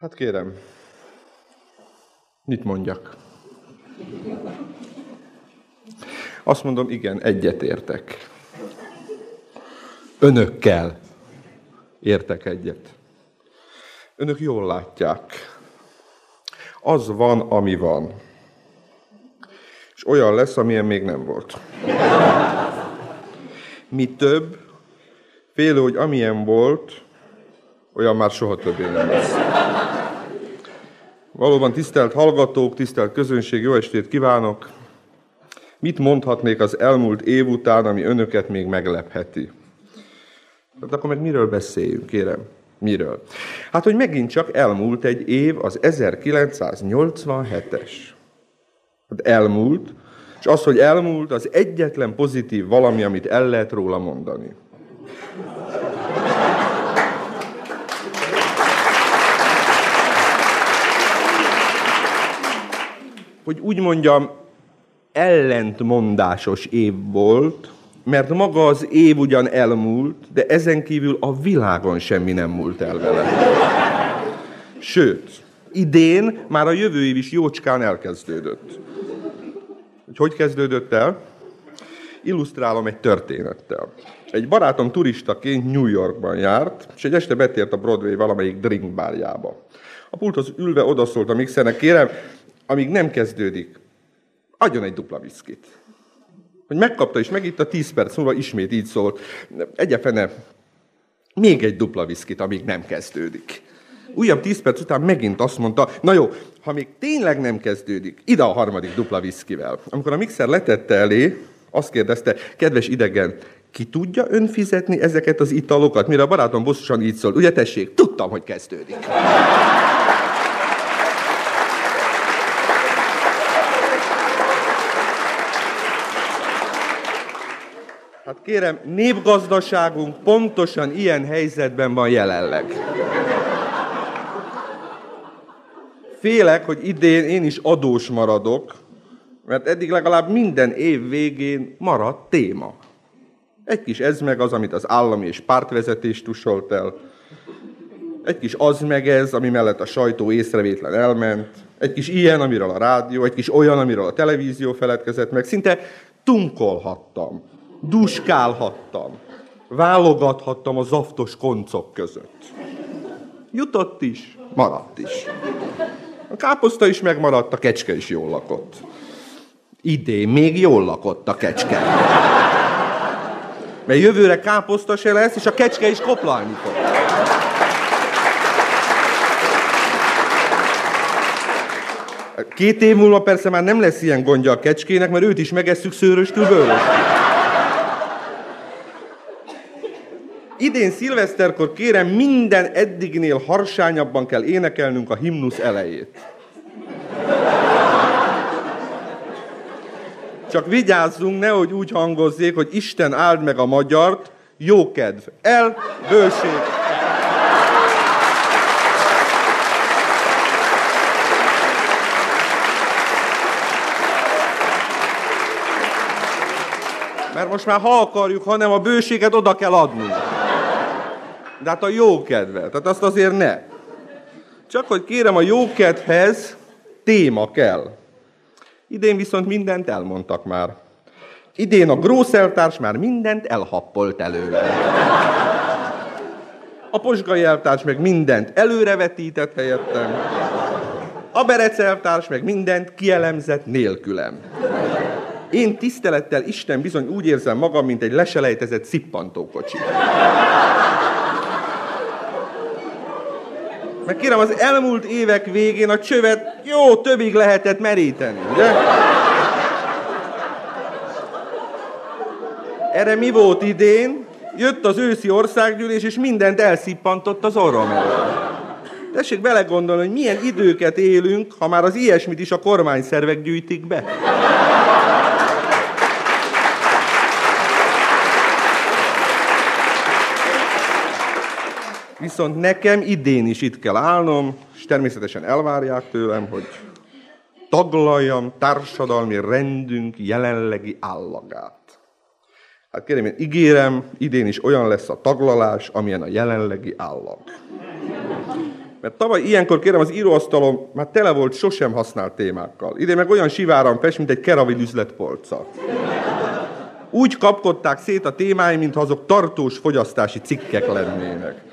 Hát kérem, mit mondjak? Azt mondom, igen, egyet értek. Önökkel értek egyet. Önök jól látják. Az van, ami van. És olyan lesz, amilyen még nem volt. Mi több, félő, hogy amilyen volt, olyan már soha többé nem lesz. Valóban tisztelt hallgatók, tisztelt közönség, jó estét kívánok! Mit mondhatnék az elmúlt év után, ami önöket még meglepheti? Hát akkor meg miről beszéljünk, kérem? Miről? Hát, hogy megint csak elmúlt egy év, az 1987-es. Hát elmúlt, és az, hogy elmúlt, az egyetlen pozitív valami, amit el lehet róla mondani. Hogy úgy mondjam, ellentmondásos év volt, mert maga az év ugyan elmúlt, de ezen kívül a világon semmi nem múlt el vele. Sőt, idén már a jövő év is jócskán elkezdődött. Hogy hogy kezdődött el? Illusztrálom egy történettel. Egy barátom turistaként New Yorkban járt, és egy este betért a Broadway valamelyik drinkbárjába. A pulthoz ülve odaszólt a mixernek, kérem, amíg nem kezdődik, adjon egy dupla viszkit. Hogy megkapta és megitta, tíz perc múlva ismét így szólt, egyefene, még egy dupla viszkit, amíg nem kezdődik. Újabb tíz perc után megint azt mondta, na jó, ha még tényleg nem kezdődik, ide a harmadik dupla viszkivel. Amikor a mixer letette elé, azt kérdezte, kedves idegen, ki tudja ön fizetni ezeket az italokat? Mire a barátom bosszusan így szólt, ugye tessék, tudtam, hogy kezdődik. Hát kérem, népgazdaságunk pontosan ilyen helyzetben van jelenleg. Félek, hogy idén én is adós maradok, mert eddig legalább minden év végén maradt téma. Egy kis ez meg az, amit az állami és pártvezetés tusolt el. Egy kis az meg ez, ami mellett a sajtó észrevétlen elment. Egy kis ilyen, amiről a rádió, egy kis olyan, amiről a televízió feledkezett meg. Szinte tunkolhattam duskálhattam, válogathattam a zaftos koncok között. Jutott is, maradt is. A káposzta is megmaradt, a kecske is jól lakott. Idén még jól lakott a kecske. Mert jövőre káposzta se lesz, és a kecske is koplalni fog. Két év múlva persze már nem lesz ilyen gondja a kecskének, mert őt is megesszük szőröstül bőröstül. Idén szilveszterkor kérem, minden eddignél harsányabban kell énekelnünk a himnusz elejét. Csak vigyázzunk, nehogy úgy hangozzék, hogy Isten áld meg a magyart, jókedv, el, bőség. Mert most már ha akarjuk, hanem a bőséget oda kell adnunk. De hát a jó kedve, tehát azt azért ne. Csak hogy kérem, a jó kedvhez téma kell. Idén viszont mindent elmondtak már. Idén a grószeltárs már mindent elhappolt előle. A posgai eltárs meg mindent előrevetített helyettem. A bereceltárs meg mindent kielemzett nélkülem. Én tisztelettel Isten bizony úgy érzem magam, mint egy leselejtezett szippantókocsi. Mert kérem, az elmúlt évek végén a csövet jó többig lehetett meríteni, ugye? Erre mi volt idén? Jött az őszi országgyűlés, és mindent elszippantott az orrom elől. Tessék belegondolni, hogy milyen időket élünk, ha már az ilyesmit is a kormányszervek gyűjtik be. Viszont nekem idén is itt kell állnom, és természetesen elvárják tőlem, hogy taglaljam társadalmi rendünk jelenlegi állagát. Hát kérem, én ígérem, idén is olyan lesz a taglalás, amilyen a jelenlegi állag. Mert tavaly ilyenkor kérem az íróasztalom már tele volt sosem használt témákkal. Ide meg olyan siváran fest, mint egy keravil üzletpolca. Úgy kapkodták szét a témáim, mintha azok tartós fogyasztási cikkek lennének.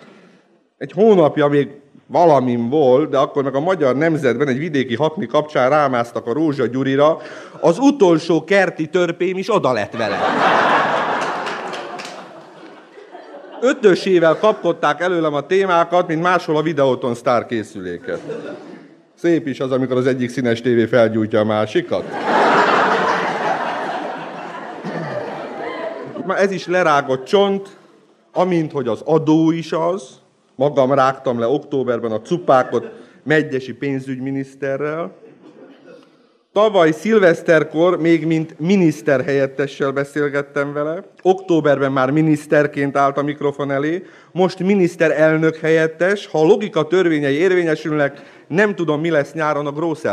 Egy hónapja még valamim volt, de akkor meg a magyar nemzetben egy vidéki hakni kapcsán rámáztak a Rózsa Gyurira, az utolsó kerti törpém is oda lett vele. Ötösével kapkodták előlem a témákat, mint máshol a videóton sztár készüléket. Szép is az, amikor az egyik színes tévé felgyújtja a másikat. Már ez is lerágott csont, amint hogy az adó is az, Magam rágtam le októberben a cupákot megyesi pénzügyminiszterrel. Tavaly szilveszterkor még mint miniszterhelyettessel beszélgettem vele. Októberben már miniszterként állt a mikrofon elé. Most miniszterelnök helyettes. Ha a logika törvényei érvényesülnek, nem tudom, mi lesz nyáron a Grósz.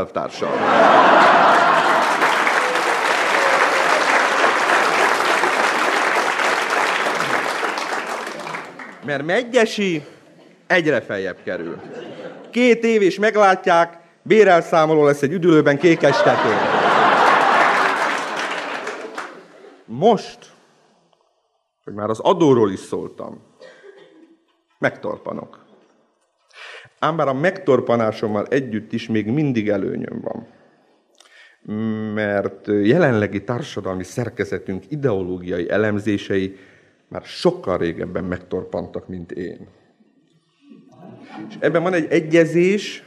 Mert Megyesi egyre feljebb kerül. Két év és meglátják, bérelszámoló lesz egy üdülőben kékes tető. Most, hogy már az adóról is szóltam, megtorpanok. Ám bár a megtorpanásommal együtt is még mindig előnyöm van. Mert jelenlegi társadalmi szerkezetünk ideológiai elemzései már sokkal régebben megtorpantak, mint én. És ebben van egy egyezés,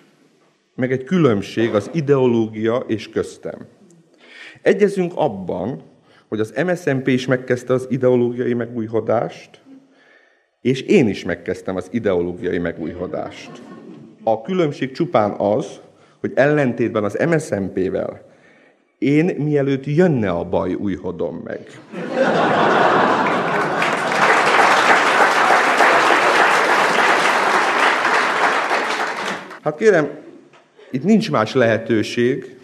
meg egy különbség az ideológia és köztem. Egyezünk abban, hogy az MSZNP is megkezdte az ideológiai megújhodást, és én is megkezdtem az ideológiai megújhodást. A különbség csupán az, hogy ellentétben az MSZNP-vel én mielőtt jönne a baj, újhodom meg. Hát kérem, itt nincs más lehetőség,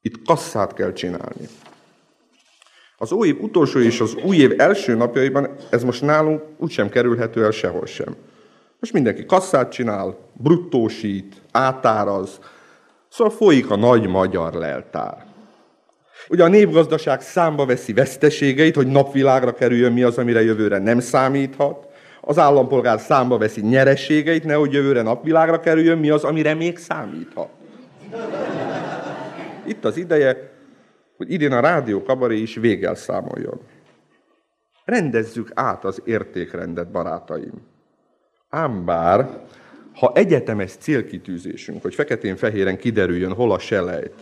itt kasszát kell csinálni. Az új év utolsó és az új év első napjaiban ez most nálunk úgysem kerülhető el sehol sem. Most mindenki kasszát csinál, bruttósít, átáraz, szóval folyik a nagy magyar leltár. Ugye a népgazdaság számba veszi veszteségeit, hogy napvilágra kerüljön mi az, amire jövőre nem számíthat. Az állampolgár számba veszi nyerességeit, nehogy jövőre napvilágra kerüljön, mi az, amire még számíthat. Itt az ideje, hogy idén a rádió kabaré is véggel számoljon. Rendezzük át az értékrendet, barátaim. Ám bár, ha egyetemes célkitűzésünk, hogy feketén-fehéren kiderüljön, hol a selejt,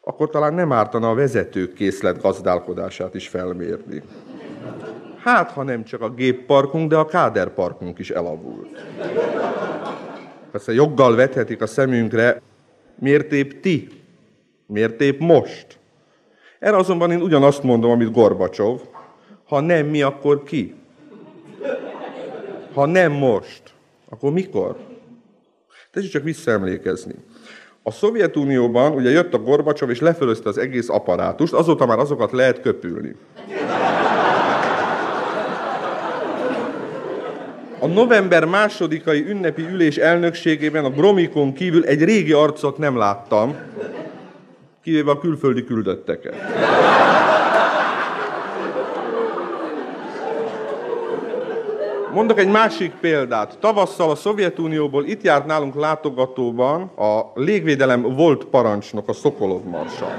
akkor talán nem ártana a vezetők készlet gazdálkodását is felmérni. Hát, ha nem csak a gépparkunk, de a káderparkunk is elavult. Persze joggal vethetik a szemünkre, miért épp ti? Miért épp most? Erre azonban én ugyanazt mondom, amit Gorbacsov. Ha nem mi, akkor ki? Ha nem most, akkor mikor? Tessék csak visszaemlékezni. A Szovjetunióban ugye jött a Gorbacsov, és lefölözte az egész apparátust, azóta már azokat lehet köpülni. A november másodikai ünnepi ülés elnökségében a Gromikon kívül egy régi arcot nem láttam, kivéve a külföldi küldötteket. Mondok egy másik példát. Tavasszal a Szovjetunióból itt járt nálunk látogatóban a légvédelem volt parancsnok, a Szokolov marsal.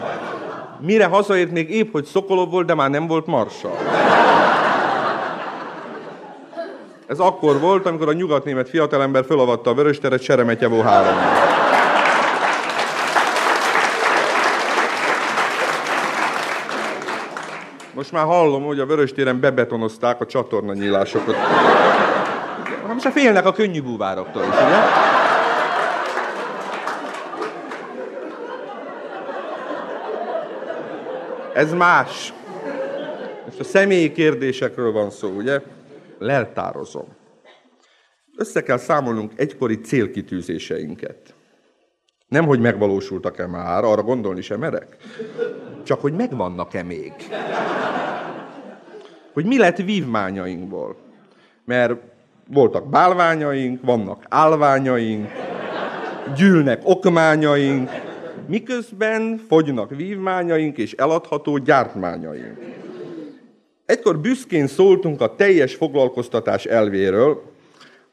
Mire hazaért még épp, hogy Szokolov volt, de már nem volt marsal. Ez akkor volt, amikor a nyugatnémet fiatalember felavatta a vörösteret Seremetyevó 3 Most már hallom, hogy a Vöröstéren bebetonozták a csatorna nyílásokat. Most már félnek a könnyű búvároktól is, ugye? Ez más. Most a személyi kérdésekről van szó, ugye? Leltározom. Össze kell számolnunk egykori célkitűzéseinket. Nem, hogy megvalósultak-e már, arra gondolni sem merek. Csak, hogy megvannak-e még. Hogy mi lett vívmányainkból. Mert Voltak bálványaink, vannak állványaink, gyűlnek okmányaink, miközben fogynak vívmányaink és eladható gyártmányaink. Egykor büszkén szóltunk a teljes foglalkoztatás elvéről,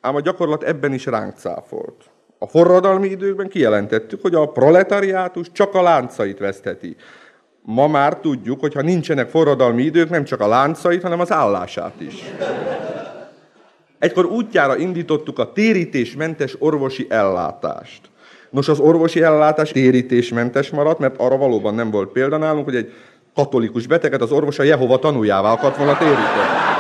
ám a gyakorlat ebben is ránk cáfolt. A forradalmi időkben kijelentettük, hogy a proletariátus csak a láncait vesztheti. Ma már tudjuk, hogy ha nincsenek forradalmi idők, nem csak a láncait, hanem az állását is. Egykor útjára indítottuk a térítésmentes orvosi ellátást. Nos, az orvosi ellátás térítésmentes maradt, mert arra valóban nem volt példa nálunk, hogy egy katolikus beteget az orvos a Jehova tanuljává akart volna téríteni.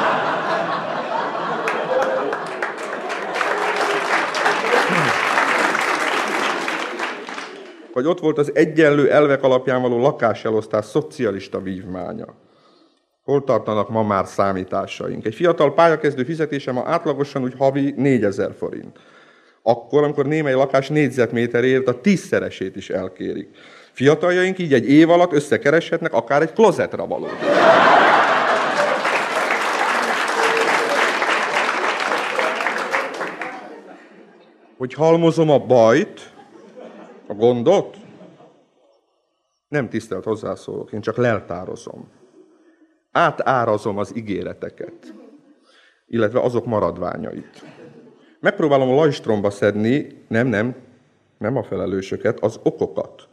Vagy ott volt az egyenlő elvek alapján való lakáselosztás szocialista vívmánya. Hol tartanak ma már számításaink? Egy fiatal pályakezdő fizetése ma átlagosan úgy havi 4000 forint. Akkor, amikor némely lakás négyzetméterért a tízszeresét is elkérik. Fiataljaink így egy év alatt összekereshetnek akár egy klozetra való. Hogy halmozom a bajt, a gondot, nem tisztelt hozzászólok, én csak leltározom. Átárazom az ígéreteket, illetve azok maradványait. Megpróbálom a lajstromba szedni, nem, nem, nem a felelősöket, az okokat,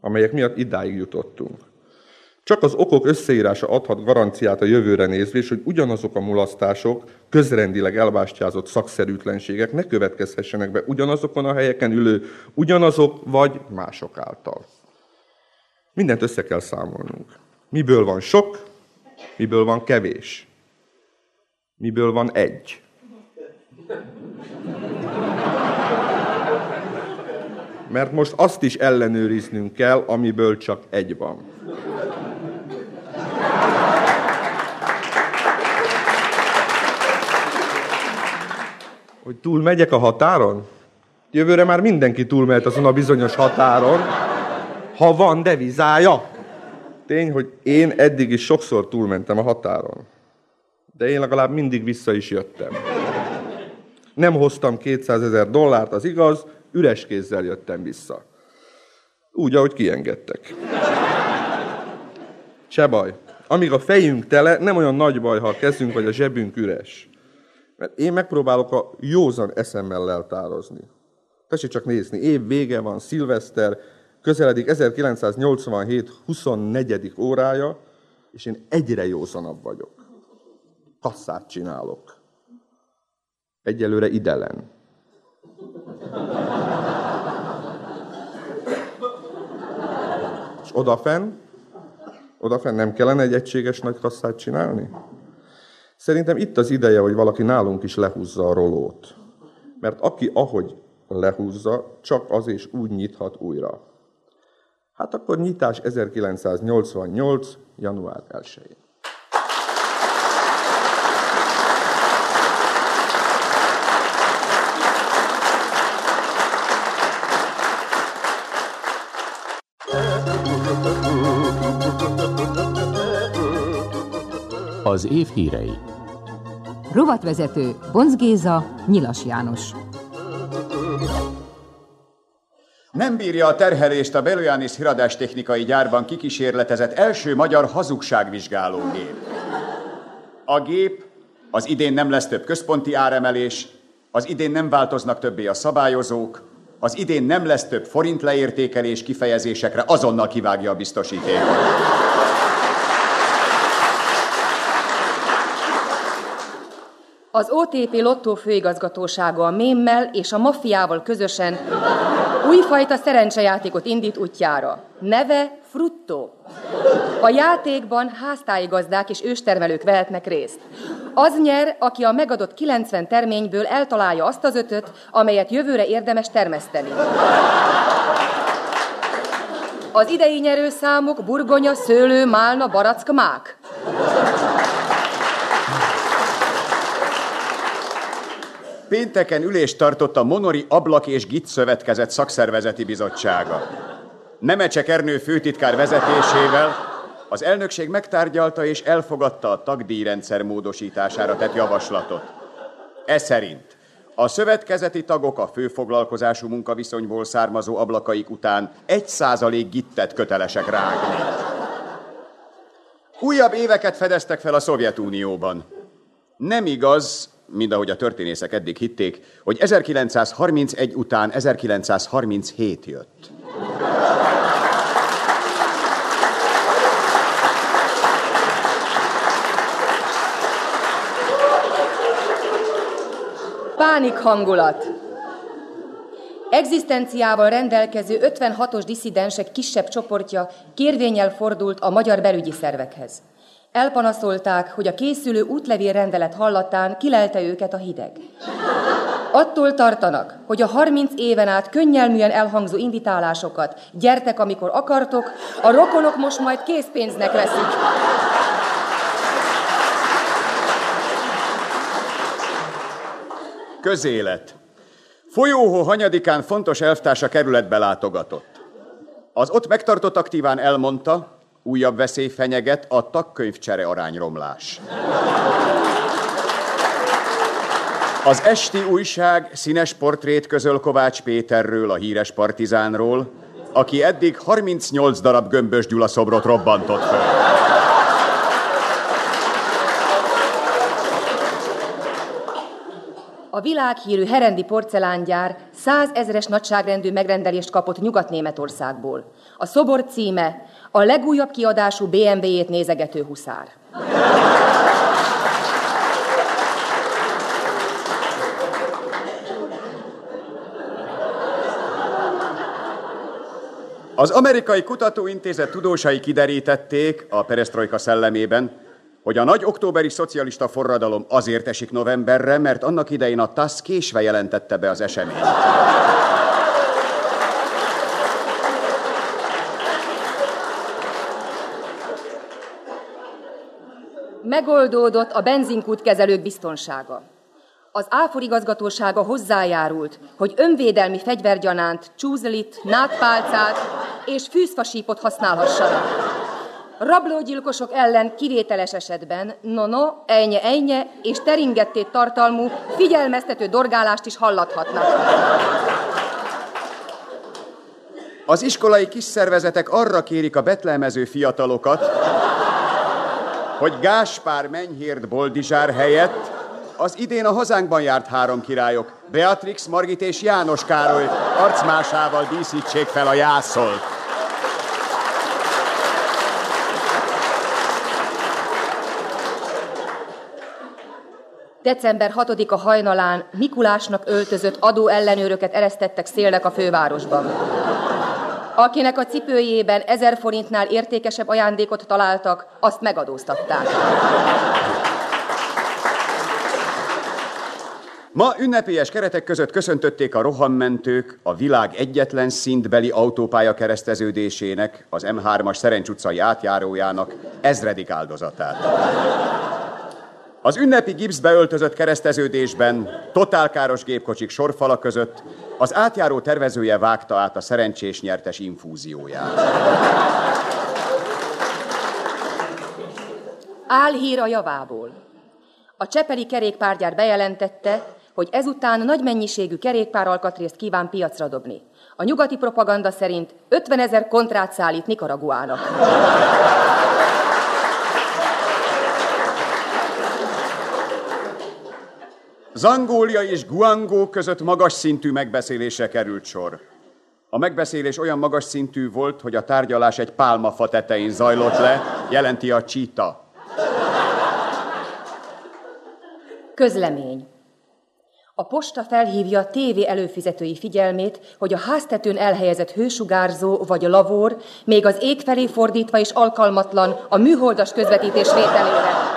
amelyek miatt idáig jutottunk. Csak az okok összeírása adhat garanciát a jövőre nézve, és hogy ugyanazok a mulasztások, közrendileg elbástyázott szakszerűtlenségek ne következhessenek be ugyanazokon a helyeken ülő, ugyanazok vagy mások által. Mindent össze kell számolnunk. Miből van sok, miből van kevés, miből van egy. Mert most azt is ellenőriznünk kell, amiből csak egy van. Hogy túl megyek a határon? Jövőre már mindenki túlmehet azon a bizonyos határon, ha van devizája. Tény, hogy én eddig is sokszor túlmentem a határon. De én legalább mindig vissza is jöttem. Nem hoztam 200 ezer dollárt, az igaz, üres kézzel jöttem vissza. Úgy, ahogy kiengedtek. Se baj. Amíg a fejünk tele, nem olyan nagy baj, ha a kezünk vagy a zsebünk üres. Mert én megpróbálok a józan eszemmel leltározni. Tessék csak nézni, év vége van, szilveszter, közeledik 1987 24. órája, és én egyre józanabb vagyok. Kasszát csinálok. Egyelőre idelen. És odafenn, odafenn nem kellene egy egységes nagy kasszát csinálni? Szerintem itt az ideje, hogy valaki nálunk is lehúzza a rolót. Mert aki ahogy lehúzza, csak az és úgy nyithat újra. Hát akkor nyitás 1988. január 1-én. Az év hírei. Rovatvezető Bonc Géza, Nyilas János. Nem bírja a terhelést a Beloyanis híradás technikai gyárban kikísérletezett első magyar hazugságvizsgáló gép. A gép az idén nem lesz több központi áremelés, az idén nem változnak többé a szabályozók, az idén nem lesz több forint leértékelés kifejezésekre, azonnal kivágja a biztosítékot. Az OTP Lottó főigazgatósága a mémmel és a maffiával közösen újfajta szerencsejátékot indít útjára. Neve Frutto. A játékban háztájigazdák és őstermelők vehetnek részt. Az nyer, aki a megadott 90 terményből eltalálja azt az ötöt, amelyet jövőre érdemes termeszteni. Az idei nyerőszámok burgonya, szőlő, málna, barack, mák. Pénteken ülést tartott a Monori Ablak és Git Szövetkezet szakszervezeti bizottsága. Nemecsek Ernő főtitkár vezetésével az elnökség megtárgyalta és elfogadta a tagdíjrendszer módosítására tett javaslatot. E szerint a szövetkezeti tagok a főfoglalkozású munkaviszonyból származó ablakaik után egy százalék gittet kötelesek rágni. Újabb éveket fedeztek fel a Szovjetunióban. Nem igaz, mind ahogy a történészek eddig hitték, hogy 1931 után 1937 jött. Pánik hangulat. Egzisztenciával rendelkező 56-os disszidensek kisebb csoportja kérvényel fordult a magyar belügyi szervekhez. Elpanaszolták, hogy a készülő útlevél rendelet hallatán kilelte őket a hideg. Attól tartanak, hogy a 30 éven át könnyelműen elhangzó invitálásokat, gyertek, amikor akartok, a rokonok most majd készpénznek veszik. Közélet. Folyóhó hanyadikán fontos elvtársa kerületbe látogatott. Az ott megtartott aktíván elmondta, újabb veszély fenyeget a tagkönyvcsere arányromlás. Az esti újság színes portrét közöl Kovács Péterről, a híres partizánról, aki eddig 38 darab gömbös Gyula szobrot robbantott fel. A világhírű Herendi porcelángyár százezres nagyságrendű megrendelést kapott Nyugat-Németországból. A szobor címe a legújabb kiadású BMW-jét nézegető huszár. Az amerikai kutatóintézet tudósai kiderítették a perestroika szellemében, hogy a nagy októberi szocialista forradalom azért esik novemberre, mert annak idején a TASZ késve jelentette be az eseményt. Megoldódott a benzinkút kezelők biztonsága. Az áfor igazgatósága hozzájárult, hogy önvédelmi fegyvergyanánt, csúzelit, nátpálcát és fűzfasípot használhassanak. Rablógyilkosok ellen kivételes esetben nono, ejnye, ejnye és teringettét tartalmú figyelmeztető dorgálást is hallathatnak. Az iskolai kis szervezetek arra kérik a betlemező fiatalokat, hogy Gáspár Menyhérd Boldizsár helyett az idén a hazánkban járt három királyok, Beatrix, Margit és János Károly arcmásával díszítsék fel a jászolt. December 6-a hajnalán Mikulásnak öltözött adóellenőröket eresztettek szélnek a fővárosban. Akinek a cipőjében ezer forintnál értékesebb ajándékot találtak, azt megadóztatták. Ma ünnepélyes keretek között köszöntötték a rohammentők a világ egyetlen szintbeli autópálya kereszteződésének, az M3-as Szerencs utcai átjárójának ezredik áldozatát. Az ünnepi gipszbe öltözött kereszteződésben, totálkáros gépkocsik sorfala között az átjáró tervezője vágta át a szerencsés nyertes infúzióját. Álhír a javából. A Csepeli kerékpárgyár bejelentette, hogy ezután nagy mennyiségű kerékpáralkatrészt kíván piacra dobni. A nyugati propaganda szerint 50 ezer kontrát szállít Nikaraguának. Zangólia és Guangó között magas szintű megbeszélésre került sor. A megbeszélés olyan magas szintű volt, hogy a tárgyalás egy pálmafa tetején zajlott le, jelenti a csíta. Közlemény. A posta felhívja a TV előfizetői figyelmét, hogy a háztetőn elhelyezett hősugárzó vagy a lavor még az ég felé fordítva is alkalmatlan a műholdas közvetítés vételére.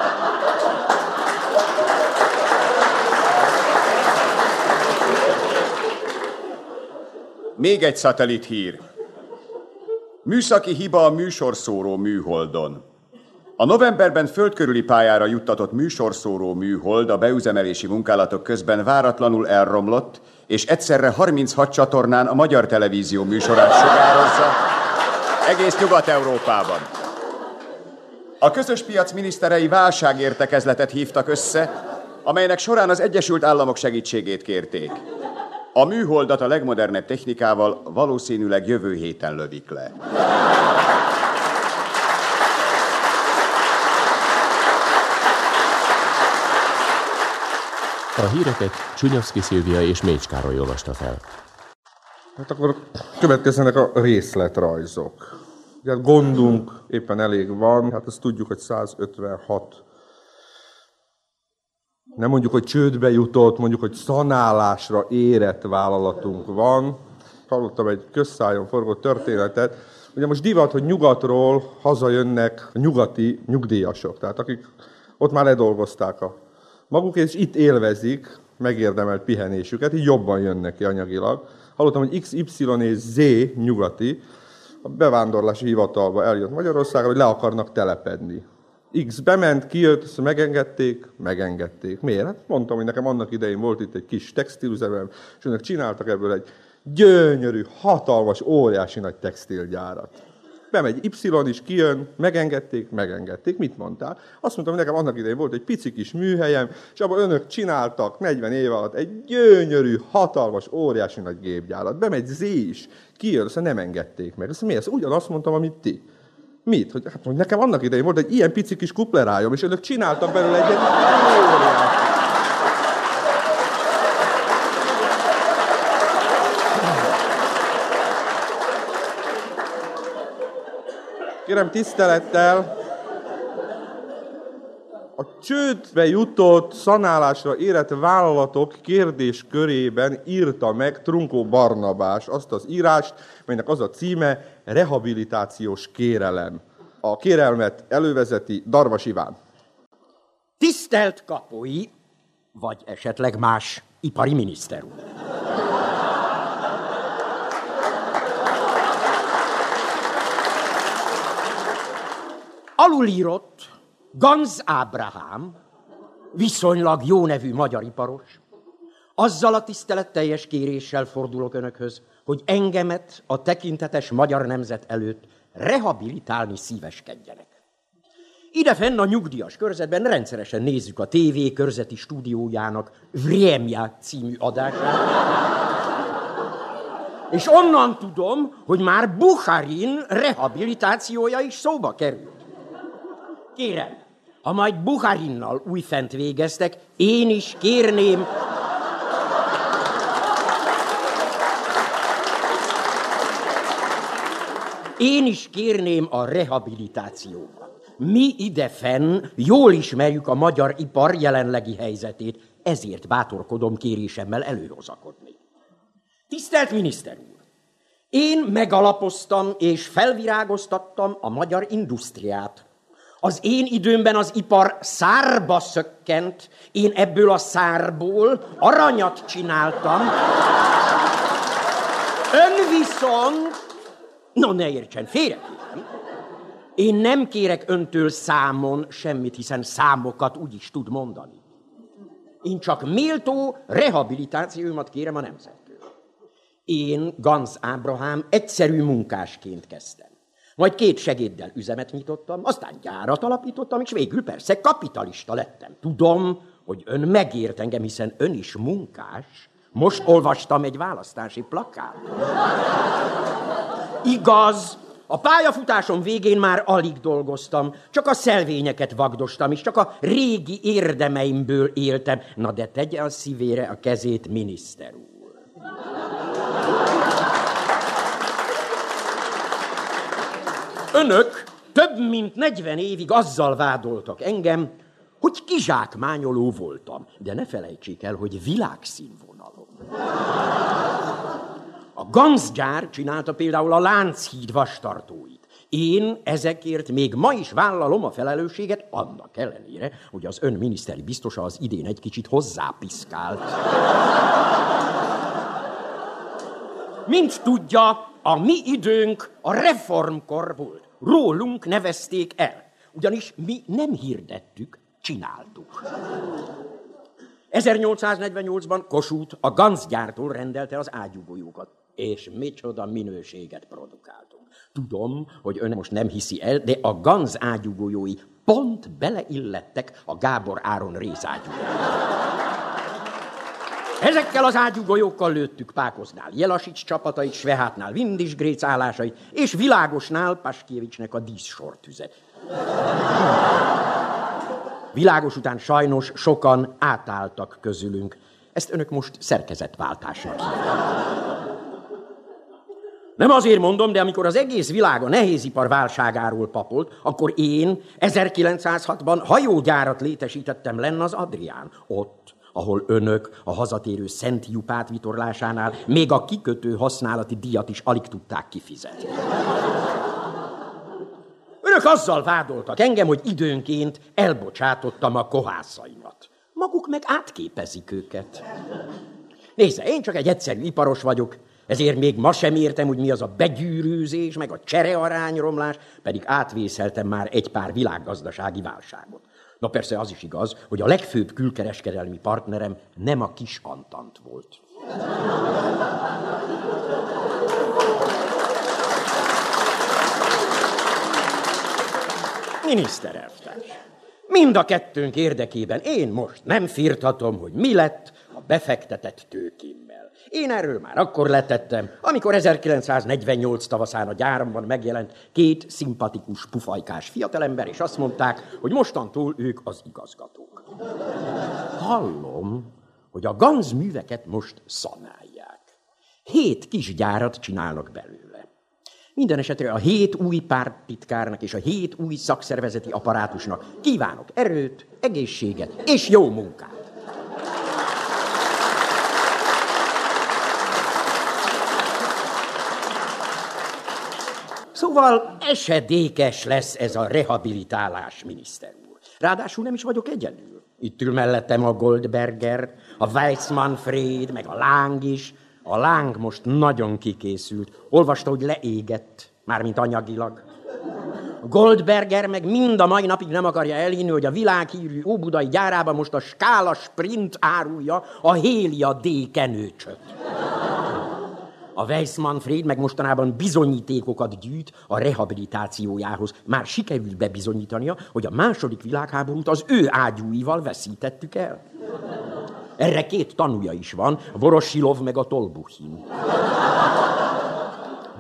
Még egy szatellit hír. Műszaki hiba a műsorszóró műholdon. A novemberben földkörüli pályára juttatott műsorszóró műhold a beüzemelési munkálatok közben váratlanul elromlott, és egyszerre 36 csatornán a magyar televízió műsorát sugározza egész Nyugat-Európában. A közös piac miniszterei válságértekezletet hívtak össze, amelynek során az Egyesült Államok segítségét kérték. A műholdat a legmodernebb technikával valószínűleg jövő héten lövik le. A híreket Csunyovszki Szilvia és Mécs Károly olvasta fel. Hát akkor következzenek a részletrajzok. Ugye hát gondunk éppen elég van, hát azt tudjuk, hogy 156 nem mondjuk, hogy csődbe jutott, mondjuk, hogy szanálásra érett vállalatunk van. Hallottam egy közszájon forgó történetet. Ugye most divat, hogy nyugatról hazajönnek nyugati nyugdíjasok, tehát akik ott már ledolgozták a magukét, és itt élvezik megérdemelt pihenésüket, így jobban jönnek ki anyagilag. Hallottam, hogy XY és Z nyugati a bevándorlási hivatalba eljött Magyarországra, hogy le akarnak telepedni. X bement, kijött, azt megengedték, megengedték. Miért? Hát mondtam, hogy nekem annak idején volt itt egy kis textilüzemem, és önök csináltak ebből egy gyönyörű, hatalmas, óriási nagy textilgyárat. Bemegy Y is, kijön, megengedték, megengedték. Mit mondtál? Azt mondtam, hogy nekem annak idején volt egy pici kis műhelyem, és abban önök csináltak 40 év alatt egy gyönyörű, hatalmas, óriási nagy gépgyárat. Bemegy Z is, kijön, azt nem engedték meg. Azt miért? Azt ugyanazt mondtam, amit ti. Mit? Hogy, hát, hogy nekem annak idején volt egy ilyen pici kis kuplerájom, és önök csináltak belőle egy ilyen Kérem tisztelettel, a csődbe jutott, szanálásra érett vállalatok kérdés körében írta meg Trunkó Barnabás azt az írást, melynek az a címe Rehabilitációs kérelem. A kérelmet elővezeti Darvas Iván. Tisztelt kapói, vagy esetleg más ipari miniszter úr. Alulírott Ganz Ábrahám, viszonylag jó nevű magyar iparos, azzal a tiszteletteljes kéréssel fordulok önökhöz, hogy engemet a tekintetes magyar nemzet előtt rehabilitálni szíveskedjenek. Ide fenn a nyugdíjas körzetben rendszeresen nézzük a TV körzeti stúdiójának Vremja című adását. És onnan tudom, hogy már Buharin rehabilitációja is szóba került. Kérem, ha majd Buharinnal újfent végeztek, én is kérném, Én is kérném a rehabilitációt. Mi ide fenn jól ismerjük a magyar ipar jelenlegi helyzetét, ezért bátorkodom kérésemmel előhozakodni. Tisztelt miniszter úr! Én megalapoztam és felvirágoztattam a magyar industriát. Az én időmben az ipar szárba szökkent, én ebből a szárból aranyat csináltam. Ön viszont No, ne értsen félre. Én nem kérek öntől számon semmit, hiszen számokat úgy is tud mondani. Én csak méltó rehabilitációmat kérem a nemzettől. Én, Ganz Ábrahám, egyszerű munkásként kezdtem. Majd két segéddel üzemet nyitottam, aztán gyárat alapítottam, és végül persze kapitalista lettem. Tudom, hogy ön megért engem, hiszen ön is munkás. Most olvastam egy választási plakát. Igaz, a pályafutásom végén már alig dolgoztam, csak a szelvényeket vagdostam, és csak a régi érdemeimből éltem. Na de tegye a szívére a kezét, miniszter úr. Önök több mint 40 évig azzal vádoltak engem, hogy kizsákmányoló voltam. De ne felejtsék el, hogy világszínvonalon. A Ganzgyár csinálta például a Lánchíd vastartóit. Én ezekért még ma is vállalom a felelősséget, annak ellenére, hogy az ön miniszteri biztosa az idén egy kicsit hozzápiszkált. Mint tudja, a mi időnk a reformkor volt. Rólunk nevezték el. Ugyanis mi nem hirdettük, csináltuk. 1848-ban Kossuth a Ganzgyártól rendelte az ágyúgolyókat és micsoda minőséget produkáltunk. Tudom, hogy ön most nem hiszi el, de a Ganz ágyúgolyói pont beleillettek a Gábor Áron rézágyújába. Ezekkel az ágyúgolyókkal lőttük Pákoznál Jelasics csapatait, Svehátnál Vindis Gréc állásait, és Világosnál Paskievicsnek a díszsortüze. Világos után sajnos sokan átálltak közülünk. Ezt önök most szerkezetváltásnak Nem azért mondom, de amikor az egész világ a nehézipar válságáról papolt, akkor én 1906-ban hajógyárat létesítettem lenne az Adrián. Ott, ahol önök a hazatérő Szent Jupát vitorlásánál még a kikötő használati díjat is alig tudták kifizetni. Önök azzal vádoltak engem, hogy időnként elbocsátottam a kohászaimat. Maguk meg átképezik őket. Nézze, én csak egy egyszerű iparos vagyok, ezért még ma sem értem, hogy mi az a begyűrűzés, meg a cserearányromlás, pedig átvészeltem már egy pár világgazdasági válságot. Na persze az is igaz, hogy a legfőbb külkereskedelmi partnerem nem a kis Antant volt. Miniszterelvtárs, mind a kettőnk érdekében én most nem firtatom, hogy mi lett a befektetett tőkémmel. Én erről már akkor letettem, amikor 1948 tavaszán a gyáramban megjelent két szimpatikus, pufajkás fiatalember, és azt mondták, hogy mostantól ők az igazgatók. Hallom, hogy a Ganz műveket most szanálják. Hét kis gyárat csinálnak belőle. Minden esetre a hét új pártitkárnak és a hét új szakszervezeti apparátusnak kívánok erőt, egészséget és jó munkát. Szóval esedékes lesz ez a rehabilitálás, miniszter úr. Ráadásul nem is vagyok egyedül. Itt ül mellettem a Goldberger, a Weissmann Fred, meg a Láng is. A Láng most nagyon kikészült. Olvasta, hogy leégett, mármint anyagilag. Goldberger meg mind a mai napig nem akarja elhinni, hogy a világhírű óbudai gyárában most a Skála Sprint árulja a Hélia D kenőcsöt. A Weissmann Fried meg mostanában bizonyítékokat gyűjt a rehabilitációjához. Már sikerült bebizonyítania, hogy a második világháborút az ő ágyúival veszítettük el. Erre két tanúja is van, Vorosilov meg a Tolbuchin.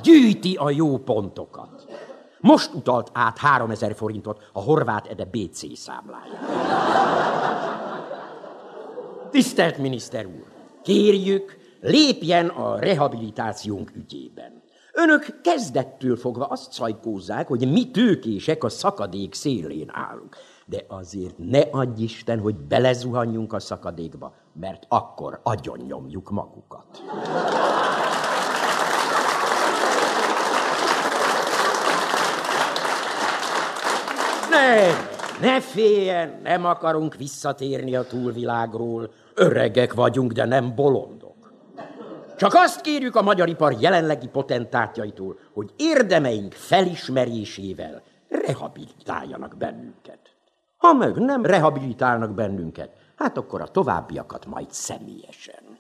Gyűjti a jó pontokat. Most utalt át 3000 forintot a horvát Ede BC számlája. Tisztelt miniszter úr, kérjük, lépjen a rehabilitációnk ügyében. Önök kezdettől fogva azt szajkózzák, hogy mi tőkések a szakadék szélén állunk. De azért ne adj Isten, hogy belezuhanjunk a szakadékba, mert akkor agyon nyomjuk magukat. Ne, ne féljen, nem akarunk visszatérni a túlvilágról. Öregek vagyunk, de nem bolondok. Csak azt kérjük a magyar ipar jelenlegi potentátjaitól, hogy érdemeink felismerésével rehabilitáljanak bennünket. Ha meg nem rehabilitálnak bennünket, hát akkor a továbbiakat majd személyesen.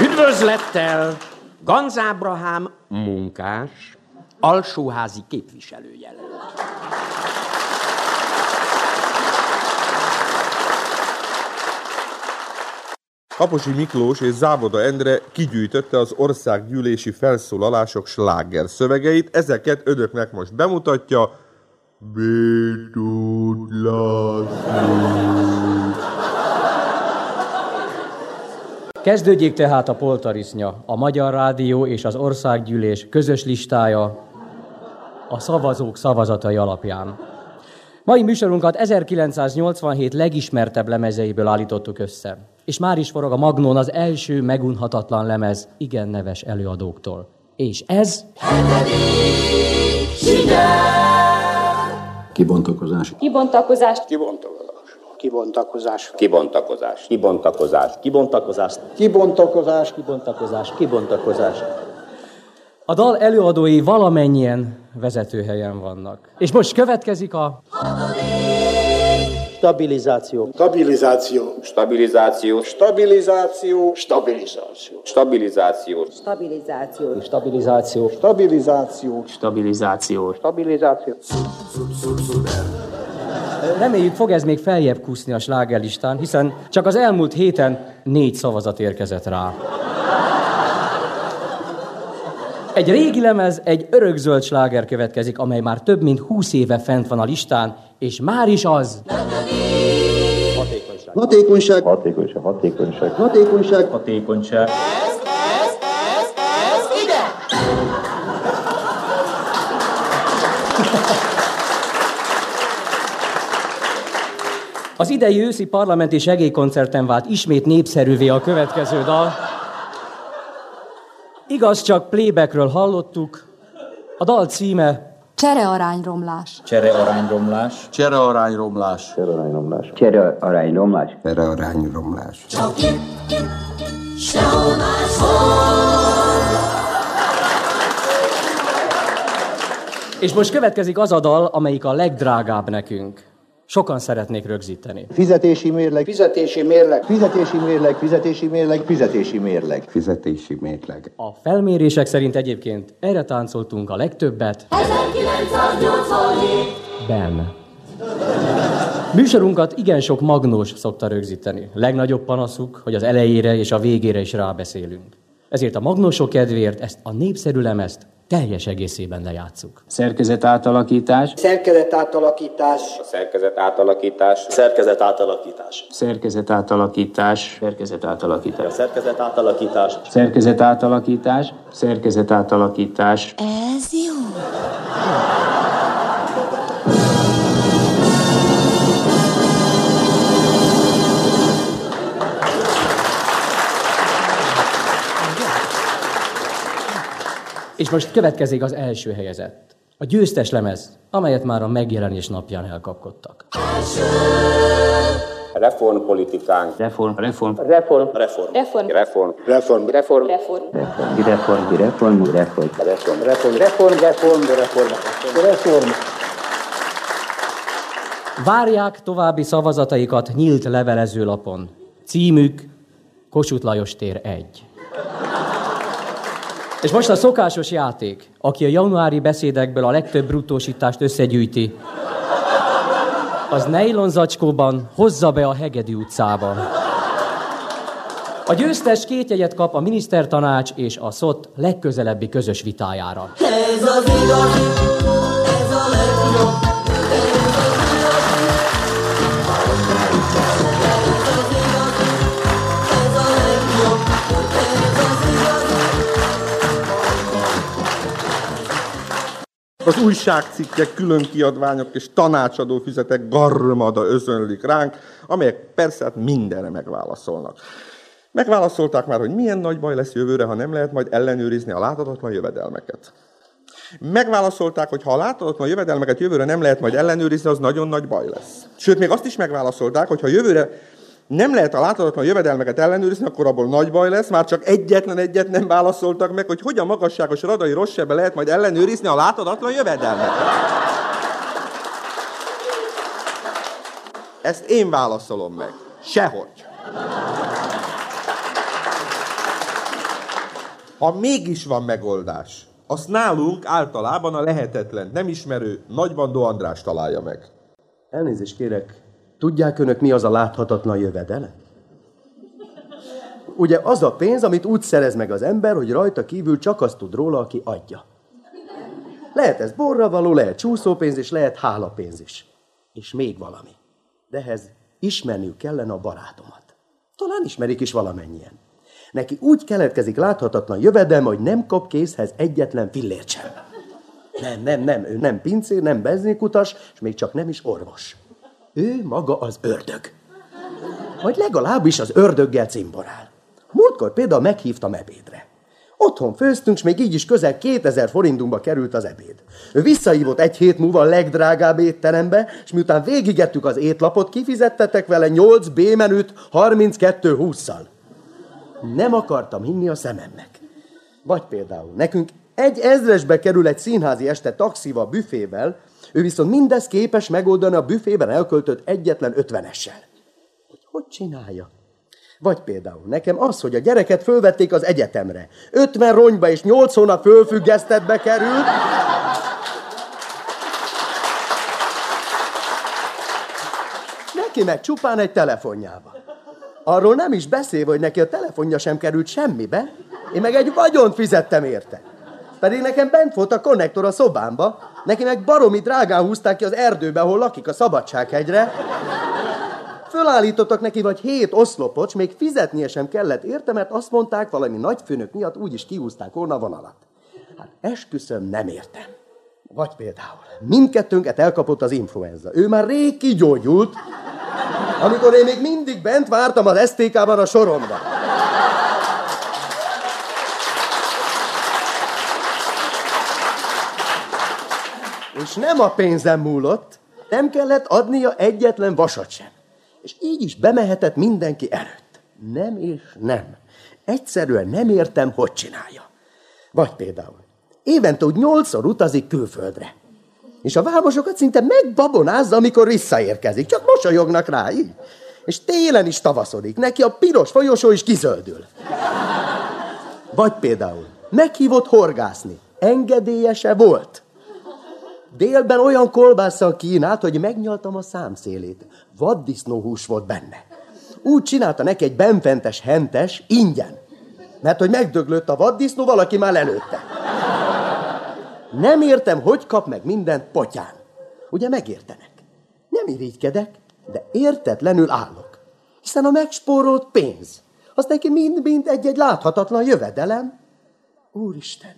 Üdvözlettel Ganz Ábrahám munkás, alsóházi képviselőjelölt. Kaposi Miklós és Závoda Endre kigyűjtötte az országgyűlési felszólalások sláger szövegeit, ezeket önöknek most bemutatja Bétót Kezdődjék tehát a poltarisznya, a Magyar Rádió és az Országgyűlés közös listája a szavazók szavazatai alapján. Mai műsorunkat 1987 legismertebb lemezeiből állítottuk össze. És már is forog a Magnon az első megunhatatlan lemez igen neves előadóktól. És ez... Kibontakozás. Kibontakozás. Kibontakozás. Kibontakozás. Kibontakozás. Kibontakozás. Kibontakozás. Kibontakozás. Kibontakozás. A dal előadói valamennyien vezetőhelyen vannak. És most következik a... Stabilizáció. Stabilizáció. Stabilizáció. Stabilizáció. Stabilizáció. Stabilizáció. Stabilizáció. Stabilizáció. Stabilizáció. Stabilizáció. Stabilizáció. Reméljük fog ez még feljebb kúszni a slágerlistán, hiszen csak az elmúlt héten négy szavazat érkezett rá. Egy régi lemez, egy örökzöld sláger következik, amely már több mint 20 éve fent van a listán, és már is az. Hatékonyság. Hatékonyság. Hatékonyság. Hatékonyság. Hatékonyság. Hatékonyság. Az idei őszi parlamenti segélykoncerten vált ismét népszerűvé a következő dal. Igaz, csak playbackről hallottuk. A dal címe Cserearányromlás. Cserearányromlás. Cserearányromlás. Cserearányromlás. Cserearányromlás. Cserearányromlás. Csak itt, itt, sehol. És most következik az a dal, amelyik a legdrágább nekünk. Sokan szeretnék rögzíteni. Fizetési mérleg. Fizetési mérleg. Fizetési mérleg. Fizetési mérleg. Fizetési mérleg. Fizetési mérleg. A felmérések szerint egyébként erre táncoltunk a legtöbbet. 1987. Ben. Műsorunkat igen sok magnós szokta rögzíteni. Legnagyobb panaszuk, hogy az elejére és a végére is rábeszélünk. Ezért a magnósok kedvéért ezt a népszerű lemezt teljes egészében lejátszuk. Szerkezet átalakítás. Szerkezet átalakítás. Szerkezet átalakítás. Szerkezet átalakítás. Szerkezet átalakítás. Szerkezet átalakítás. Szerkezet átalakítás. Szerkezet átalakítás. Szerkezet átalakítás. Ez jó. És most következik az első helyezett. A győztes lemez, amelyet már a megjelenés napján elkapkodtak. Reformpolitikánk. Reform. Reform. Reform. Reform. Reform. Reform. Reform. Reform. Reform. Reform. Reform. Reform. Reform. Reform. Reform. Reform. Reform. Reform. Várják további szavazataikat nyílt levelezőlapon. Címük Kossuth Lajos tér 1. És most a szokásos játék, aki a januári beszédekből a legtöbb bruttósítást összegyűjti, az nejlon zacskóban hozza be a Hegedi utcába. A győztes két jegyet kap a minisztertanács és a SZOT legközelebbi közös vitájára. Ez az igazi, ez a legjobb. Az újságcikkek, külön kiadványok és tanácsadó füzetek garmada özönlik ránk, amelyek persze hát mindenre megválaszolnak. Megválaszolták már, hogy milyen nagy baj lesz jövőre, ha nem lehet majd ellenőrizni a láthatatlan jövedelmeket. Megválaszolták, hogy ha a láthatatlan jövedelmeket jövőre nem lehet majd ellenőrizni, az nagyon nagy baj lesz. Sőt, még azt is megválaszolták, hogy ha jövőre nem lehet a láthatatlan jövedelmeket ellenőrizni, akkor abból nagy baj lesz. Már csak egyetlen egyet nem válaszoltak meg, hogy hogyan magasságos radai rossebbe lehet majd ellenőrizni a láthatatlan jövedelmeket. Ezt én válaszolom meg. Sehogy. Ha mégis van megoldás, azt nálunk általában a lehetetlen, nem ismerő Nagybandó András találja meg. Elnézést kérek, tudják önök mi az a láthatatlan jövedele? Ugye az a pénz, amit úgy szerez meg az ember, hogy rajta kívül csak azt tud róla, aki adja. Lehet ez borra való, lehet csúszópénz, és lehet hálapénz is. És még valami. De ehhez ismerniük kellene a barátomat. Talán ismerik is valamennyien. Neki úgy keletkezik láthatatlan jövedelme, hogy nem kap készhez egyetlen fillért sem. Nem, nem, nem, ő nem pincér, nem benzinkutas, és még csak nem is orvos. Ő maga az ördög. Vagy legalábbis az ördöggel cimborál. Múltkor például meghívtam ebédre. Otthon főztünk, és még így is közel 2000 forintunkba került az ebéd. Ő visszahívott egy hét múlva a legdrágább étterembe, és miután végigettük az étlapot, kifizettetek vele 8 B-menüt 32 20-szal. Nem akartam hinni a szememnek. Vagy például nekünk egy ezresbe kerül egy színházi este taxival, büfével, Ő viszont mindez képes megoldani a büfében elköltött egyetlen ötvenessel. Hogy hogy csinálja? Vagy például nekem az, hogy a gyereket fölvették az egyetemre. 50 ronyba és 8 hónap fölfüggesztetbe került. Neki meg csupán egy telefonjába. Arról nem is beszél, hogy neki a telefonja sem került semmibe, én meg egy vagyont fizettem érte. Pedig nekem bent volt a konnektor a szobámba, neki meg baromi drágán húzták ki az erdőbe, ahol lakik a Szabadsághegyre. Fölállítottak neki vagy hét oszlopocs, még fizetnie sem kellett érte, mert azt mondták, valami nagyfőnök miatt úgyis kiúzták volna a vonalat. Hát esküszöm, nem értem. Vagy például, mindkettőnket elkapott az influenza. Ő már rég kigyógyult, amikor én még mindig bent vártam az STK-ban a soromban. És nem a pénzem múlott, nem kellett adnia egyetlen vasat sem. És így is bemehetett mindenki előtt. Nem és nem. Egyszerűen nem értem, hogy csinálja. Vagy például, évente úgy nyolcszor utazik külföldre. És a vámosokat szinte megbabonázza, amikor visszaérkezik. Csak mosolyognak rá, így. És télen is tavaszodik. Neki a piros folyosó is kizöldül. Vagy például, meghívott horgászni. Engedélyese volt. Délben olyan kolbásszal kínált, hogy megnyaltam a számszélét. Vaddisznóhús volt benne. Úgy csinálta neki egy benfentes hentes, ingyen. Mert hogy megdöglött a vaddisznó, valaki már előtte. Nem értem, hogy kap meg mindent potyán. Ugye megértenek? Nem irigykedek, de értetlenül állok. Hiszen a megspórolt pénz, az neki mind-mind egy-egy láthatatlan jövedelem. Úristen,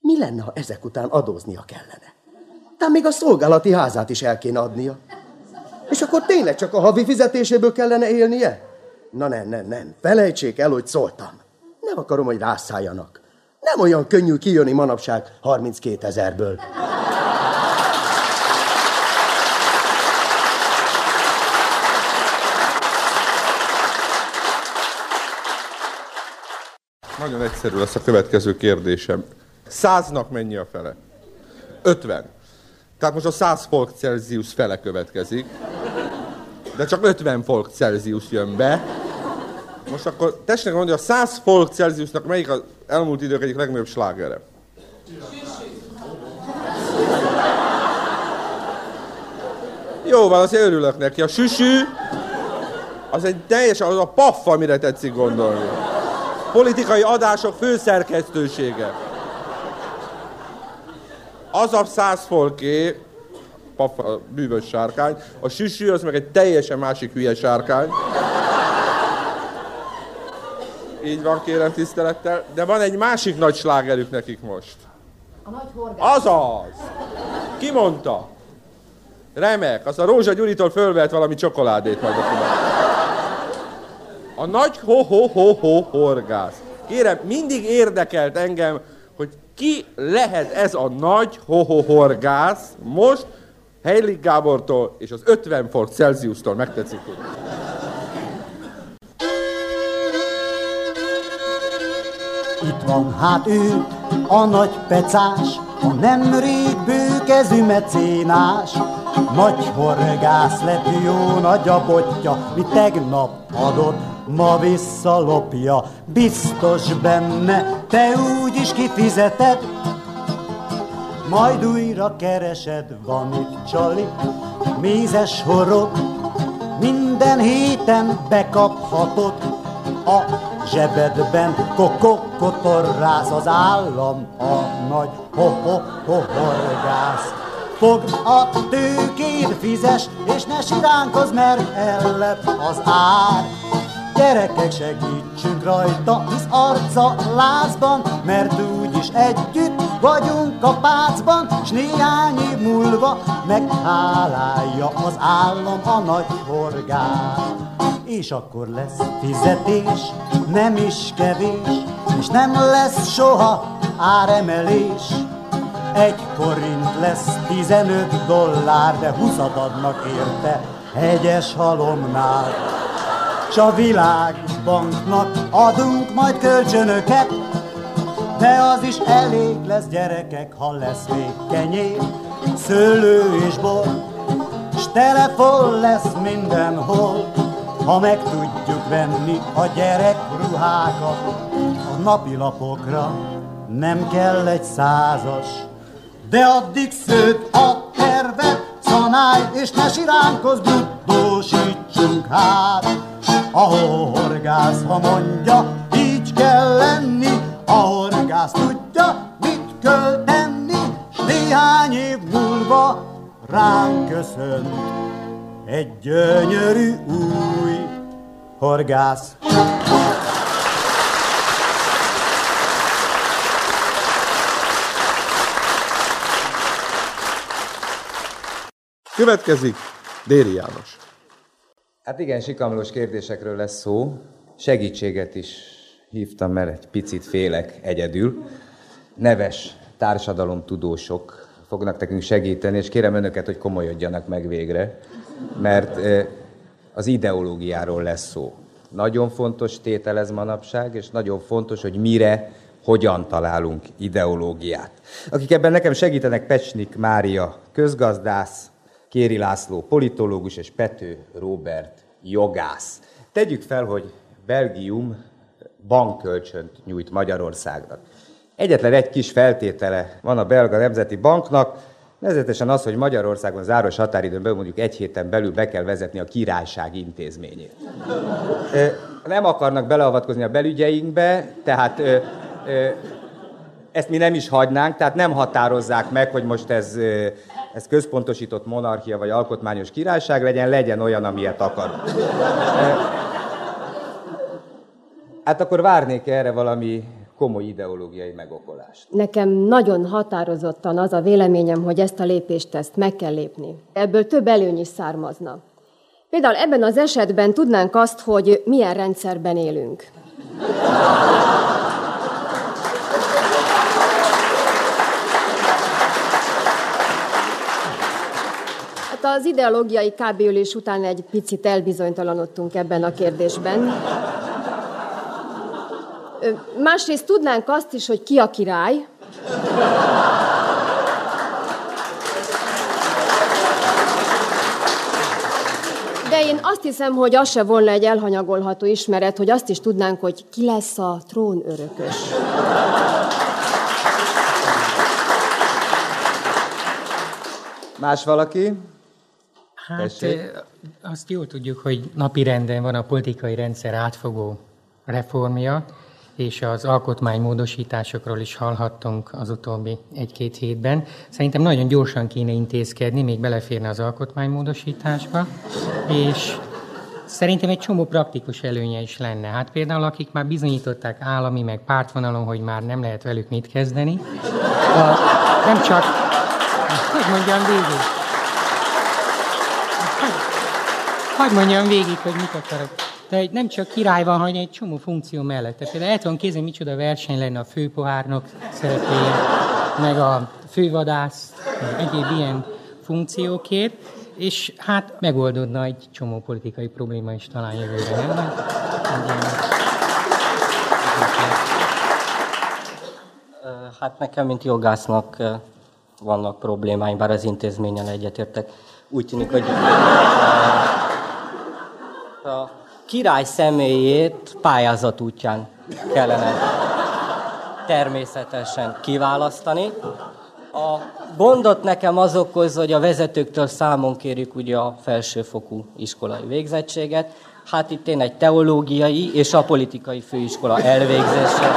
mi lenne, ha ezek után adóznia kellene? Tehát még a szolgálati házát is el kéne adnia. És akkor tényleg csak a havi fizetéséből kellene élnie? Na nem, nem, nem. Felejtsék el, hogy szóltam. Nem akarom, hogy rászálljanak. Nem olyan könnyű kijönni manapság 32 ezerből. Nagyon egyszerű lesz a következő kérdésem. Száznak mennyi a fele? 50. Tehát most a 100 folk Celsius fele következik. De csak 50 folk Celsius jön be. Most akkor tessék mondani, a 100 folk Celsiusnak melyik az elmúlt idők egyik legnagyobb slágere? Jó van, azért örülök neki. A süsű, az egy teljesen az a paff, amire tetszik gondolni. Politikai adások főszerkesztősége. Az a száz folké, paff, a bűvös sárkány, a süsű az meg egy teljesen másik hülye sárkány. Így van, kérem tisztelettel. De van egy másik nagy slágerük nekik most. A nagy horgás. Azaz! Ki mondta? Remek, az a Rózsa Gyuritól fölvett valami csokoládét majd a A nagy ho-ho-ho-ho horgász. Kérem, mindig érdekelt engem, ki lehet ez a nagy ho-ho horgász most Heilig Gábortól és az 50 fok Celsius-tól megtetszik. Itt van hát ő, a nagy pecás, a nemrég bőkezű mecénás. Nagy horgász lett jó nagy a botja, mi tegnap adott, ma visszalopja. Biztos benne, te úgy is kifizeted, majd újra keresed, van itt csali, mézes horog, minden héten bekaphatod, a zsebedben kokokotorrász az állam, a nagy ho-ho-ho-horgász. Fogd a tőkéd, fizes, és ne siránkozz, mert ellep az ár. Gyerekek, segítsünk rajta, hisz arca lázban, mert úgyis együtt vagyunk a pácban, s néhány év múlva meghálálja az állam a nagy horgát. És akkor lesz fizetés, nem is kevés, és nem lesz soha áremelés. Egy forint lesz 15 dollár, de húszat adnak érte hegyes halomnál. S a világbanknak adunk majd kölcsönöket, de az is elég lesz gyerekek, ha lesz még kenyér, szőlő és bor, s telefon lesz mindenhol, ha meg tudjuk venni a gyerekruhákat a napilapokra, nem kell egy százas, de addig sződ a tervet, szanálj, és ne siránkozz, buddósítsunk hát. A horgász, ha mondja, így kell lenni, a horgász tudja, mit kell tenni, s néhány év múlva ránk köszönt egy gyönyörű új horgász. Következik Déri János. Hát igen, sikamlós kérdésekről lesz szó. Segítséget is hívtam, mert egy picit félek egyedül. Neves társadalomtudósok fognak nekünk segíteni, és kérem önöket, hogy komolyodjanak meg végre, mert az ideológiáról lesz szó. Nagyon fontos tétel ez manapság, és nagyon fontos, hogy mire, hogyan találunk ideológiát. Akik ebben nekem segítenek, Pecsnik Mária közgazdász, Kéri László politológus és Pető Robert jogász. Tegyük fel, hogy Belgium bankkölcsönt nyújt Magyarországnak. Egyetlen egy kis feltétele van a belga nemzeti banknak, nevezetesen az, hogy Magyarországon záros határidőn belül mondjuk egy héten belül be kell vezetni a királyság intézményét. Nem akarnak beleavatkozni a belügyeinkbe, tehát ezt mi nem is hagynánk, tehát nem határozzák meg, hogy most ez, ez központosított monarchia vagy alkotmányos királyság legyen, legyen olyan, amilyet akar. Hát akkor várnék erre valami komoly ideológiai megokolást. Nekem nagyon határozottan az a véleményem, hogy ezt a lépést ezt meg kell lépni. Ebből több előny is származna. Például ebben az esetben tudnánk azt, hogy milyen rendszerben élünk. Hát az ideológiai kábíülés után egy picit elbizonytalanodtunk ebben a kérdésben. Másrészt tudnánk azt is, hogy ki a király. De én azt hiszem, hogy az se volna egy elhanyagolható ismeret, hogy azt is tudnánk, hogy ki lesz a trón örökös. Más valaki? Hát Tessék. azt jól tudjuk, hogy napi renden van a politikai rendszer átfogó reformja, és az alkotmánymódosításokról is hallhattunk az utóbbi egy-két hétben. Szerintem nagyon gyorsan kéne intézkedni, még beleférne az alkotmánymódosításba, és szerintem egy csomó praktikus előnye is lenne. Hát például, akik már bizonyították állami meg pártvonalon, hogy már nem lehet velük mit kezdeni, a, nem csak, hogy mondjam végig, Hagy mondjam végig, hogy mit akarok. De nem csak király van, hanem egy csomó funkció mellett. Például el tudom képzelni, micsoda verseny lenne a főpohárnok szerepéje, meg a fővadász, meg egyéb ilyen funkciókért, és hát megoldódna egy csomó politikai probléma is talán jövőre, nem? Hát nekem, mint jogásznak vannak problémáim, bár az intézménnyel egyetértek. Úgy tűnik, hogy a király személyét pályázat útján kellene természetesen kiválasztani. A gondot nekem az okoz, hogy a vezetőktől számon kérjük ugye a felsőfokú iskolai végzettséget. Hát itt én egy teológiai és a politikai főiskola elvégzése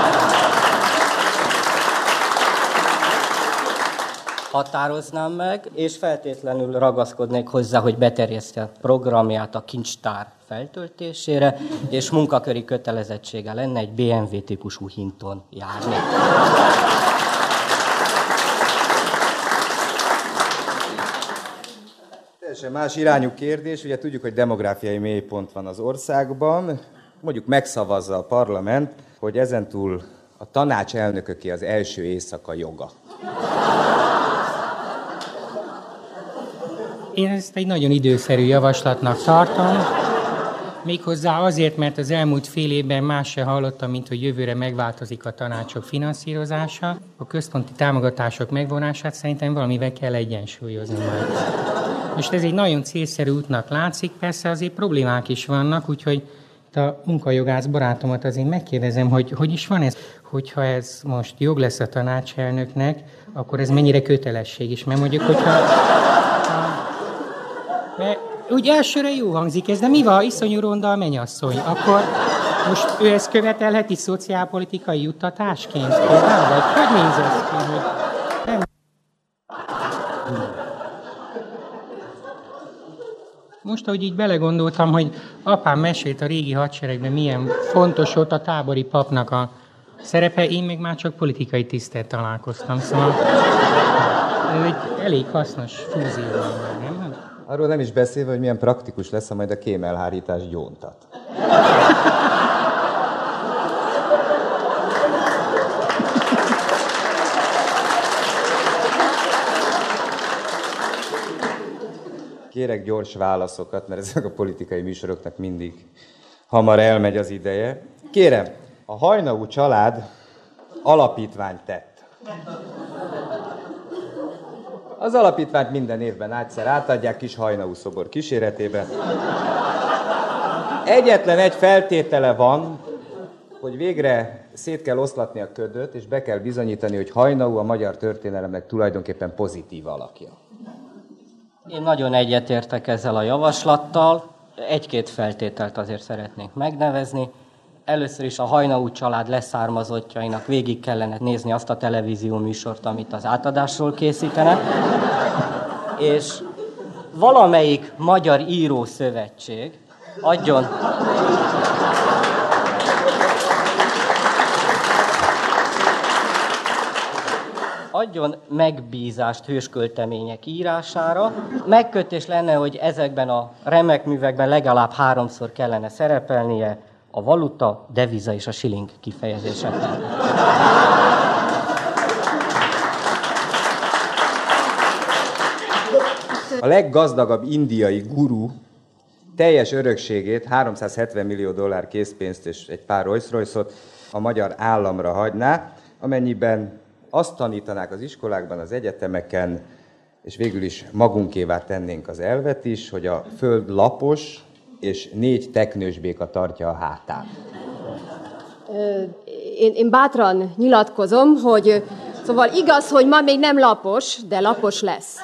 határoznám meg, és feltétlenül ragaszkodnék hozzá, hogy beterjesztje programját a kincstár feltöltésére, és munkaköri kötelezettsége lenne egy BMW típusú hinton járni. Teljesen más irányú kérdés, ugye tudjuk, hogy demográfiai mélypont van az országban, mondjuk megszavazza a parlament, hogy ezentúl a tanács elnököké az első éjszaka joga. Én ezt egy nagyon időszerű javaslatnak tartom. Méghozzá azért, mert az elmúlt fél évben más se hallottam, mint hogy jövőre megváltozik a tanácsok finanszírozása. A központi támogatások megvonását szerintem valamivel kell egyensúlyozni majd. Most ez egy nagyon célszerű útnak látszik, persze azért problémák is vannak, úgyhogy a munkajogász barátomat azért megkérdezem, hogy hogy is van ez, hogyha ez most jog lesz a tanácselnöknek, akkor ez mennyire kötelesség is, mert mondjuk, hogyha... Mert úgy elsőre jó hangzik ez, de mi van, iszonyú ronda a mennyasszony, akkor most ő ezt követelheti szociálpolitikai juttatásként? Például, vagy hogy néz ez ki, hogy nem Most, ahogy így belegondoltam, hogy apám mesélt a régi hadseregben, milyen fontos volt a tábori papnak a szerepe, én még már csak politikai tisztelt találkoztam, szóval ez egy elég hasznos fúzió, nem? Arról nem is beszélve, hogy milyen praktikus lesz, ha majd a kémelhárítás gyóntat. Kérek gyors válaszokat, mert ezek a politikai műsoroknak mindig hamar elmegy az ideje. Kérem, a Hajnaú család alapítványt tett. Az alapítványt minden évben egyszer átadják kis Hajnaú szobor kíséretében. Egyetlen egy feltétele van, hogy végre szét kell oszlatni a ködöt, és be kell bizonyítani, hogy Hajnaú a magyar történelemnek tulajdonképpen pozitív alakja. Én nagyon egyetértek ezzel a javaslattal. Egy-két feltételt azért szeretnék megnevezni. Először is a Hajnaú család leszármazottjainak végig kellene nézni azt a televízió műsort, amit az átadásról készítenek. És valamelyik magyar írószövetség adjon adjon megbízást hősköltemények írására. Megkötés lenne, hogy ezekben a remek művekben legalább háromszor kellene szerepelnie a valuta, deviza és a shilling kifejezéseknek. A leggazdagabb indiai guru teljes örökségét, 370 millió dollár készpénzt és egy pár Rolls royce a magyar államra hagyná, amennyiben azt tanítanák az iskolákban, az egyetemeken, és végül is magunkévá tennénk az elvet is, hogy a föld lapos, és négy teknős béka tartja a hátán. Én, én bátran nyilatkozom, hogy szóval igaz, hogy ma még nem lapos, de lapos lesz.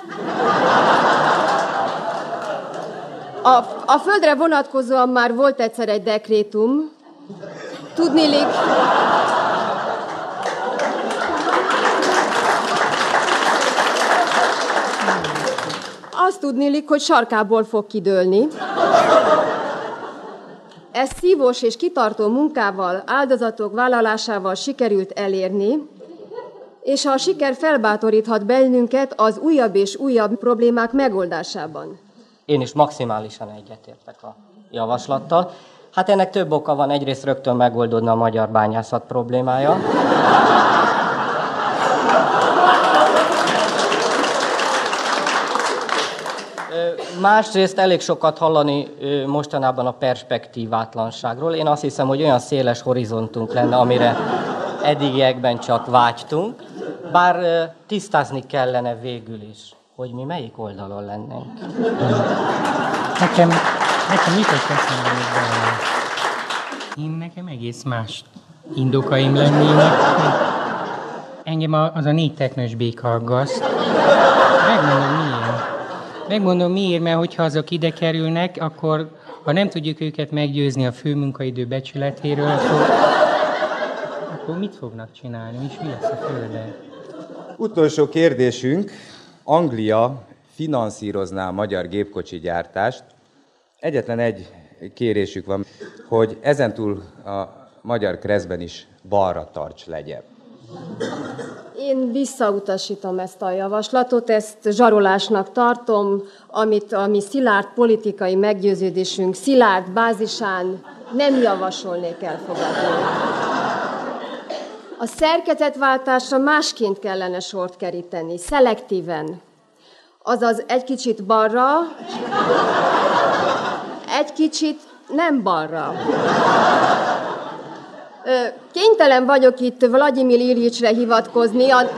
A, a földre vonatkozóan már volt egyszer egy dekrétum. Tudnélik, azt tudnélik, hogy sarkából fog kidőlni. Ez szívós és kitartó munkával, áldozatok vállalásával sikerült elérni, és a siker felbátoríthat bennünket az újabb és újabb problémák megoldásában. Én is maximálisan egyetértek a javaslattal. Hát ennek több oka van. Egyrészt rögtön megoldódna a magyar bányászat problémája. Másrészt elég sokat hallani mostanában a perspektívátlanságról. Én azt hiszem, hogy olyan széles horizontunk lenne, amire eddigiekben csak vágytunk. Bár tisztázni kellene végül is, hogy mi melyik oldalon lennénk. Nekem, nekem mit eszembe benne? Én nekem egész más indokaim lennének. Engem az a négy teknős béka aggaszt. Megmondom miért. Megmondom miért, mert hogyha azok ide kerülnek, akkor ha nem tudjuk őket meggyőzni a főmunkaidő becsületéről, akkor, akkor mit fognak csinálni, és mi lesz a földel? Utolsó kérdésünk. Anglia finanszírozná a magyar gépkocsi gyártást. Egyetlen egy kérésük van, hogy ezentúl a magyar kreszben is balra tarts legyen. Én visszautasítom ezt a javaslatot, ezt zsarolásnak tartom, amit a mi szilárd politikai meggyőződésünk szilárd bázisán nem javasolnék elfogadni. A szerkezetváltásra másként kellene sort keríteni, szelektíven. Azaz egy kicsit balra, egy kicsit nem balra. Kénytelen vagyok itt Vladimir Ilyicsre hivatkozni, a,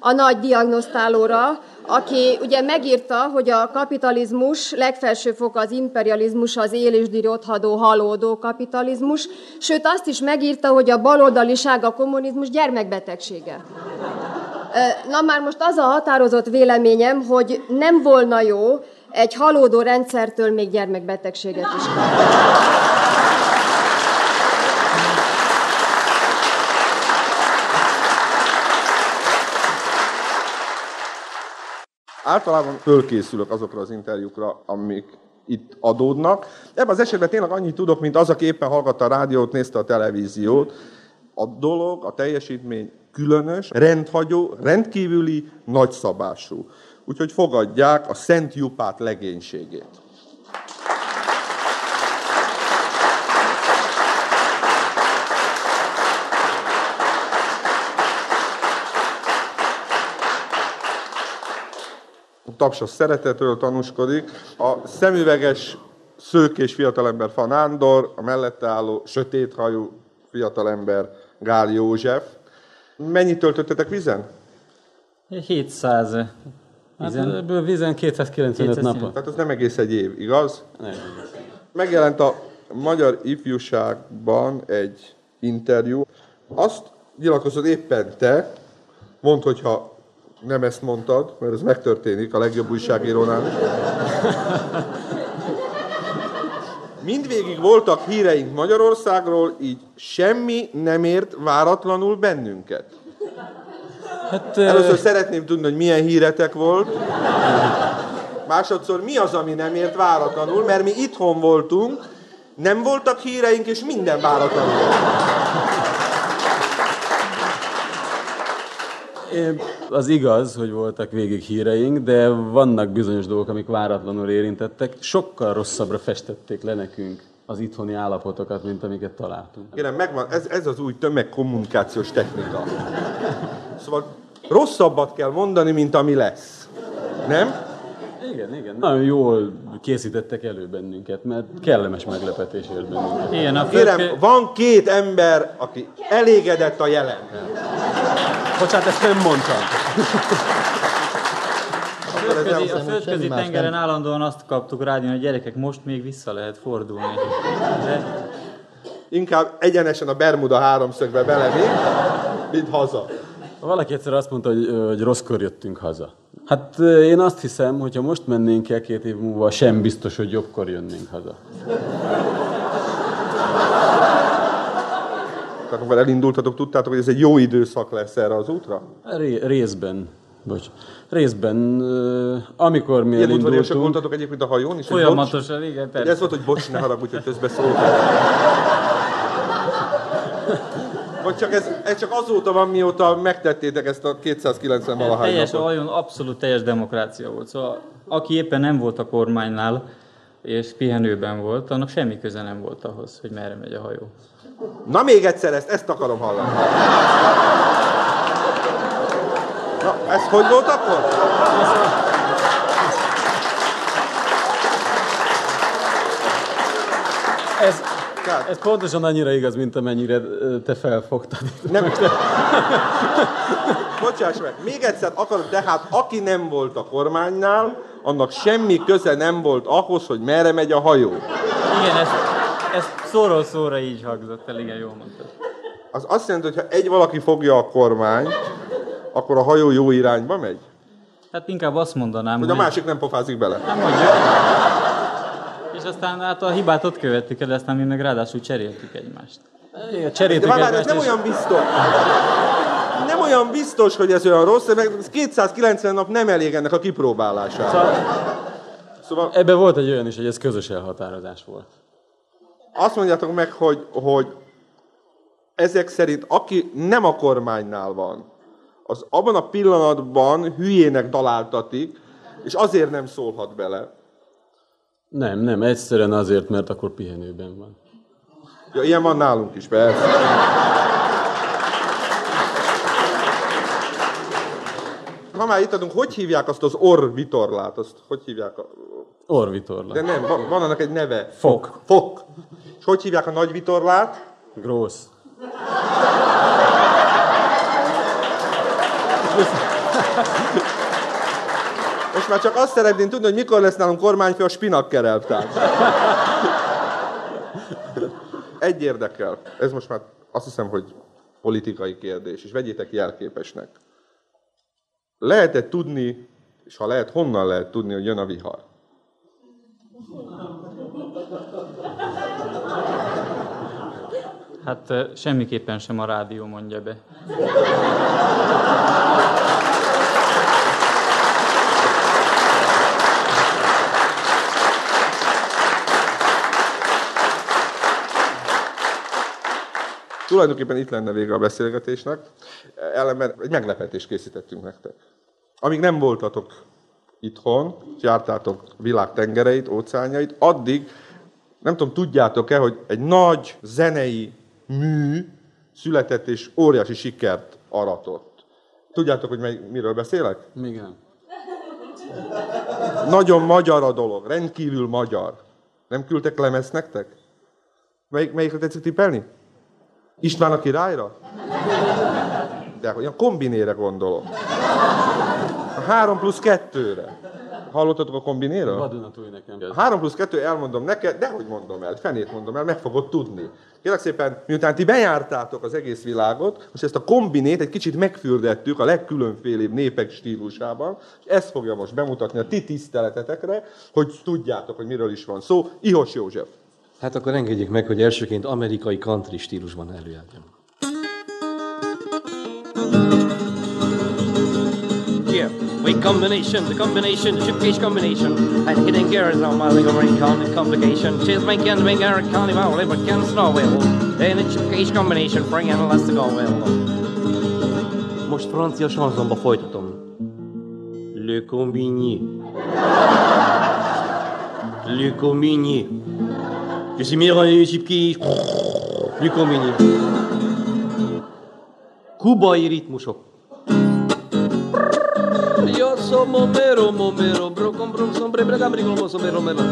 a nagy diagnosztálóra, aki ugye megírta, hogy a kapitalizmus legfelső fok az imperializmus, az élésdíj rothadó, halódó kapitalizmus, sőt azt is megírta, hogy a baloldaliság a kommunizmus gyermekbetegsége. Na már most az a határozott véleményem, hogy nem volna jó egy halódó rendszertől még gyermekbetegséget is kapni. Általában fölkészülök azokra az interjúkra, amik itt adódnak. Ebben az esetben tényleg annyit tudok, mint az, aki éppen hallgatta a rádiót, nézte a televíziót. A dolog, a teljesítmény különös, rendhagyó, rendkívüli, nagyszabású. Úgyhogy fogadják a Szent Jupát legénységét. Tapsos szeretetről tanúskodik. A szemüveges szőkés fiatalember Fan Ándor, a mellette álló sötéthajú fiatalember Gál József. Mennyit töltöttetek vizen? 700. Hát ebből vizen 295 napot. Tehát ez nem egész egy év, igaz? Nem. Megjelent a magyar ifjúságban egy interjú. Azt nyilatkozod éppen te, mondd, hogyha nem ezt mondtad, mert ez megtörténik a legjobb újságírónál. Mindvégig voltak híreink Magyarországról, így semmi nem ért váratlanul bennünket. Hát, Először szeretném tudni, hogy milyen híretek volt. Másodszor mi az, ami nem ért váratlanul, mert mi itthon voltunk, nem voltak híreink, és minden váratlanul Az igaz, hogy voltak végig híreink, de vannak bizonyos dolgok, amik váratlanul érintettek. Sokkal rosszabbra festették le nekünk az itthoni állapotokat, mint amiket találtunk. Kérem, megvan, ez, ez az új tömegkommunikációs technika. Szóval rosszabbat kell mondani, mint ami lesz. Nem? Igen, igen. Nagyon jól készítettek elő bennünket, mert kellemes meglepetés ért bennünket. Igen, a Kérem, van két ember, aki elégedett a jelennel. Bocsánat, ezt nem mondtam. A földközi, a földközi tengeren állandóan azt kaptuk rádión, hogy gyerekek, most még vissza lehet fordulni. De Inkább egyenesen a Bermuda háromszögbe bele, mi? mint haza. Valaki egyszer azt mondta, hogy, hogy rosszkor jöttünk haza. Hát én azt hiszem, hogy ha most mennénk el két év múlva, sem biztos, hogy jobbkor jönnénk haza. Tehát amikor elindultatok, tudtátok, hogy ez egy jó időszak lesz erre az útra? Ré, részben. Bocs. Részben, amikor mi Ilyen elindultunk... voltatok egyébként a hajón is? hogy Folyamatosan, igen, bocs, persze. hogy ez volt, hogy bocs, ne haragudj, hogy közbeszóltam. Vagy csak ez, ez csak azóta van, mióta megtettétek ezt a 290 valahány Teljes napot. aljon abszolút teljes demokrácia volt. Szóval aki éppen nem volt a kormánynál, és pihenőben volt, annak semmi köze nem volt ahhoz, hogy merre megy a hajó. Na még egyszer ezt, ezt akarom hallani. Na, ez hogy volt akkor? Ez, ez pontosan annyira igaz, mint amennyire te felfogtad. Nem. Bocsáss meg, még egyszer akarom, tehát aki nem volt a kormánynál, annak semmi köze nem volt ahhoz, hogy merre megy a hajó. Igen, ez, ez szóról szóra így hangzott el, igen, jól mondtad. Az azt jelenti, hogy ha egy valaki fogja a kormányt, akkor a hajó jó irányba megy? Hát inkább azt mondanám, Hogy a másik nem pofázik bele. Nem mondjuk. És aztán hát a hibát ott követtük el, aztán mi meg ráadásul cseréltük egymást. Igen, De már, már ez nem olyan biztos. Nem olyan biztos, hogy ez olyan rossz, meg 290 nap nem elég ennek a kipróbálására. Szóval, szóval ebben volt egy olyan is, hogy ez közös elhatározás volt. Azt mondjátok meg, hogy, hogy ezek szerint aki nem a kormánynál van, az abban a pillanatban hülyének daláltatik, és azért nem szólhat bele. Nem, nem, egyszerűen azért, mert akkor pihenőben van. Ja, ilyen van nálunk is, persze. Ha már itt adunk, hogy hívják azt az orvitorlát? Azt hogy hívják? A... Orvitorlát. De nem, van, van annak egy neve. Fok. Fok. hogy hívják a nagy vitorlát? Grósz. Most már csak azt szeretném tudni, hogy mikor lesz nálunk kormányfő a spinakkereltár. Egy érdekel. Ez most már azt hiszem, hogy politikai kérdés, és vegyétek jelképesnek. Lehet-e tudni, és ha lehet, honnan lehet tudni, hogy jön a vihar? Hát semmiképpen sem a rádió mondja be. Tulajdonképpen itt lenne vége a beszélgetésnek, ellenben egy meglepetést készítettünk nektek. Amíg nem voltatok itthon, jártátok világ tengereit, óceánjait, addig nem tudom, tudjátok-e, hogy egy nagy zenei mű született és óriási sikert aratott. Tudjátok, hogy mely, miről beszélek? Igen. Nagyon magyar a dolog, rendkívül magyar. Nem küldtek lemez nektek? Melyik, melyikre tetszik tippelni? István a királyra? De olyan kombinére gondolok. A 3 plusz 2-re. Hallottatok a kombinéről? Vadonatúj nekem. A 3 plusz 2 elmondom neked, de hogy mondom el, fenét mondom el, meg fogod tudni. Kérlek szépen, miután ti bejártátok az egész világot, most ezt a kombinét egy kicsit megfürdettük a legkülönfélébb népek stílusában, és ezt fogja most bemutatni a ti tiszteletetekre, hogy tudjátok, hogy miről is van szó. Ihos József. Hát akkor engedjék meg, hogy elsőként amerikai country stílusban előadjam. Yeah, we combination, the combination, the shipcase combination. And hidden gears on my legal ring con complication. Cheers, my can wing our carnival, live can snow will. And a shipcase combination, bring an elastic will. Most francia chansonba folytatom. Le combini. Le combini. Shipcase. Le combini. Kubai ritmusok. Yo soy momero, momero, bro, con bro, sombre, brega, brigo, sombrero, mero.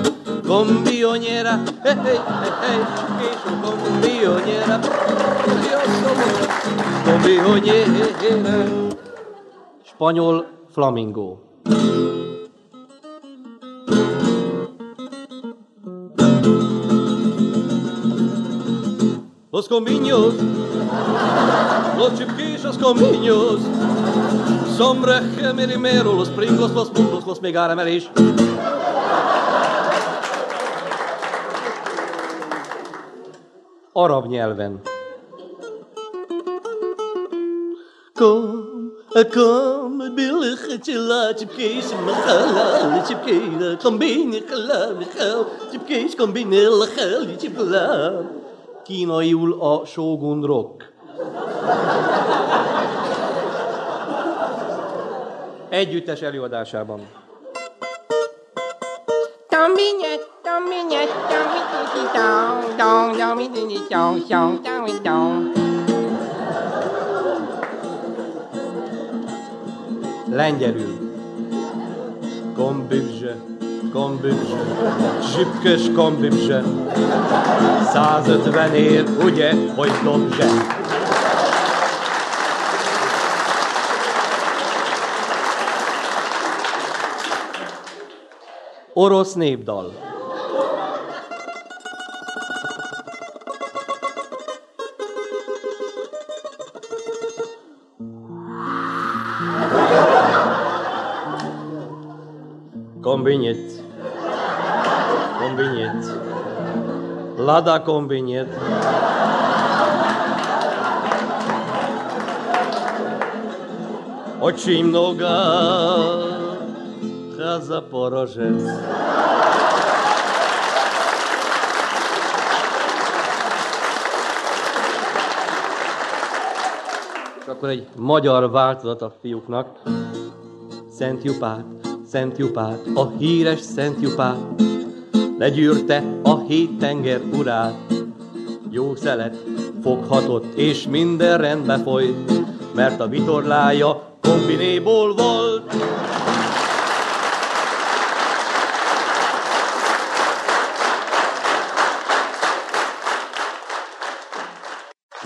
Con bioñera, hey, hey, hey, hey, con bioñera. Yo soy momero, con bioñera. Spanyol flamingo. Los combiños, los chiquillos combiños, Sombra, gemerimero, los pringos, los mundos, los megaramelis. Arab nyelven. Kom, kom, billig, chilla, chipkees, machala, chipkees, kombine, khala, michal, chipkees, kombine, lachal, chipla. Kínaiul a Shogun Rock. Együttes előadásában. Lengyelül. Kombibzse, kombibzse, zsipkös kombibzse. 150 ér, ugye, hogy dobzse. Orosz népdal. Kombinjet. Lada kombinjet. Oči mnoga, za porožec. És akkor egy magyar változat a fiúknak. Szent Jupát, Szent Jupát, a híres Szent Jupát, legyűrte a hét tenger urát. Jó szelet foghatott, és minden rendbe folyt, mert a vitorlája kombinéból volt.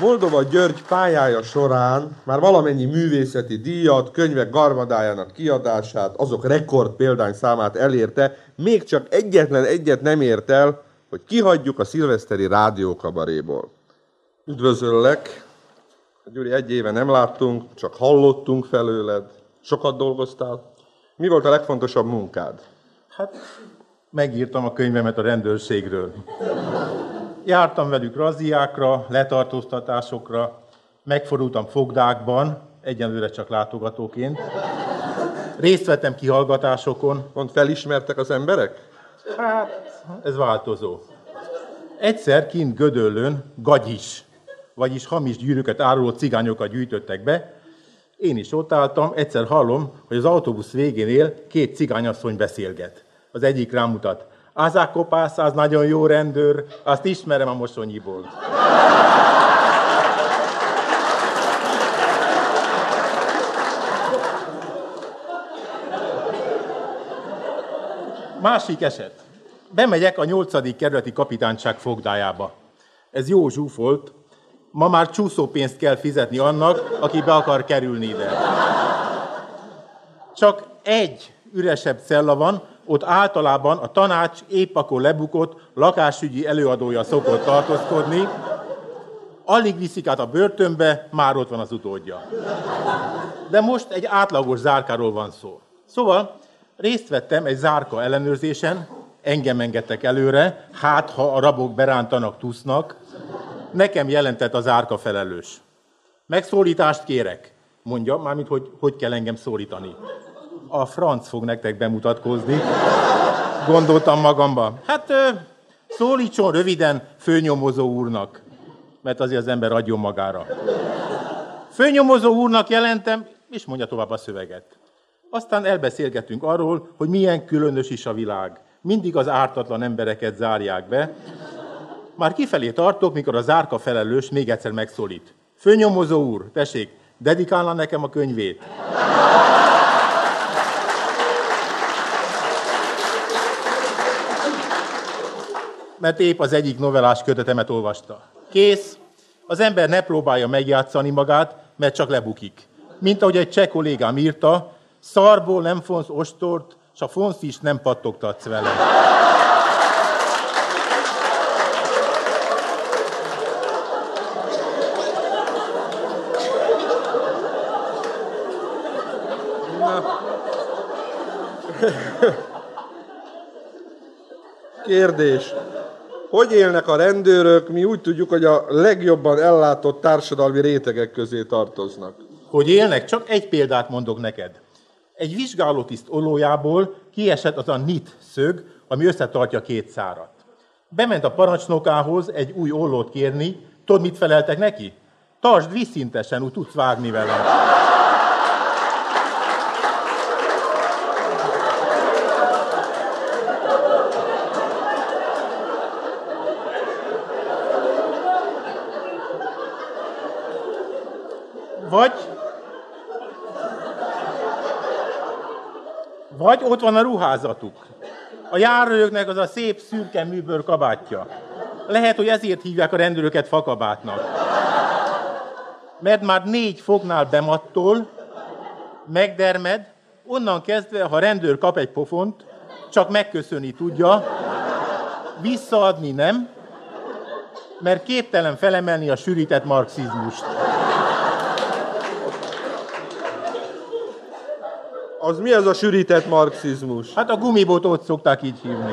Moldova György pályája során már valamennyi művészeti díjat, könyvek garmadájának kiadását, azok rekord példány számát elérte, még csak egyetlen egyet nem ért el, hogy kihagyjuk a szilveszteri rádiókabaréból. Üdvözöllek! Gyuri, egy éve nem láttunk, csak hallottunk felőled. Sokat dolgoztál. Mi volt a legfontosabb munkád? Hát megírtam a könyvemet a rendőrségről. Jártam velük razziákra, letartóztatásokra, megfordultam fogdákban, egyenlőre csak látogatóként. Részt vettem kihallgatásokon. Mond felismertek az emberek? Hát, ez változó. Egyszer kint Gödöllön gagyis, vagyis hamis gyűrűket áruló cigányokat gyűjtöttek be. Én is ott álltam, egyszer hallom, hogy az autóbusz végén él két cigányasszony beszélget. Az egyik rámutat. Ázák kopász, az nagyon jó rendőr, azt ismerem a mosonyiból. Másik eset. Bemegyek a nyolcadik kerületi kapitányság fogdájába. Ez jó zsúfolt. Ma már csúszópénzt kell fizetni annak, aki be akar kerülni ide. Csak egy üresebb cella van, ott általában a tanács épp akkor lebukott lakásügyi előadója szokott tartózkodni, alig viszik át a börtönbe, már ott van az utódja. De most egy átlagos zárkáról van szó. Szóval részt vettem egy zárka ellenőrzésen, engem engedtek előre, hát ha a rabok berántanak, tusznak, nekem jelentett az árka felelős. Megszólítást kérek, mondja, mármint hogy hogy kell engem szólítani a franc fog nektek bemutatkozni. Gondoltam magamba. Hát szólítson röviden főnyomozó úrnak, mert azért az ember adjon magára. Főnyomozó úrnak jelentem, és mondja tovább a szöveget. Aztán elbeszélgetünk arról, hogy milyen különös is a világ. Mindig az ártatlan embereket zárják be. Már kifelé tartok, mikor a zárka felelős még egyszer megszólít. Főnyomozó úr, tessék, dedikálna nekem a könyvét. mert épp az egyik novellás kötetemet olvasta. Kész, az ember ne próbálja megjátszani magát, mert csak lebukik. Mint ahogy egy cseh kollégám írta, szarból nem fonsz ostort, s a fonsz is nem pattogtatsz vele. Kérdés. Hogy élnek a rendőrök? Mi úgy tudjuk, hogy a legjobban ellátott társadalmi rétegek közé tartoznak. Hogy élnek? Csak egy példát mondok neked. Egy vizsgálótiszt olójából kiesett az a nit szög, ami összetartja két szárat. Bement a parancsnokához egy új ollót kérni, tudod, mit feleltek neki? Tartsd vízszintesen, úgy tudsz vágni vele. Vagy Vagy ott van a ruházatuk. A járőröknek az a szép szürke műbőr kabátja. Lehet, hogy ezért hívják a rendőröket fakabátnak. Mert már négy fognál bemattól, megdermed, onnan kezdve, ha rendőr kap egy pofont, csak megköszönni tudja, visszaadni nem, mert képtelen felemelni a sűrített marxizmust. Az mi az a sűrített marxizmus? Hát a gumibotot szokták így hívni.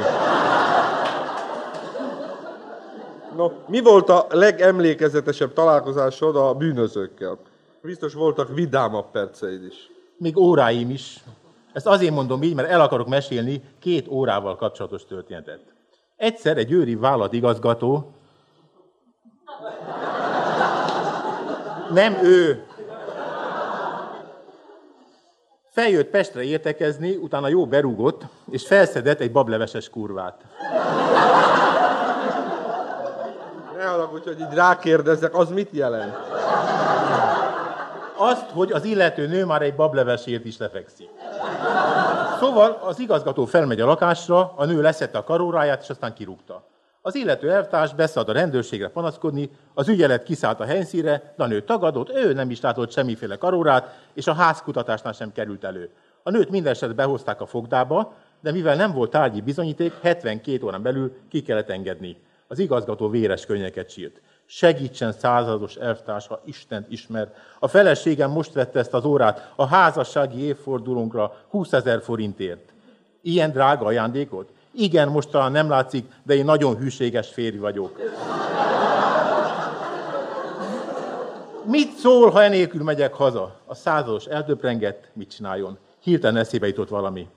No, mi volt a legemlékezetesebb találkozásod a bűnözőkkel? Biztos voltak vidámabb perceid is. Még óráim is. Ezt azért mondom így, mert el akarok mesélni két órával kapcsolatos történetet. Egyszer egy őri vállalatigazgató, nem ő, Feljött Pestre értekezni, utána jó berúgott, és felszedett egy bableveses kurvát. Ne haragudj, hogy így rákérdezek, az mit jelent? Azt, hogy az illető nő már egy bablevesért is lefekszik. Szóval az igazgató felmegy a lakásra, a nő leszette a karóráját, és aztán kirúgta. Az illető elvtárs beszállt a rendőrségre panaszkodni, az ügyelet kiszállt a helyszíre, de a nő tagadott, ő nem is látott semmiféle karórát, és a házkutatásnál sem került elő. A nőt minden esetben behozták a fogdába, de mivel nem volt tárgyi bizonyíték, 72 órán belül ki kellett engedni. Az igazgató véres könnyeket sírt. Segítsen százados elvtárs, ha Istent ismer. A feleségem most vette ezt az órát a házassági évfordulónkra 20 ezer forintért. Ilyen drága ajándékot? Igen, most talán nem látszik, de én nagyon hűséges férj vagyok. Mit szól, ha enélkül megyek haza? A százados eldöprengett, mit csináljon? Hirtelen eszébe jutott valami.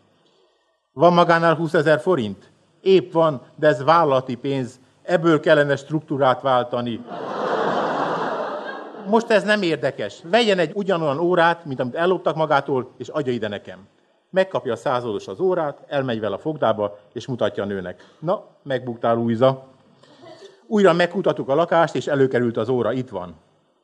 Van magánál 20 ezer forint? Épp van, de ez vállalati pénz, ebből kellene struktúrát váltani. Most ez nem érdekes. Vegyen egy ugyanolyan órát, mint amit elloptak magától, és adja ide nekem. Megkapja a százados az órát, elmegy vele a fogdába, és mutatja a nőnek. Na, megbuktál, Luisa. Újra megkutattuk a lakást, és előkerült az óra, itt van.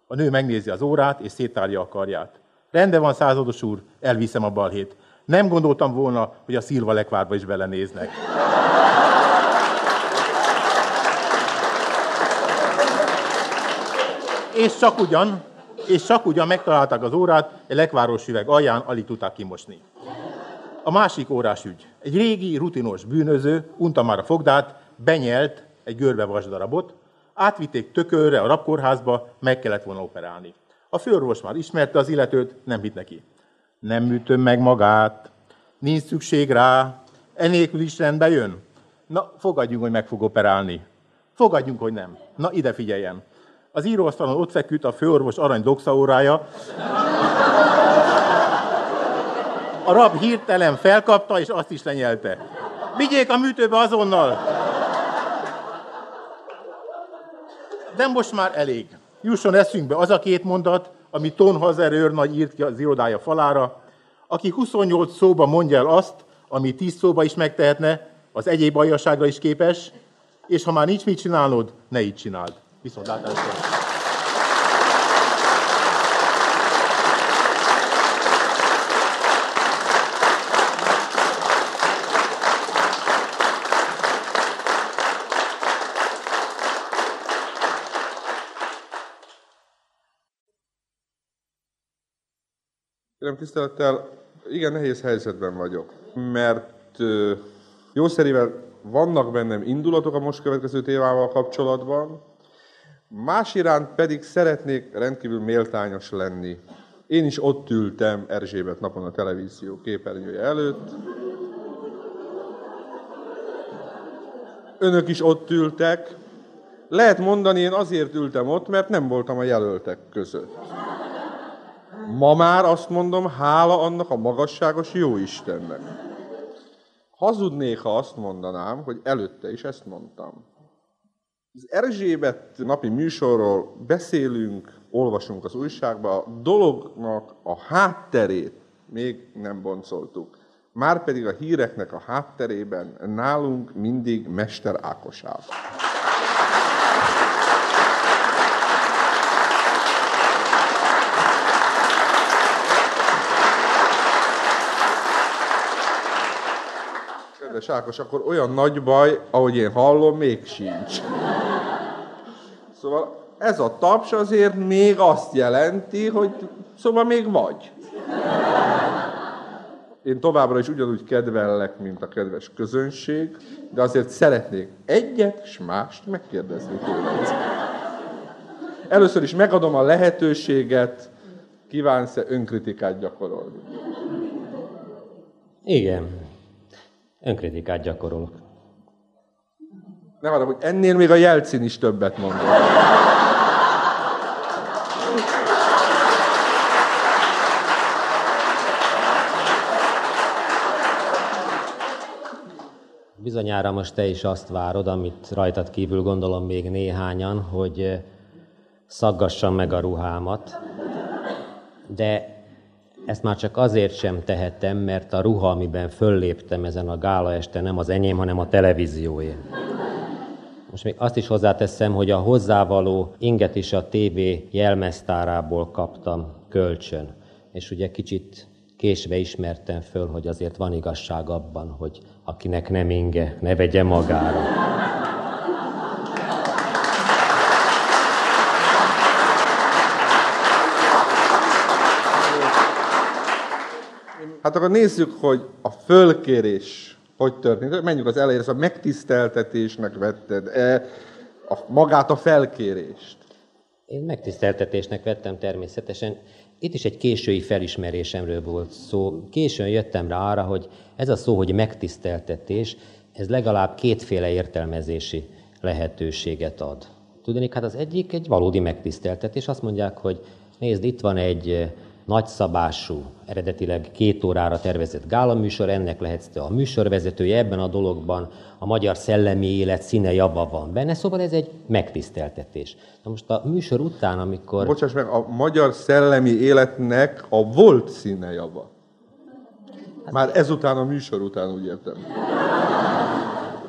A nő megnézi az órát, és széttárja a karját. Rende van, százados úr, elviszem a balhét. Nem gondoltam volna, hogy a szilva lekvárba is belenéznek. És csak ugyan, és csak ugyan megtalálták az órát, egy lekváros üveg alján alig tudták kimosni. A másik órás ügy. Egy régi, rutinos bűnöző unta már a fogdát, benyelt egy görbe vasdarabot, átvitték tökölre a rabkórházba, meg kellett volna operálni. A főorvos már ismerte az illetőt, nem hitt neki. Nem műtöm meg magát, nincs szükség rá, enélkül is rendbe jön. Na, fogadjunk, hogy meg fog operálni. Fogadjunk, hogy nem. Na, ide figyeljen. Az íróasztalon ott feküdt a főorvos arany doxaórája. A rab hirtelen felkapta, és azt is lenyelte. Vigyék a műtőbe azonnal! De most már elég. Jusson eszünkbe az a két mondat, ami Tonhazer őrnagy írt ki az irodája falára, aki 28 szóba mondja el azt, ami 10 szóba is megtehetne, az egyéb aljaságra is képes, és ha már nincs mit csinálnod, ne így csináld. Viszontlátásra! Kérem tisztelettel, igen nehéz helyzetben vagyok, mert jó szerivel vannak bennem indulatok a most következő témával kapcsolatban, más iránt pedig szeretnék rendkívül méltányos lenni. Én is ott ültem Erzsébet napon a televízió képernyője előtt. Önök is ott ültek. Lehet mondani, én azért ültem ott, mert nem voltam a jelöltek között. Ma már azt mondom, hála annak a magasságos jó Istennek. Hazudnék, ha azt mondanám, hogy előtte is ezt mondtam. Az Erzsébet napi műsorról beszélünk, olvasunk az újságba, a dolognak a hátterét még nem boncoltuk. Márpedig a híreknek a hátterében nálunk mindig Mester Ákos áll. Kedves Ákos, akkor olyan nagy baj, ahogy én hallom, még sincs. Szóval ez a taps azért még azt jelenti, hogy szóval még vagy. Én továbbra is ugyanúgy kedvellek, mint a kedves közönség, de azért szeretnék egyet és mást megkérdezni tőled. Először is megadom a lehetőséget, kívánsz-e önkritikát gyakorolni? Igen, önkritikát gyakorolok. Nem arra, hogy ennél még a Jelcin is többet mondott. Bizonyára most te is azt várod, amit rajtad kívül gondolom még néhányan, hogy szaggassam meg a ruhámat, de ezt már csak azért sem tehetem, mert a ruha, amiben fölléptem ezen a gála este nem az enyém, hanem a televízióé. Most még azt is hozzáteszem, hogy a hozzávaló inget is a TV jelmeztárából kaptam kölcsön. És ugye kicsit késve ismertem föl, hogy azért van igazság abban, hogy akinek nem inge, ne vegye magára. Hát akkor nézzük, hogy a fölkérés hogy történt. Menjünk az elejére, szóval megtiszteltetésnek vetted-e a, magát a felkérést? Én megtiszteltetésnek vettem természetesen. Itt is egy késői felismerésemről volt szó. Későn jöttem rá arra, hogy ez a szó, hogy megtiszteltetés, ez legalább kétféle értelmezési lehetőséget ad. Tudnék, hát az egyik egy valódi megtiszteltetés. Azt mondják, hogy nézd, itt van egy nagyszabású, eredetileg két órára tervezett gálaműsor, ennek lehetsz te a műsorvezetője, ebben a dologban a magyar szellemi élet színe java van benne, szóval ez egy megtiszteltetés. Na most a műsor után, amikor... Bocsáss meg, a magyar szellemi életnek a volt színe java. Már ezután a műsor után, úgy értem.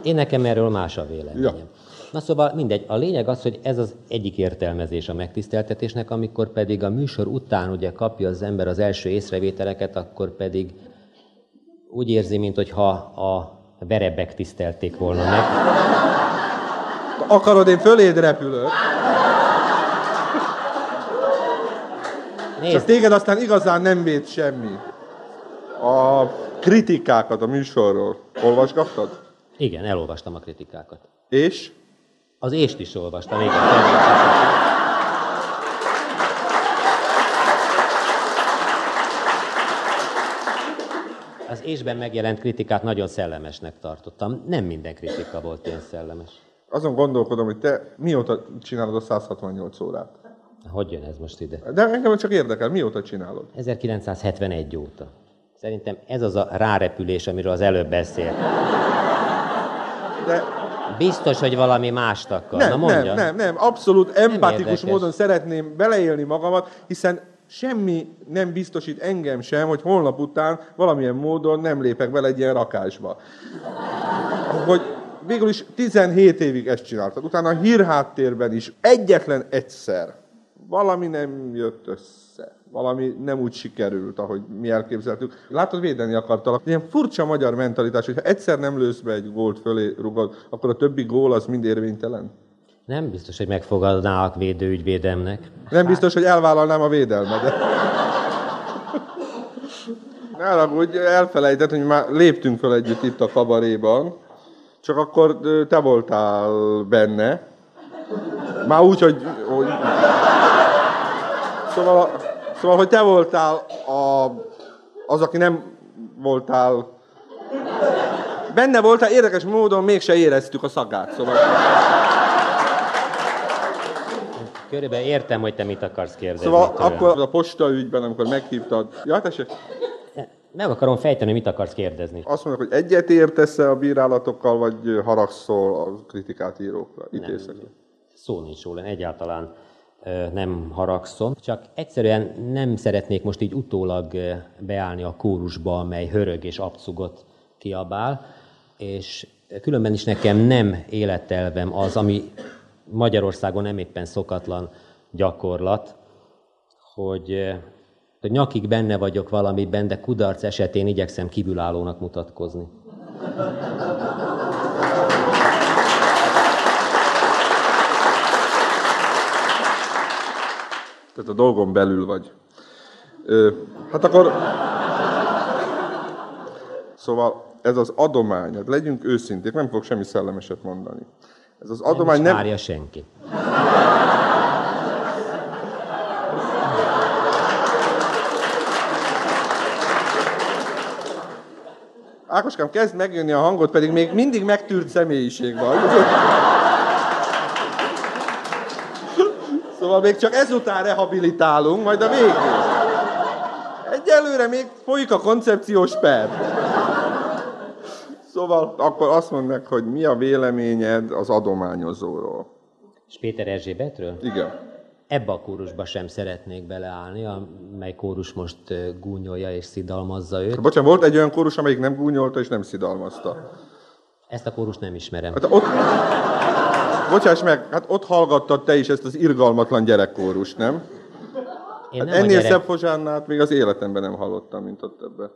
Én nekem erről más a véleményem. Ja. Na szóval mindegy, a lényeg az, hogy ez az egyik értelmezés a megtiszteltetésnek, amikor pedig a műsor után ugye kapja az ember az első észrevételeket, akkor pedig úgy érzi, mintha a verebek tisztelték volna meg. Akarod, én föléd repülök? Nézd. Csak téged aztán igazán nem véd semmi. A kritikákat a műsorról olvasgattad? Igen, elolvastam a kritikákat. És? Az ést is olvastam, igen. Az ésben megjelent kritikát nagyon szellemesnek tartottam. Nem minden kritika volt ilyen szellemes. Azon gondolkodom, hogy te mióta csinálod a 168 órát? Hogy jön ez most ide? De engem csak érdekel, mióta csinálod? 1971 óta. Szerintem ez az a rárepülés, amiről az előbb beszélt. De Biztos, hogy valami mást akar. nem, Na mondja. nem, nem, nem, abszolút empatikus érdekes. módon szeretném beleélni magamat, hiszen semmi nem biztosít engem sem, hogy holnap után valamilyen módon nem lépek bele egy ilyen rakásba. Hogy végül is 17 évig ezt csináltad. Utána a hírháttérben is egyetlen egyszer valami nem jött össze. Valami nem úgy sikerült, ahogy mi elképzeltük. Látod, védeni akartalak. Ilyen furcsa magyar mentalitás, hogy ha egyszer nem lősz be egy gólt fölé rugod, akkor a többi gól az mind érvénytelen. Nem biztos, hogy megfogadnálak védőügyvédemnek. Nem biztos, hogy elvállalnám a védelmedet. Ne haragudj, elfelejtett, hogy már léptünk fel együtt itt a kabaréban, csak akkor te voltál benne. Már úgy, hogy... hogy... Szóval, szóval, hogy te voltál a, az, aki nem voltál... Benne voltál, érdekes módon mégse éreztük a szagát, szóval... Körülbelül értem, hogy te mit akarsz kérdezni. Szóval tőlem. akkor a posta ügyben, amikor meghívtad... Ja, tessék? Meg akarom fejteni, mit akarsz kérdezni. Azt mondok, hogy egyet értesz-e a bírálatokkal, vagy haragszol a kritikát írókra, ítészekre? Szó nincs róla, egyáltalán nem haragszom, csak egyszerűen nem szeretnék most így utólag beállni a kórusba, amely hörög és abcugot kiabál, és különben is nekem nem életelvem az, ami Magyarországon nem éppen szokatlan gyakorlat, hogy, hogy nyakig benne vagyok valamiben, de kudarc esetén igyekszem kívülállónak mutatkozni. Tehát a dolgon belül vagy. Ö, hát akkor... Szóval ez az adomány, hát legyünk őszinték, nem fogok semmi szellemeset mondani. Ez az adomány nem várja senki. Ákoskám, kezd megjönni a hangot, pedig még mindig megtűrt személyiség vagy. Szóval még csak ezután rehabilitálunk, majd a végén. Egyelőre még folyik a koncepciós per. Szóval akkor azt mondd meg, hogy mi a véleményed az adományozóról. És Péter Erzsébetről? Igen. Ebbe a kórusba sem szeretnék beleállni, amely kórus most gúnyolja és szidalmazza őt. Bocsánat, volt egy olyan kórus, amelyik nem gúnyolta és nem szidalmazta. Ezt a kórust nem ismerem. Hát ott... Bocsáss meg, hát ott hallgattad te is ezt az irgalmatlan gyerekkórust, nem? Én Hát nem ennél gyerek- szebb Hozsánnát még az életemben nem hallottam, mint ott ebbe.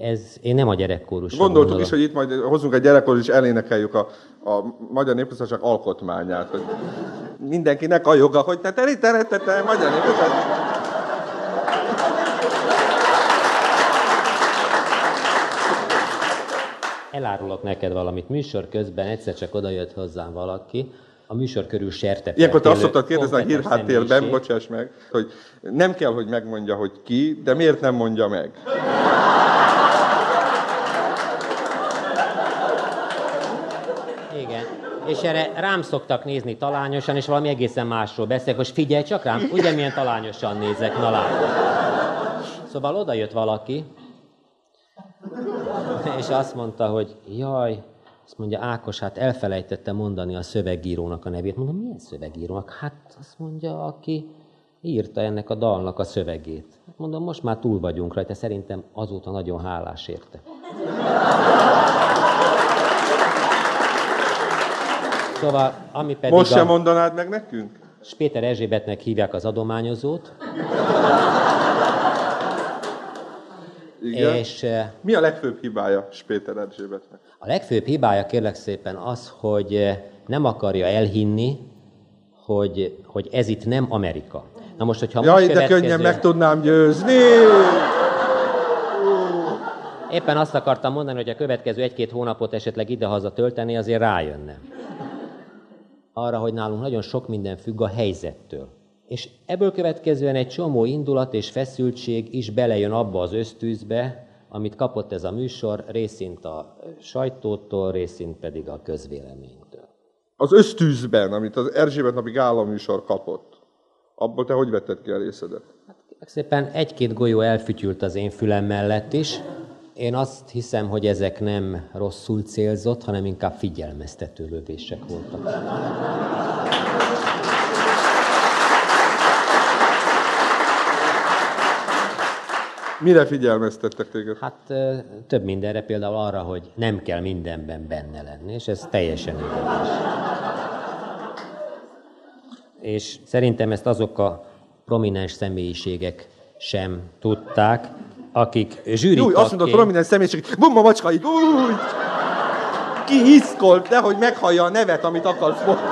Ez, én nem a gyerekkórusra Gondoltuk gondolok. is, hogy itt majd hozunk egy gyerekkórus, és elénekeljük a, a Magyar Népköztársaság alkotmányát. Hogy mindenkinek a joga, hogy te te te te te Magyar Népköztársaság. elárulok neked valamit. Műsor közben egyszer csak odajött hozzám valaki, a műsor körül serte. Ilyenkor te azt szoktad kérdezni a hírháttérben, bocsáss meg, hogy nem kell, hogy megmondja, hogy ki, de miért nem mondja meg? Igen. És erre rám szoktak nézni talányosan, és valami egészen másról beszélek, hogy figyelj csak rám, ugye milyen talányosan nézek, na látod. Szóval oda jött valaki, és azt mondta, hogy jaj, azt mondja, Ákos, hát elfelejtette mondani a szövegírónak a nevét. Mondom, milyen szövegírónak? Hát azt mondja, aki írta ennek a dalnak a szövegét. Mondom, most már túl vagyunk rajta, szerintem azóta nagyon hálás érte. Szóval, ami pedig Most a... sem mondanád meg nekünk? Péter Erzsébetnek hívják az adományozót. Igen. És eh, Mi a legfőbb hibája Spéter Erzsébetnek? a legfőbb hibája kérlek szépen az, hogy eh, nem akarja elhinni, hogy, hogy ez itt nem Amerika. Na most, hogyha Jaj, most de könnyen meg tudnám győzni! Éppen azt akartam mondani, hogy a következő egy-két hónapot esetleg idehaza tölteni, azért rájönne. Arra, hogy nálunk nagyon sok minden függ a helyzettől. És ebből következően egy csomó indulat és feszültség is belejön abba az ösztűzbe, amit kapott ez a műsor, részint a sajtótól, részint pedig a közvéleménytől. Az ösztűzben, amit az Erzsébet napi gálaműsor kapott, abból te hogy vetted ki a részedet? Kérlek Szépen egy-két golyó elfütyült az én fülem mellett is. Én azt hiszem, hogy ezek nem rosszul célzott, hanem inkább figyelmeztető lövések voltak. Mire figyelmeztettek téged? Hát több mindenre, például arra, hogy nem kell mindenben benne lenni, és ez teljesen igaz. És szerintem ezt azok a prominens személyiségek sem tudták, akik Júj, zsűri azt mondod, prominens személyiség, bum a macska így, új! Ki hiszkolt, nehogy meghallja a nevet, amit akarsz mondani.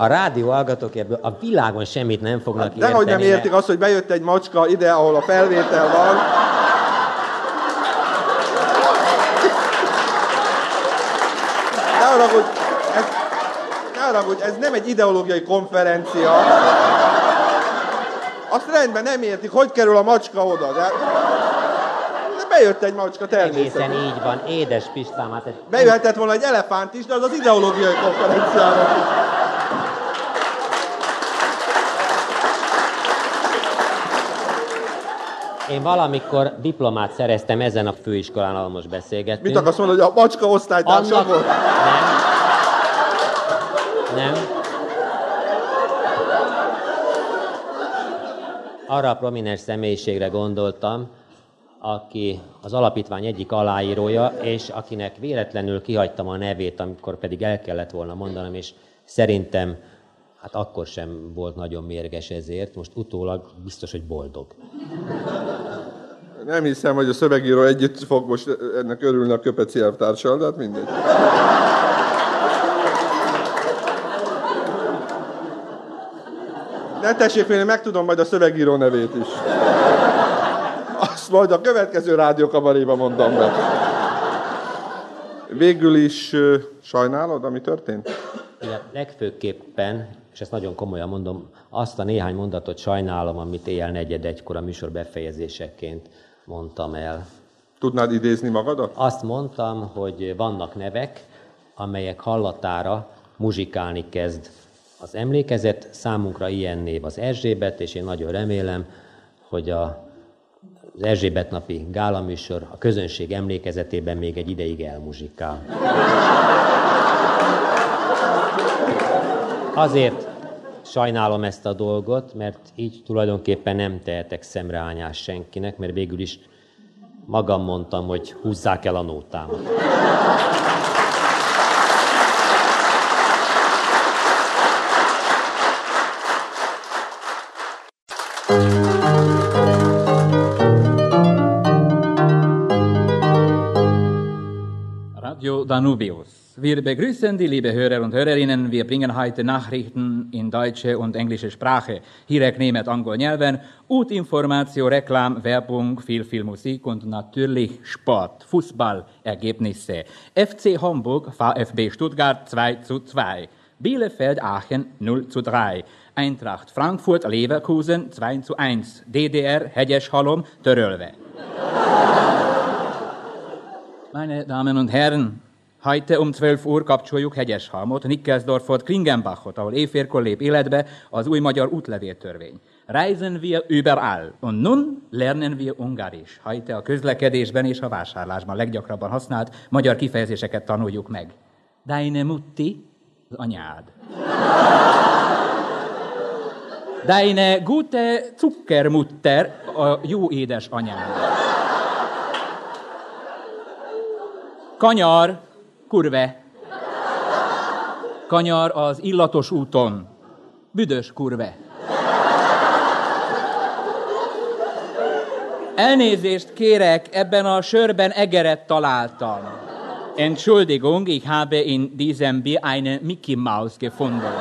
A rádió hallgatók ebből a világon semmit nem fognak érteni. Nehogy nem értik azt, hogy bejött egy macska ide, ahol a felvétel van. Ne haragudj, ez, ne haragudj, ez nem egy ideológiai konferencia. Azt rendben nem értik, hogy kerül a macska oda, de... bejött egy macska Egészen természetesen. így van, édes Pistám, hát ez Bejöhetett volna egy elefánt is, de az az ideológiai konferenciára. Én valamikor diplomát szereztem ezen a főiskolán, ahol most beszélgettünk. Mit akarsz mondani, hogy a macska osztálytársad Annak- volt? Nem. Arra a prominens személyiségre gondoltam, aki az alapítvány egyik aláírója, és akinek véletlenül kihagytam a nevét, amikor pedig el kellett volna mondanom, és szerintem hát akkor sem volt nagyon mérges ezért, most utólag biztos, hogy boldog. Nem hiszem, hogy a szövegíró együtt fog most ennek örülni a Köpeci elvtársal, de hát mindegy. Ne tessék félni, megtudom majd a szövegíró nevét is. Azt majd a következő rádiókabaréba mondom be. Végül is sajnálod, ami történt? Igen, legfőképpen, és ezt nagyon komolyan mondom, azt a néhány mondatot sajnálom, amit éjjel negyed egykor a műsor befejezéseként mondtam el. Tudnád idézni magadat? Azt mondtam, hogy vannak nevek, amelyek hallatára muzsikálni kezd az emlékezet. Számunkra ilyen név az Erzsébet, és én nagyon remélem, hogy a, az Erzsébet napi gálaműsor a közönség emlékezetében még egy ideig elmuzsikál. Azért sajnálom ezt a dolgot, mert így tulajdonképpen nem tehetek szemreányás senkinek, mert végül is magam mondtam, hogy húzzák el a nótámat. Radio Danubius. Wir begrüßen die liebe Hörer und Hörerinnen. Wir bringen heute Nachrichten in deutsche und englische Sprache. Hírek német angol nyelven, útinformáció, reklám, Werbung, viel, viel Musik und natürlich Sport, Fußball, Ergebnisse. FC Hamburg, VfB Stuttgart 2 zu 2. Bielefeld Aachen 0 zu 3. Eintracht Frankfurt Leverkusen 2 zu 1. DDR Hegyeshalom Törölve. Meine Damen und Herren, heute um 12 Uhr kapcsoljuk Hegyeshalmot, Nikkelsdorfot, Klingenbachot, ahol évférkor lép életbe az új magyar útlevéltörvény. Reisen wir überall. Und nun lernen wir Ungarisch. Heute a közlekedésben és a vásárlásban leggyakrabban használt magyar kifejezéseket tanuljuk meg. Deine Mutti, az anyád. Deine gute Zuckermutter, a jó édes anyád. Kanyar, kurve. Kanyar az illatos úton. Büdös kurve. Elnézést kérek, ebben a sörben egeret találtam. Entschuldigung, ich habe in diesem Bier eine Mickey Maus gefunden.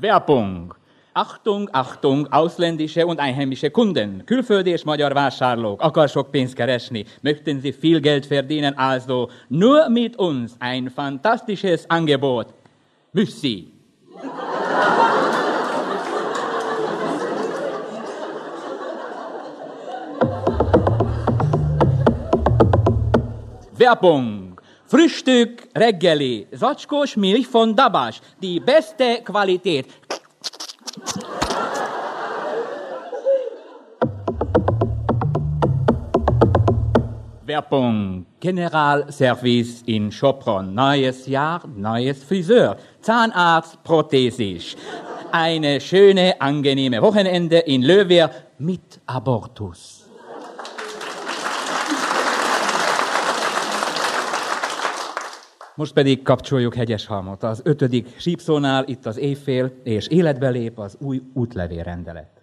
Werbung. Achtung, Achtung, ausländische und einheimische Kunden, külföldi és magyar vásárlók, akar sok pénzt keresni, möchten Sie viel Geld verdienen, also nur mit uns ein fantastisches Angebot. Müssi. Werbung. Frühstück, Reggeli, Zacskos Milch von Dabas, die beste Qualität. Werbung. Generalservice in Sopron. Neues Jahr, neues Friseur. Zahnarzt, prothesisch. Eine schöne, angenehme Wochenende in Löwer mit Abortus. Most pedig kapcsoljuk Hegyeshalmot. Az ötödik sípszónál itt az éjfél, és életbe lép az új útlevélrendelet.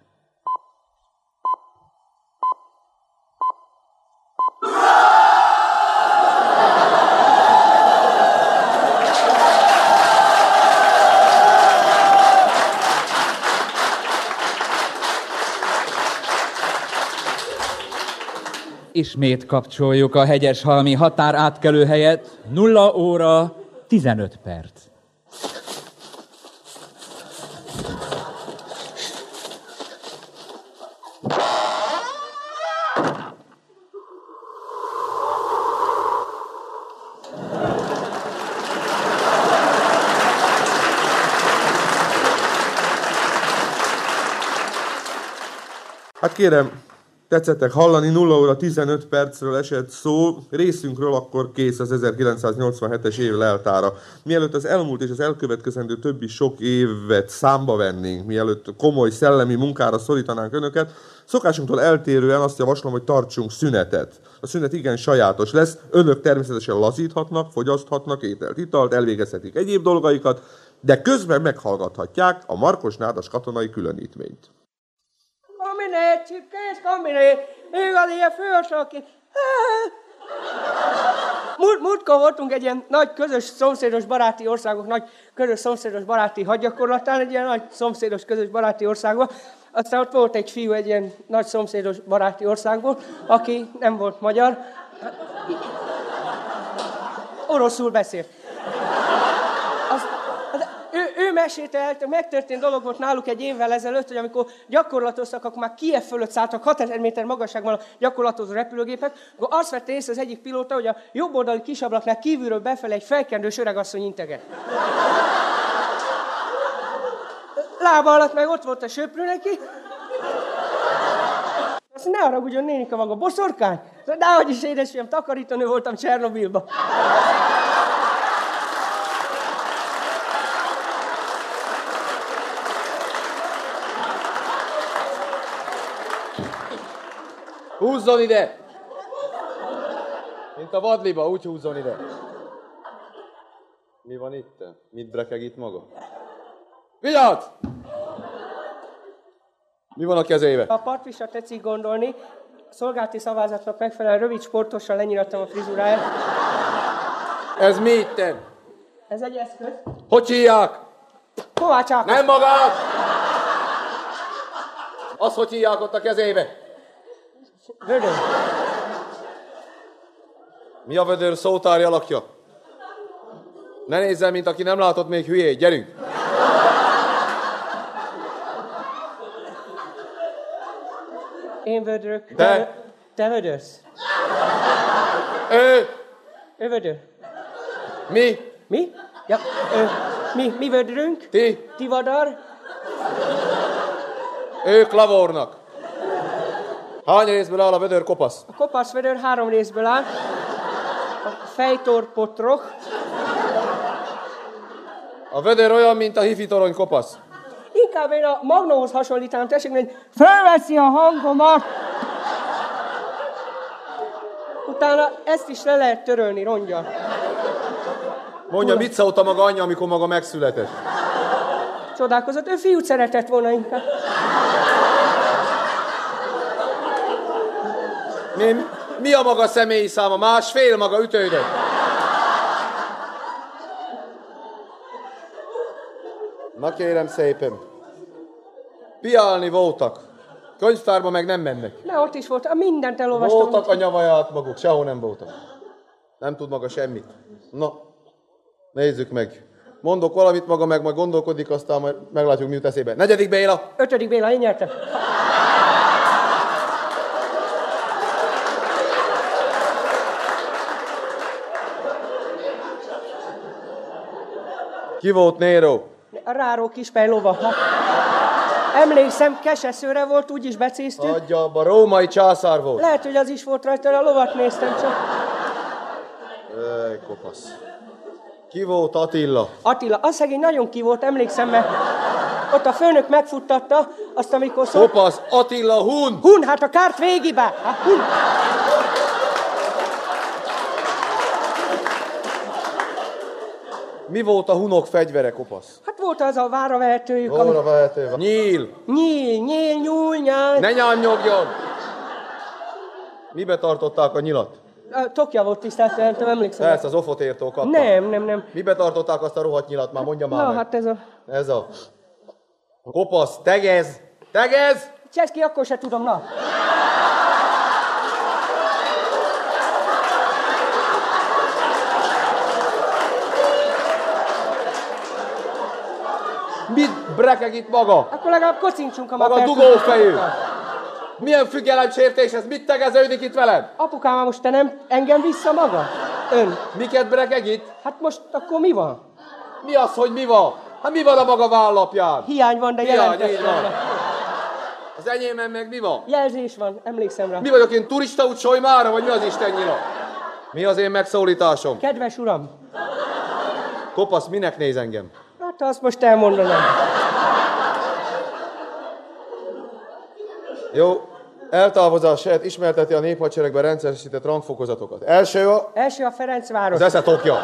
Ismét kapcsoljuk a hegyeshalmi határátkelő helyet. 0 óra 15 perc. Hát kérem, tetszettek hallani, 0 óra 15 percről esett szó, részünkről akkor kész az 1987-es év leltára. Mielőtt az elmúlt és az elkövetkezendő többi sok évet számba vennénk, mielőtt komoly szellemi munkára szorítanánk önöket, szokásunktól eltérően azt javaslom, hogy tartsunk szünetet. A szünet igen sajátos lesz, önök természetesen lazíthatnak, fogyaszthatnak ételt, italt, elvégezhetik egyéb dolgaikat, de közben meghallgathatják a Markos Nádas katonai különítményt. Kombiné, csipkés, kombiné, igazi a fősaki. Múlt, múltkor voltunk egy ilyen nagy közös szomszédos baráti országok, nagy közös szomszédos baráti hadgyakorlatán, egy ilyen nagy szomszédos közös baráti országban. Aztán ott volt egy fiú egy ilyen nagy szomszédos baráti országból, aki nem volt magyar. Oroszul beszélt. Azt, hát ő, ő mesélte el, megtörtént dolog volt náluk egy évvel ezelőtt, hogy amikor gyakorlatoztak, akkor már Kiev fölött szálltak 6000 méter magasságban a gyakorlatozó repülőgépek, akkor azt vette észre az egyik pilóta, hogy a jobb oldali kisablaknál kívülről befelé egy felkendős öregasszony integet. Lába alatt meg ott volt a söprő neki. Azt ne haragudjon, nénika maga boszorkány. De hogy is édesfiam, takarítónő voltam Csernobilba. Húzzon ide! Mint a vadliba, úgy húzzon ide. Mi van itt? Mit brekeg itt maga? Vigyázz! Mi van a kezébe? A partvisra tetszik gondolni, szolgálti szavázatnak megfelelően rövid sportossal lenyirattam a frizuráját. Ez mi itten? Ez egy eszköz. Hogy hívják? Kovács Ákos. Nem magát! Azt hogy hívják ott a kezébe? Vödör. Mi a vödör szótári alakja? Ne nézzel, mint aki nem látott még hülyét. Gyerünk! Én vödrök. Te. Te vödörsz. Ő. Ő vödör. Mi? Mi? Ja, ő. Mi, mi vödrünk? Ti. Ti vadar? Ők lavornak. Hány részből áll a vödör kopasz? A kopasz vödör három részből áll. A fejtor potrok. A vödör olyan, mint a hifi torony kopasz. Inkább én a magnóhoz hasonlítanám, tessék, hogy felveszi a hangomat. Utána ezt is le lehet törölni, rongyal. Mondja, mit szólt a maga anyja, amikor maga megszületett? Csodálkozott, ő fiút szeretett volna inkább. Mi, mi a maga személyi száma? Másfél maga ütődött. Na kérem szépen. Piálni voltak. Könyvtárba meg nem mennek. Ne, ott is volt, mindent elolvastam. Voltak a nyavaját maguk, sehol nem voltak. Nem tud maga semmit. Na, nézzük meg. Mondok valamit maga meg, majd gondolkodik, aztán majd meglátjuk, mi jut eszébe. Negyedik Béla! Ötödik Béla, én nyertem. Ki volt Nero? A ráró kispej lova. Hát, emlékszem, keseszőre volt, úgyis becéztük. Adja abba, római császár volt. Lehet, hogy az is volt rajta, a lovat néztem csak. Ej, kopasz. Ki volt Attila? Attila, az szegény nagyon ki volt, emlékszem, mert ott a főnök megfuttatta, azt amikor szó... Kopasz, Attila Hun! Hun, hát a kárt végibe! Hát, hun. Mi volt a hunok fegyvere, kopasz? Hát volt az a vára vehetőjük, Volna vehető. Nyíl! Nyíl, nyíl, nyúl, nyál. Ne nyányogjon! Mibe tartották a nyilat? A Tokja volt tisztelt, nem emlékszem. Persze, az ofotértól kapta. Nem, nem, nem. Mibe tartották azt a rohadt nyilat? Már mondja már Na, meg. hát ez a... Ez a... Kopasz, tegez! Tegez! Cseszki, akkor se tudom, na. Mit brekeg itt maga? Akkor legalább kocincsunk a Maga dugófejű! Milyen függelemsértés ez? Mit tegeződik itt velem? Apukám, most te nem engem vissza maga? Ön. Miket brekeg itt? Hát most akkor mi van? Mi az, hogy mi van? Hát mi van a maga vállapján? Hiány van, de Hiány, így van. Az enyémen meg mi van? Jelzés van, emlékszem rá. Mi vagyok én turista úgy Solymára, vagy mi az Isten nyila? Mi az én megszólításom? Kedves uram, Kopasz, minek néz engem? Hát azt most elmondanám. Jó, eltávozás helyett ismerteti a néphadseregben rendszeresített rangfokozatokat. Első a... Első a Ferencváros. Az eszetokja.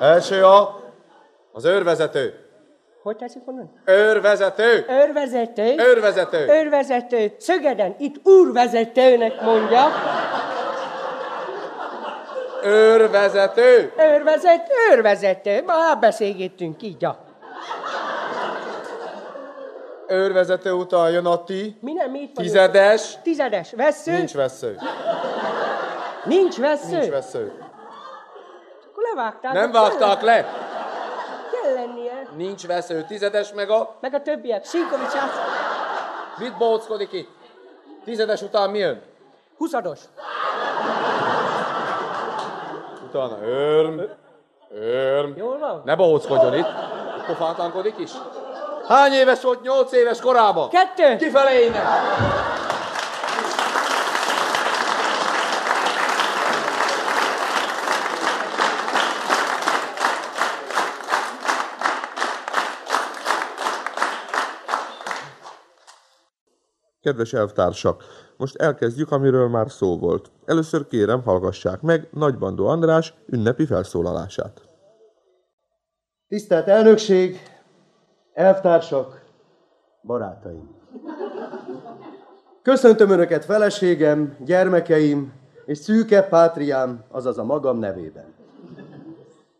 Első a... Az őrvezető. Hogy tetszik mondani? Őrvezető. Őrvezető. Őrvezető. Őrvezető. Szögeden, itt úrvezetőnek mondja. Őrvezető. Őrvezető, őrvezető. Már beszélgettünk így. Ja. Őrvezető után jön a ti. Mi nem, vagyunk. Tizedes. Tizedes. Vesző. Nincs vesző. Nincs vesző. Nincs vesző. Akkor levágták. Nem vágták le. Kell lennie. Nincs vesző. Tizedes meg a... Meg a többiek. Sinkovics. Mit bóckodik itt? Tizedes után mi jön? Huszados. Utána örm. Örm. Jól van? Ne bóckodjon itt. Pofátlankodik is. Hány éves volt? Nyolc éves korában? Kettő. Kifelé innen. Kedves elvtársak, most elkezdjük, amiről már szó volt. Először kérem, hallgassák meg Nagybandó András ünnepi felszólalását. Tisztelt elnökség, elvtársak, barátaim! Köszöntöm Önöket feleségem, gyermekeim és szűke pátriám, azaz a magam nevében.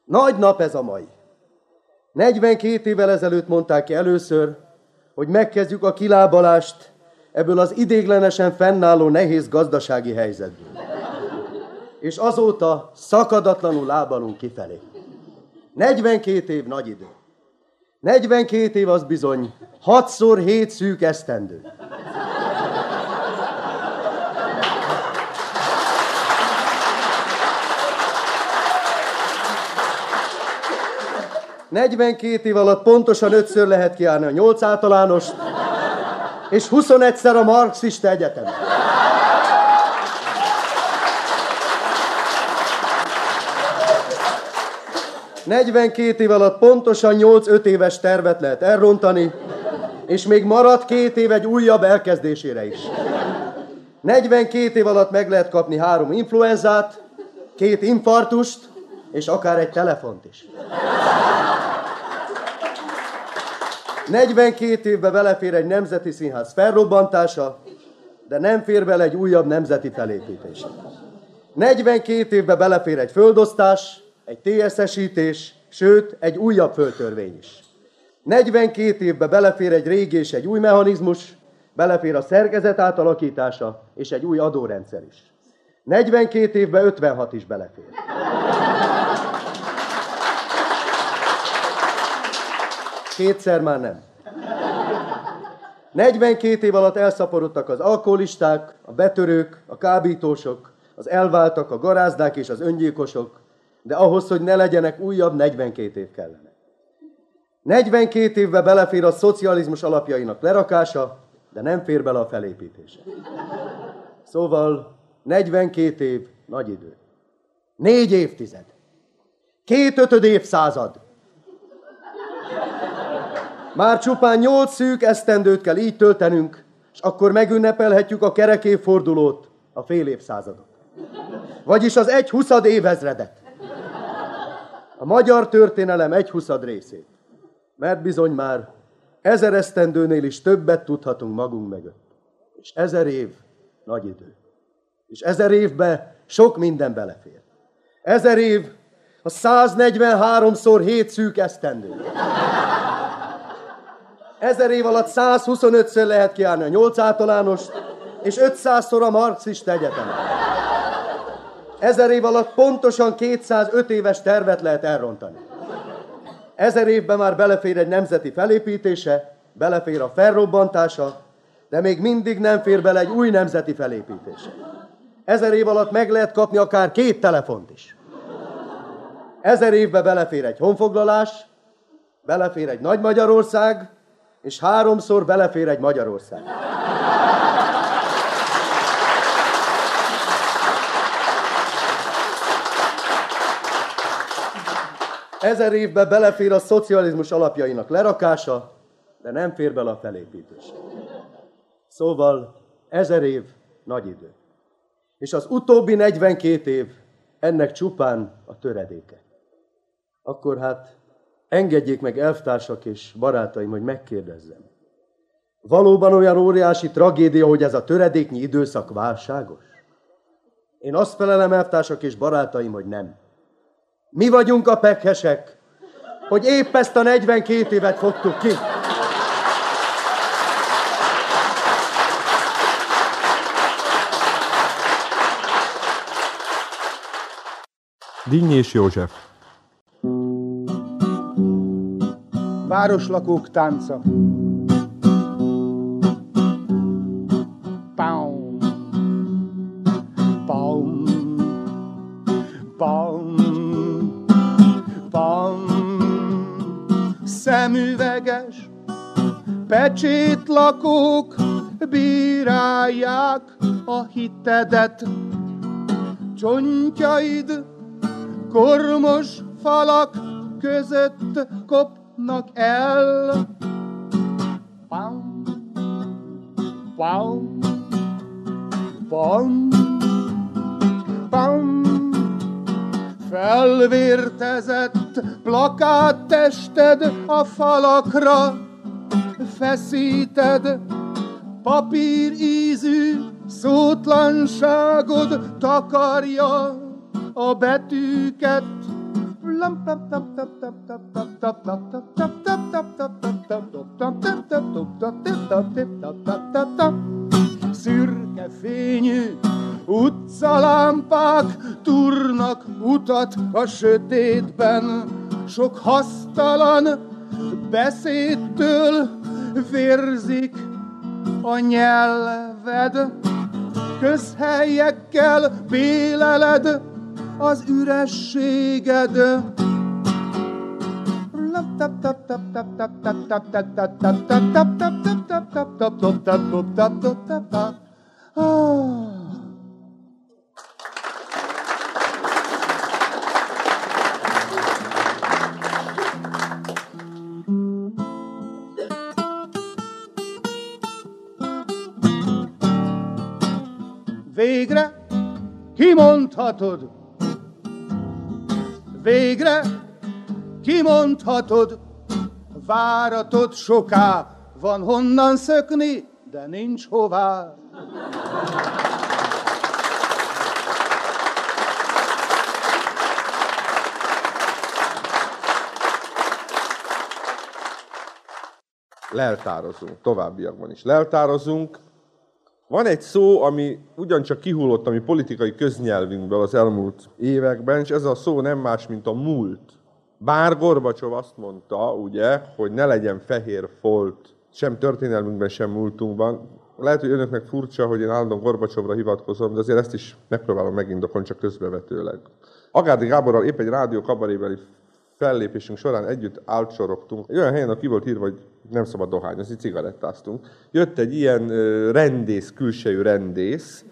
Nagy nap ez a mai. 42 évvel ezelőtt mondták ki először, hogy megkezdjük a kilábalást ebből az idéglenesen fennálló nehéz gazdasági helyzetből. És azóta szakadatlanul lábalunk kifelé. 42 év nagy idő. 42 év az bizony 6 7 szűk esztendő. 42 év alatt pontosan ötször lehet kiállni a nyolc általánost, és 21-szer a marxista egyetem. Negyvenkét év alatt pontosan 8-5 éves tervet lehet elrontani, és még marad két év egy újabb elkezdésére is. 42 év alatt meg lehet kapni három influenzát, két infartust, és akár egy telefont is. 42 évbe belefér egy nemzeti színház felrobbantása, de nem fér bele egy újabb nemzeti felépítés. 42 évbe belefér egy földosztás, egy TSZ-esítés, sőt, egy újabb földtörvény is. 42 évbe belefér egy régi és egy új mechanizmus, belefér a szerkezet átalakítása és egy új adórendszer is. 42 évbe 56 is belefér. Kétszer már nem. 42 év alatt elszaporodtak az alkoholisták, a betörők, a kábítósok, az elváltak, a garázdák és az öngyilkosok, de ahhoz, hogy ne legyenek újabb, 42 év kellene. 42 évbe belefér a szocializmus alapjainak lerakása, de nem fér bele a felépítése. Szóval 42 év nagy idő. Négy évtized. Két ötöd évszázad. Már csupán nyolc szűk esztendőt kell így töltenünk, és akkor megünnepelhetjük a kerek évfordulót, a fél évszázadot. Vagyis az egy huszad évezredet. A magyar történelem egy huszad részét. Mert bizony már ezer esztendőnél is többet tudhatunk magunk mögött. És ezer év nagy idő. És ezer évbe sok minden belefér. Ezer év a 143-szor 7 szűk esztendő. Ezer év alatt 125-ször lehet kiállni a nyolc általános, és 500-szor a marxista egyetem. Ezer év alatt pontosan 205 éves tervet lehet elrontani. Ezer évben már belefér egy nemzeti felépítése, belefér a felrobbantása, de még mindig nem fér bele egy új nemzeti felépítése. Ezer év alatt meg lehet kapni akár két telefont is. Ezer évbe belefér egy honfoglalás, belefér egy Nagy Magyarország, és háromszor belefér egy Magyarország. Ezer évbe belefér a szocializmus alapjainak lerakása, de nem fér bele a felépítés. Szóval ezer év nagy idő. És az utóbbi 42 év ennek csupán a töredéke. Akkor hát engedjék meg elvtársak és barátaim, hogy megkérdezzem. Valóban olyan óriási tragédia, hogy ez a töredéknyi időszak válságos? Én azt felelem, elvtársak és barátaim, hogy nem. Mi vagyunk a pekhesek, hogy épp ezt a 42 évet fogtuk ki. Dinnyés József Városlakók tánca. Paum. Paum. Paum. Paum. Szemüveges pecsétlakók bírálják a hitedet. Csontjaid kormos falak között kopnak el. Pam, pam, pam, pam. Felvértezett plakáttested a falakra feszíted papír ízű szótlanságod takarja a betűket. Szürke fényű utcalámpák turnak utat a sötétben, sok hasztalan beszédtől vérzik a nyelved, közhelyekkel béleled az ürességed. Végre kimondhatod, végre kimondhatod, váratod soká, van honnan szökni, de nincs hová. Leltározunk, továbbiakban is leltározunk. Van egy szó, ami ugyancsak kihullott a mi politikai köznyelvünkből az elmúlt években, és ez a szó nem más, mint a múlt. Bár Gorbacsov azt mondta, ugye, hogy ne legyen fehér folt, sem történelmünkben, sem múltunkban. Lehet, hogy önöknek furcsa, hogy én állandóan Gorbacsovra hivatkozom, de azért ezt is megpróbálom megindokolni, csak közbevetőleg. Agárdi Gáborral épp egy rádió kabarébeli fellépésünk során együtt álcsorogtunk. Egy olyan helyen, aki volt írva, hogy nem szabad dohányozni, cigarettáztunk. Jött egy ilyen rendész, külsejű rendész,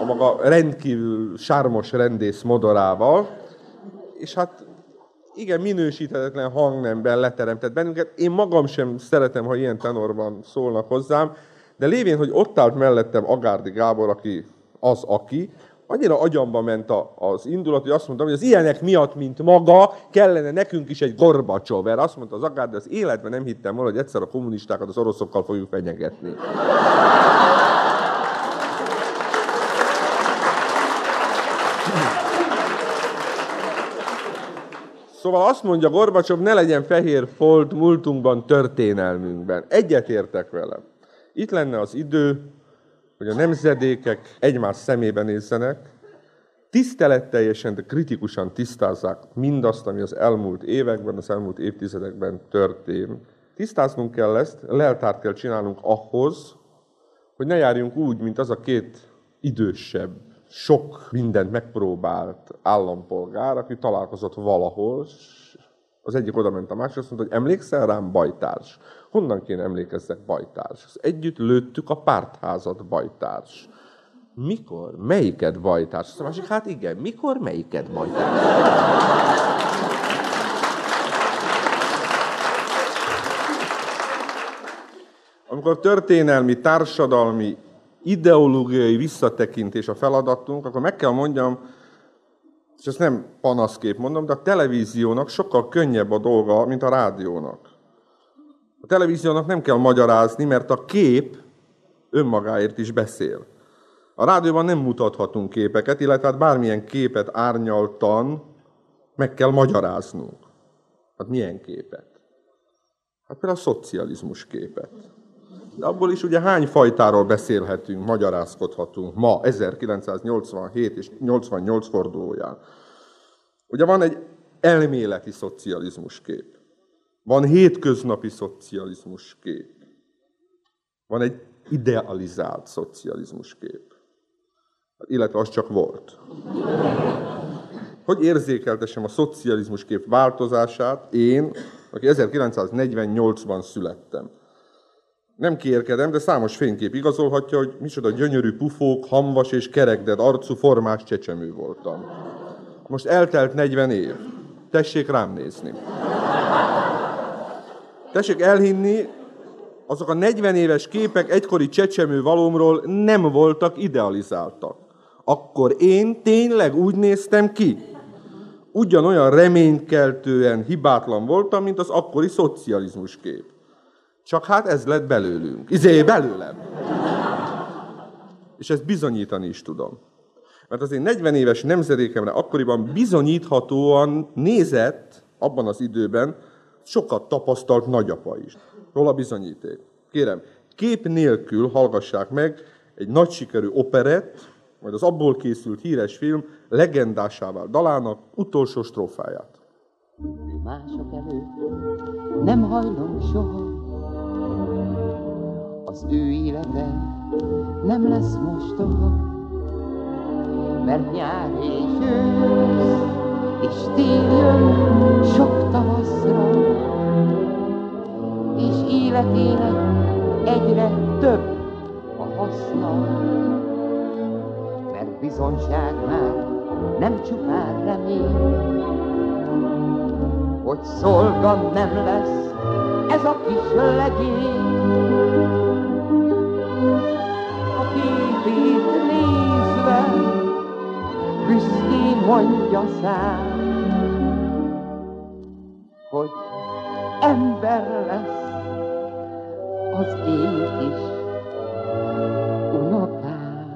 a maga rendkívül sármos rendész modorával, és hát igen, minősíthetetlen hangnemben leteremtett bennünket. Én magam sem szeretem, ha ilyen tenorban szólnak hozzám, de lévén, hogy ott állt mellettem Agárdi Gábor, aki az, aki, annyira agyamba ment a, az indulat, hogy azt mondtam, hogy az ilyenek miatt, mint maga, kellene nekünk is egy Gorbacsov. Mert azt mondta az Agárdi, az életben nem hittem volna, hogy egyszer a kommunistákat az oroszokkal fogjuk fenyegetni. Szóval azt mondja Gorbacsov, ne legyen fehér folt múltunkban, történelmünkben. Egyetértek velem. Itt lenne az idő, hogy a nemzedékek egymás szemébe nézzenek, tiszteletteljesen, de kritikusan tisztázzák mindazt, ami az elmúlt években, az elmúlt évtizedekben történt. Tisztáznunk kell ezt, leltárt kell csinálnunk ahhoz, hogy ne járjunk úgy, mint az a két idősebb, sok mindent megpróbált állampolgár, aki találkozott valahol, az egyik oda ment a másik, azt mondta, hogy emlékszel rám, bajtárs? Honnan kéne emlékezzek, bajtárs? Együtt lőttük a pártházat, bajtárs. Mikor? Melyiket bajtárs? Azt a másik, hát igen, mikor, melyiket bajtárs? Amikor történelmi, társadalmi, ideológiai visszatekintés a feladatunk, akkor meg kell mondjam, és ezt nem panaszkép mondom, de a televíziónak sokkal könnyebb a dolga, mint a rádiónak. A televíziónak nem kell magyarázni, mert a kép önmagáért is beszél. A rádióban nem mutathatunk képeket, illetve hát bármilyen képet árnyaltan meg kell magyaráznunk. Hát milyen képet? Hát például a szocializmus képet. De abból is ugye hány fajtáról beszélhetünk, magyarázkodhatunk ma, 1987 és 88 fordulóján. Ugye van egy elméleti szocializmus kép. Van hétköznapi szocializmus kép. Van egy idealizált szocializmus kép. Illetve az csak volt. Hogy érzékeltessem a szocializmus kép változását, én, aki 1948-ban születtem. Nem kérkedem, de számos fénykép igazolhatja, hogy micsoda gyönyörű pufók, hamvas és kerekded arcú formás csecsemő voltam. Most eltelt 40 év. Tessék rám nézni. Tessék elhinni, azok a 40 éves képek egykori csecsemő valómról nem voltak idealizáltak. Akkor én tényleg úgy néztem ki. Ugyanolyan reménykeltően hibátlan voltam, mint az akkori szocializmus kép. Csak hát ez lett belőlünk. Izé, belőlem. És ezt bizonyítani is tudom. Mert az én 40 éves nemzedékemre akkoriban bizonyíthatóan nézett abban az időben sokat tapasztalt nagyapa is. Hol a bizonyíték? Kérem, kép nélkül hallgassák meg egy nagy sikerű operett, majd az abból készült híres film legendásává dalának utolsó strófáját. Mások előtt nem hajlom soha, az ő élete nem lesz mostoha, mert nyár és ősz, és tél jön sok tavaszra, és életének egyre több a haszna, mert bizonság már nem csupán remény, hogy szolga nem lesz ez a kis legény. A képét büszkén mondja szám, hogy ember lesz az én kis unokám.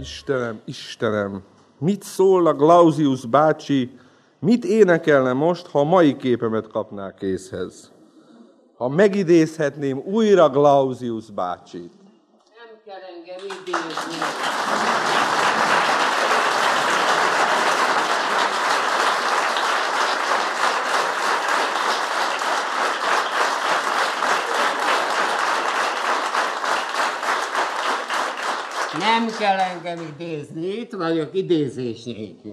Istenem, Istenem, mit szól a Glausius bácsi, mit énekelne most, ha a mai képemet kapná készhez? Ha megidézhetném újra Glausius bácsit. Nem kell idézni. Nem kell engem idézni, itt vagyok idézés nélkül.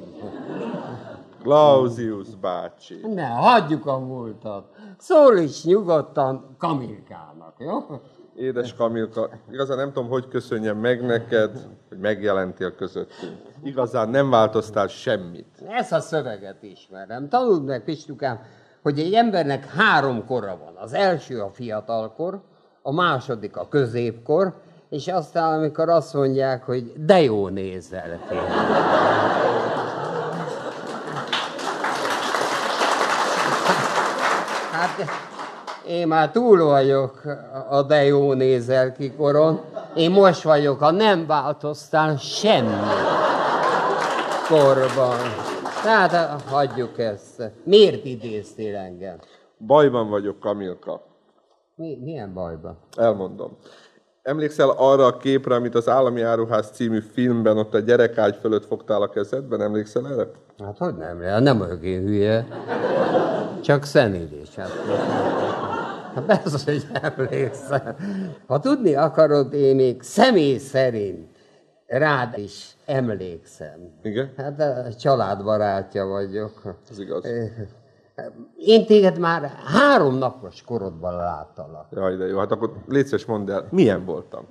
Glausius bácsi. Ne, hagyjuk a múltat. Szól is nyugodtan Kamilkának, jó? Édes Kamilka, igazán nem tudom, hogy köszönjem meg neked, hogy megjelentél közöttünk. Igazán nem változtál semmit. Ezt a szöveget ismerem. Tanuld meg, Pistukám, hogy egy embernek három kora van. Az első a fiatalkor, a második a középkor, és aztán, amikor azt mondják, hogy de jó nézel ki. Hát én már túl vagyok a de jó nézel ki koron. Én most vagyok a nem változtál semmi korban. Tehát hagyjuk ezt. Miért idéztél engem? Bajban vagyok, Kamilka. Mi, milyen bajban? Elmondom. Emlékszel arra a képre, amit az Állami Áruház című filmben ott a gyerekágy fölött fogtál a kezedben? Emlékszel erre? Hát hogy nem, nem vagyok én hülye. Csak szenélés. Hát persze, hogy emlékszem. Ha tudni akarod, én még személy szerint rád is emlékszem. Igen? Hát a családbarátja vagyok. Ez igaz. Én téged már három napos korodban láttalak. Jaj, de jó. Hát akkor légy szíves, mondd el, milyen voltam?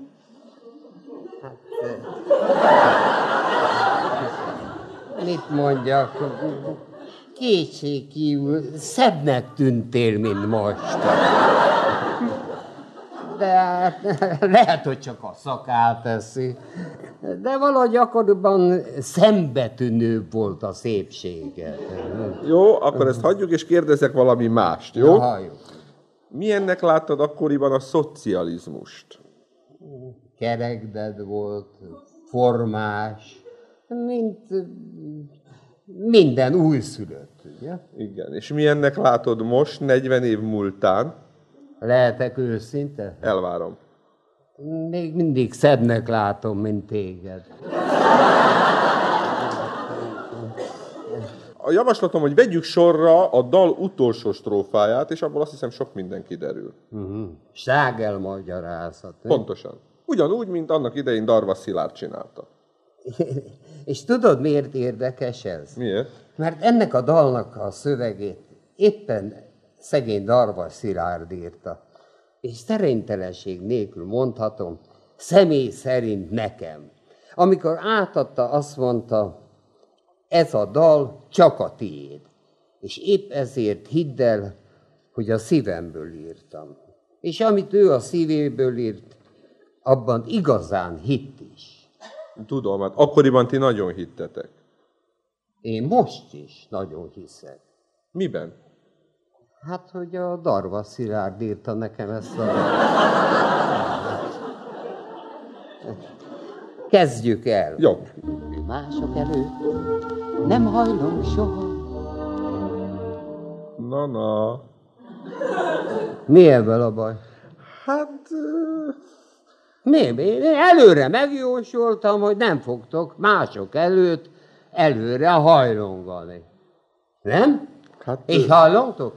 Mit mondjak? Kétségkívül szebbnek tűntél, mint most. De hát, lehet, hogy csak a szakát teszi. De valahogy akkoriban szembetűnőbb volt a szépsége. Jó, akkor ezt hagyjuk, és kérdezek valami mást, jó? Ja, halljuk. Milyennek láttad akkoriban a szocializmust? Kerekded volt, formás, mint minden újszülött, ugye? Igen, és milyennek látod most, 40 év múltán? Lehetek őszinte? Elvárom. Még mindig szebbnek látom, mint téged. A javaslatom, hogy vegyük sorra a dal utolsó strófáját, és abból azt hiszem sok minden kiderül. Uh-huh. Ságel magyarázat. Pontosan. Ugyanúgy, mint annak idején Darva Szilárd csinálta. És tudod, miért érdekes ez? Miért? Mert ennek a dalnak a szövegét éppen szegény Darva Szilárd írta. És szerénytelenség nélkül mondhatom, személy szerint nekem. Amikor átadta, azt mondta, ez a dal csak a tiéd. És épp ezért hidd el, hogy a szívemből írtam. És amit ő a szívéből írt, abban igazán hitt is. Tudom, hát akkoriban ti nagyon hittetek. Én most is nagyon hiszek. Miben? Hát, hogy a Darva Szilárd írta nekem ezt a... Kezdjük el. Jó. Mások előtt nem hajlom soha. Na, na. Mi ebből a baj? Hát... Mi? Én előre megjósoltam, hogy nem fogtok mások előtt előre hajlongani. Nem? Hát, És hajlongtok?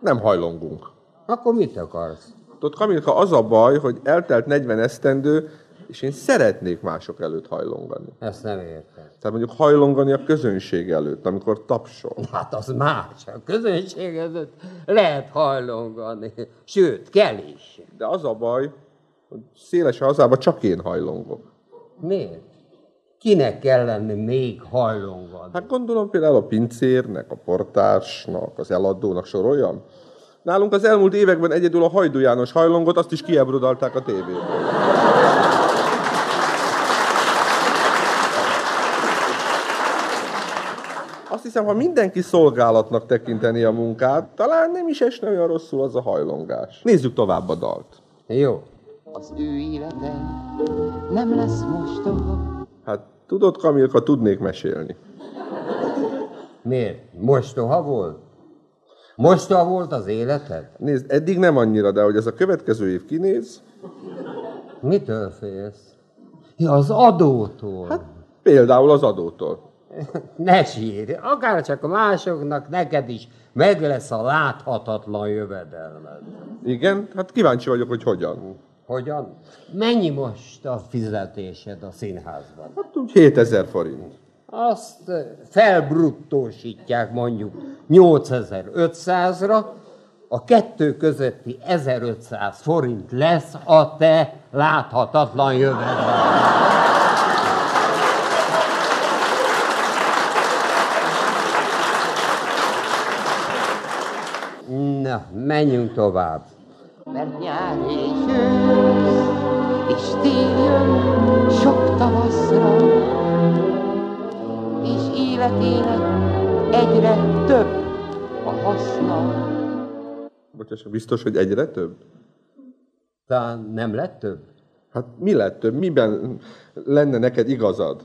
Nem hajlongunk. Akkor mit akarsz? Tudod, Kamilka, az a baj, hogy eltelt 40 esztendő, és én szeretnék mások előtt hajlongani. Ezt nem értem. Tehát mondjuk hajlongani a közönség előtt, amikor tapsol. Hát az más. A közönség előtt lehet hajlongani. Sőt, kell is. De az a baj, hogy széles hazában csak én hajlongok. Miért? Kinek kell lenni még hajlongani? Hát gondolom például a pincérnek, a portársnak, az eladónak soroljam. Nálunk az elmúlt években egyedül a Hajdú János hajlongot, azt is kiebrodalták a tévéből. Azt hiszem, ha mindenki szolgálatnak tekinteni a munkát, talán nem is esne olyan rosszul az a hajlongás. Nézzük tovább a dalt. Jó. Az ő élete nem lesz mostoha. Hát tudod, Kamilka, tudnék mesélni. Miért? Mostoha volt? Mostoha volt az életed? Nézd, eddig nem annyira, de hogy ez a következő év kinéz, Mitől félsz? Ja, az adótól. Hát, például az adótól. ne sírj, akár csak a másoknak, neked is meg lesz a láthatatlan jövedelmed. Igen, hát kíváncsi vagyok, hogy hogyan. Hogyan? Mennyi most a fizetésed a színházban? Hát úgy 7000 forint. Azt eh, felbruttósítják mondjuk 8500-ra, a kettő közötti 1500 forint lesz a te láthatatlan jövedelmed. Na, menjünk tovább. Mert nyár és ősz, és tél jön sok tavaszra, és életének egyre több a haszna. Bocsáss, biztos, hogy egyre több? Talán nem lett több? Hát mi lett több? Miben lenne neked igazad?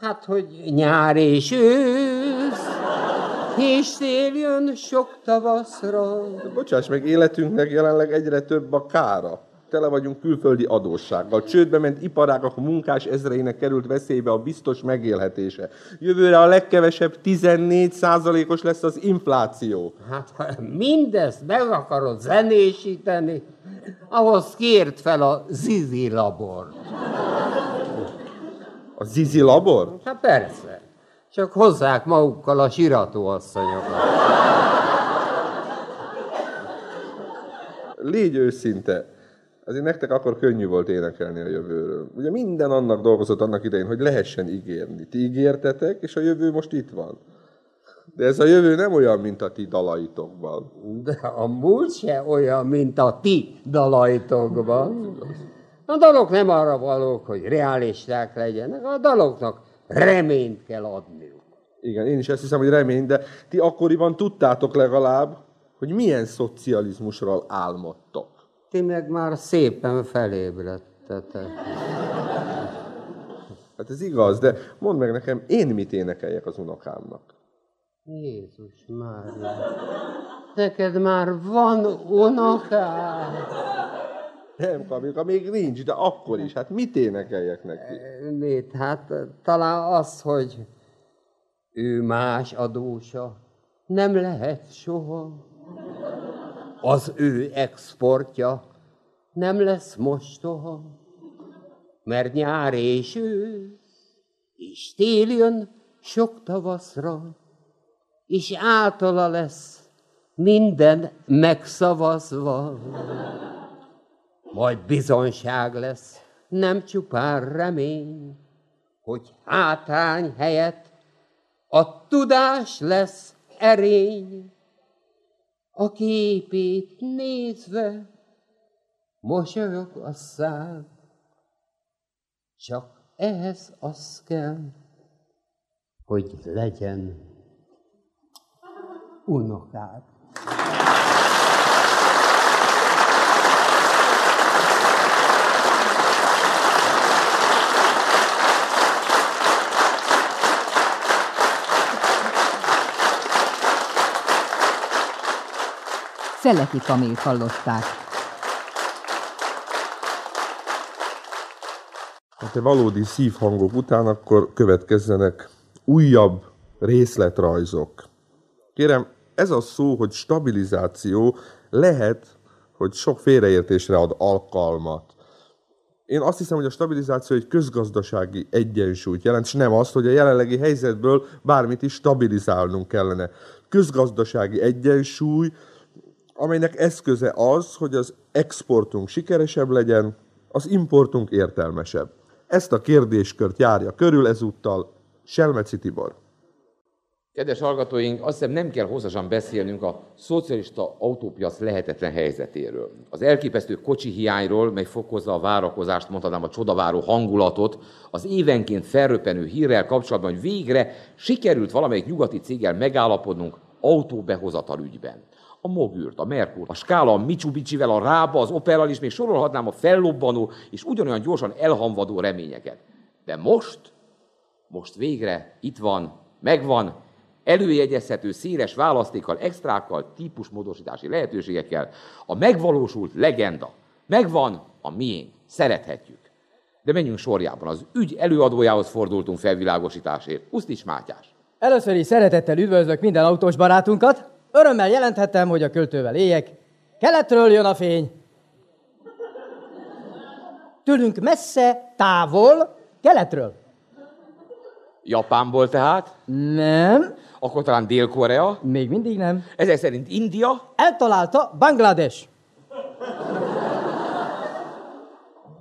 Hát, hogy nyár és ősz, és tél jön sok tavaszra. Bocsáss meg, életünknek jelenleg egyre több a kára. Tele vagyunk külföldi adóssággal. Csődbe ment iparágak munkás ezreinek került veszélybe a biztos megélhetése. Jövőre a legkevesebb 14 os lesz az infláció. Hát, ha mindezt meg akarod zenésíteni, ahhoz kért fel a Zizi labor. A Zizi labor? Hát persze. Csak hozzák magukkal a siratóasszonyokat. Légy őszinte. Azért nektek akkor könnyű volt énekelni a jövőről. Ugye minden annak dolgozott annak idején, hogy lehessen ígérni. Ti ígértetek, és a jövő most itt van. De ez a jövő nem olyan, mint a ti dalaitokban. De a múlt se olyan, mint a ti dalaitokban. A dalok nem arra valók, hogy realisták legyenek, a daloknak reményt kell adniuk. Igen, én is ezt hiszem, hogy remény, de ti akkoriban tudtátok legalább, hogy milyen szocializmusról álmodtok. Ti meg már szépen felébredtetek. Hát ez igaz, de mondd meg nekem, én mit énekeljek az unokámnak? Jézus Mária, neked már van unokád. Nem, Kamilka, még nincs, de akkor is. Hát mit énekeljek neki? Mit? Hát talán az, hogy ő más adósa nem lehet soha. Az ő exportja nem lesz mostoha, mert nyár és ősz, és tél jön sok tavaszra, és általa lesz minden megszavazva. Majd bizonság lesz, nem csupán remény, hogy hátány helyett a tudás lesz erény. A képét nézve mosolyog a szád, csak ehhez az kell, hogy legyen unokád. Szeleki Kamilt hallották. Ha te valódi szívhangok után, akkor következzenek újabb részletrajzok. Kérem, ez a szó, hogy stabilizáció lehet, hogy sok félreértésre ad alkalmat. Én azt hiszem, hogy a stabilizáció egy közgazdasági egyensúlyt jelent, és nem azt, hogy a jelenlegi helyzetből bármit is stabilizálnunk kellene. Közgazdasági egyensúly, amelynek eszköze az, hogy az exportunk sikeresebb legyen, az importunk értelmesebb. Ezt a kérdéskört járja körül ezúttal Selmeci Tibor. Kedves hallgatóink, azt hiszem nem kell hosszasan beszélnünk a szocialista autópiac lehetetlen helyzetéről. Az elképesztő kocsi hiányról, mely fokozza a várakozást, mondhatnám a csodaváró hangulatot, az évenként felröpenő hírrel kapcsolatban, hogy végre sikerült valamelyik nyugati céggel megállapodnunk autóbehozatal ügyben. A Mogürt, a Merkur, a Skála, a Mitsubishi-vel, a Rába, az Opel is még sorolhatnám a fellobbanó és ugyanolyan gyorsan elhamvadó reményeket. De most, most végre itt van, megvan, előjegyezhető széles választékkal, extrákkal, típusmódosítási lehetőségekkel, a megvalósult legenda. Megvan a miénk, szerethetjük. De menjünk sorjában. Az ügy előadójához fordultunk felvilágosításért. Usztis Mátyás. Először is szeretettel üdvözlök minden autós barátunkat. Örömmel jelenthetem, hogy a költővel éjek. Keletről jön a fény. Tőlünk messze, távol, keletről. Japánból tehát? Nem. Akkor talán Dél-Korea? Még mindig nem. Ezek szerint India? Eltalálta Banglades.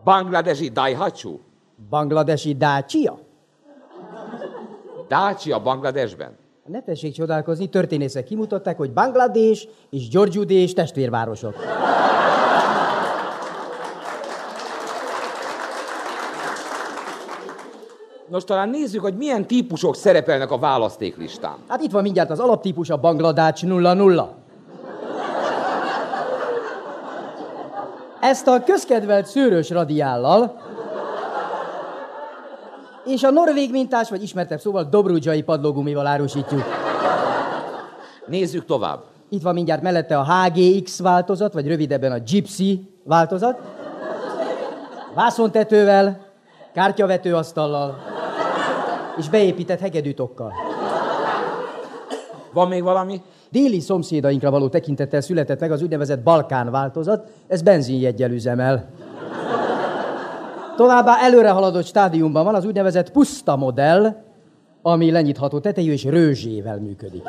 Bangladesi Daihatsu? Bangladesi Dacia. Dacia Bangladesben? Ne tessék csodálkozni, történészek kimutatták, hogy Banglades és Georgiudés testvérvárosok. Nos, talán nézzük, hogy milyen típusok szerepelnek a választéklistán. Hát itt van mindjárt az alaptípus, a Bangladács 00. Ezt a közkedvelt szőrös radiállal és a norvég mintás, vagy ismertebb szóval dobrudzsai padlógumival árusítjuk. Nézzük tovább. Itt van mindjárt mellette a HGX változat, vagy rövidebben a Gypsy változat. Vászontetővel, kártyavetőasztallal és beépített hegedűtokkal. Van még valami? Déli szomszédainkra való tekintettel született meg az úgynevezett Balkán változat, ez benzinjeggyel üzemel. Továbbá előre haladott stádiumban van az úgynevezett puszta modell, ami lenyitható tetejű és rőzsével működik.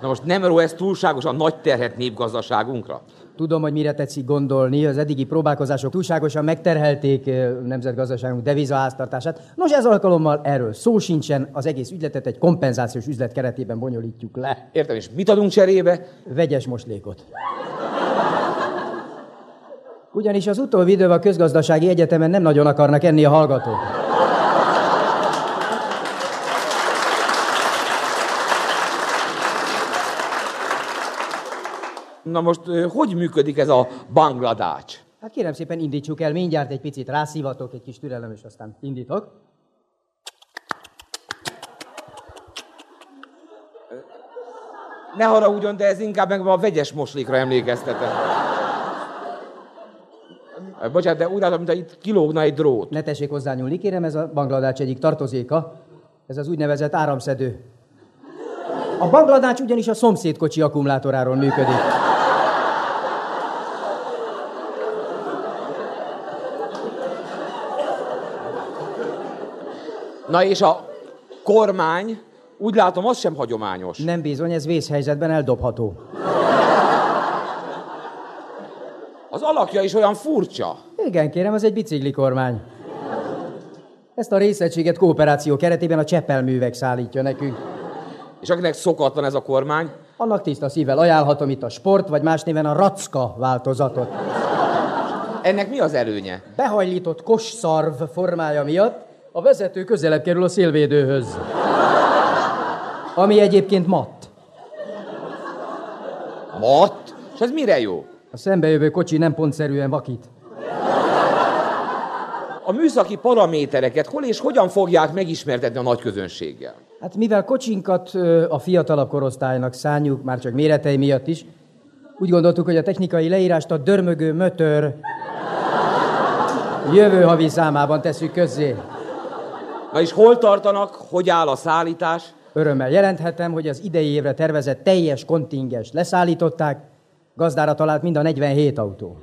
Na most nem ró ez túlságosan nagy terhet népgazdaságunkra? Tudom, hogy mire tetszik gondolni, az eddigi próbálkozások túlságosan megterhelték ö, nemzetgazdaságunk devizaháztartását. Nos, ez alkalommal erről szó sincsen, az egész ügyletet egy kompenzációs üzlet keretében bonyolítjuk le. Értem, és mit adunk cserébe? Vegyes moslékot. Ugyanis az utóbbi időben a közgazdasági egyetemen nem nagyon akarnak enni a hallgatók. Na most hogy működik ez a Bangladács? Hát kérem szépen indítsuk el, mindjárt egy picit rászívatok, egy kis türelem, és aztán indítok. Ne haragudjon, de ez inkább meg a vegyes moslékra emlékeztetett. Bocsánat, de úgy látom, mintha itt kilógna egy drót. Ne tessék hozzányúlni, kérem, ez a Bangladács egyik tartozéka. Ez az úgynevezett áramszedő. A Bangladács ugyanis a szomszédkocsi akkumulátoráról működik. Na és a kormány, úgy látom, az sem hagyományos. Nem bizony, ez vészhelyzetben eldobható. Az alakja is olyan furcsa. Igen, kérem, ez egy bicikli kormány. Ezt a részegységet kooperáció keretében a Csepelművek szállítja nekünk. És akinek szokatlan ez a kormány? Annak tiszta szívvel ajánlhatom itt a sport, vagy más néven a racka változatot. Ennek mi az előnye? Behajlított kosszarv formája miatt a vezető közelebb kerül a szélvédőhöz. Ami egyébként matt. Mat? És ez mire jó? A szembejövő kocsi nem pontszerűen vakít. A műszaki paramétereket hol és hogyan fogják megismertetni a nagy közönséggel? Hát mivel kocsinkat a fiatalabb korosztálynak szánjuk, már csak méretei miatt is, úgy gondoltuk, hogy a technikai leírást a dörmögő mötör jövő havi számában tesszük közzé. Na és hol tartanak, hogy áll a szállítás? Örömmel jelenthetem, hogy az idei évre tervezett teljes kontingens leszállították, gazdára talált mind a 47 autó.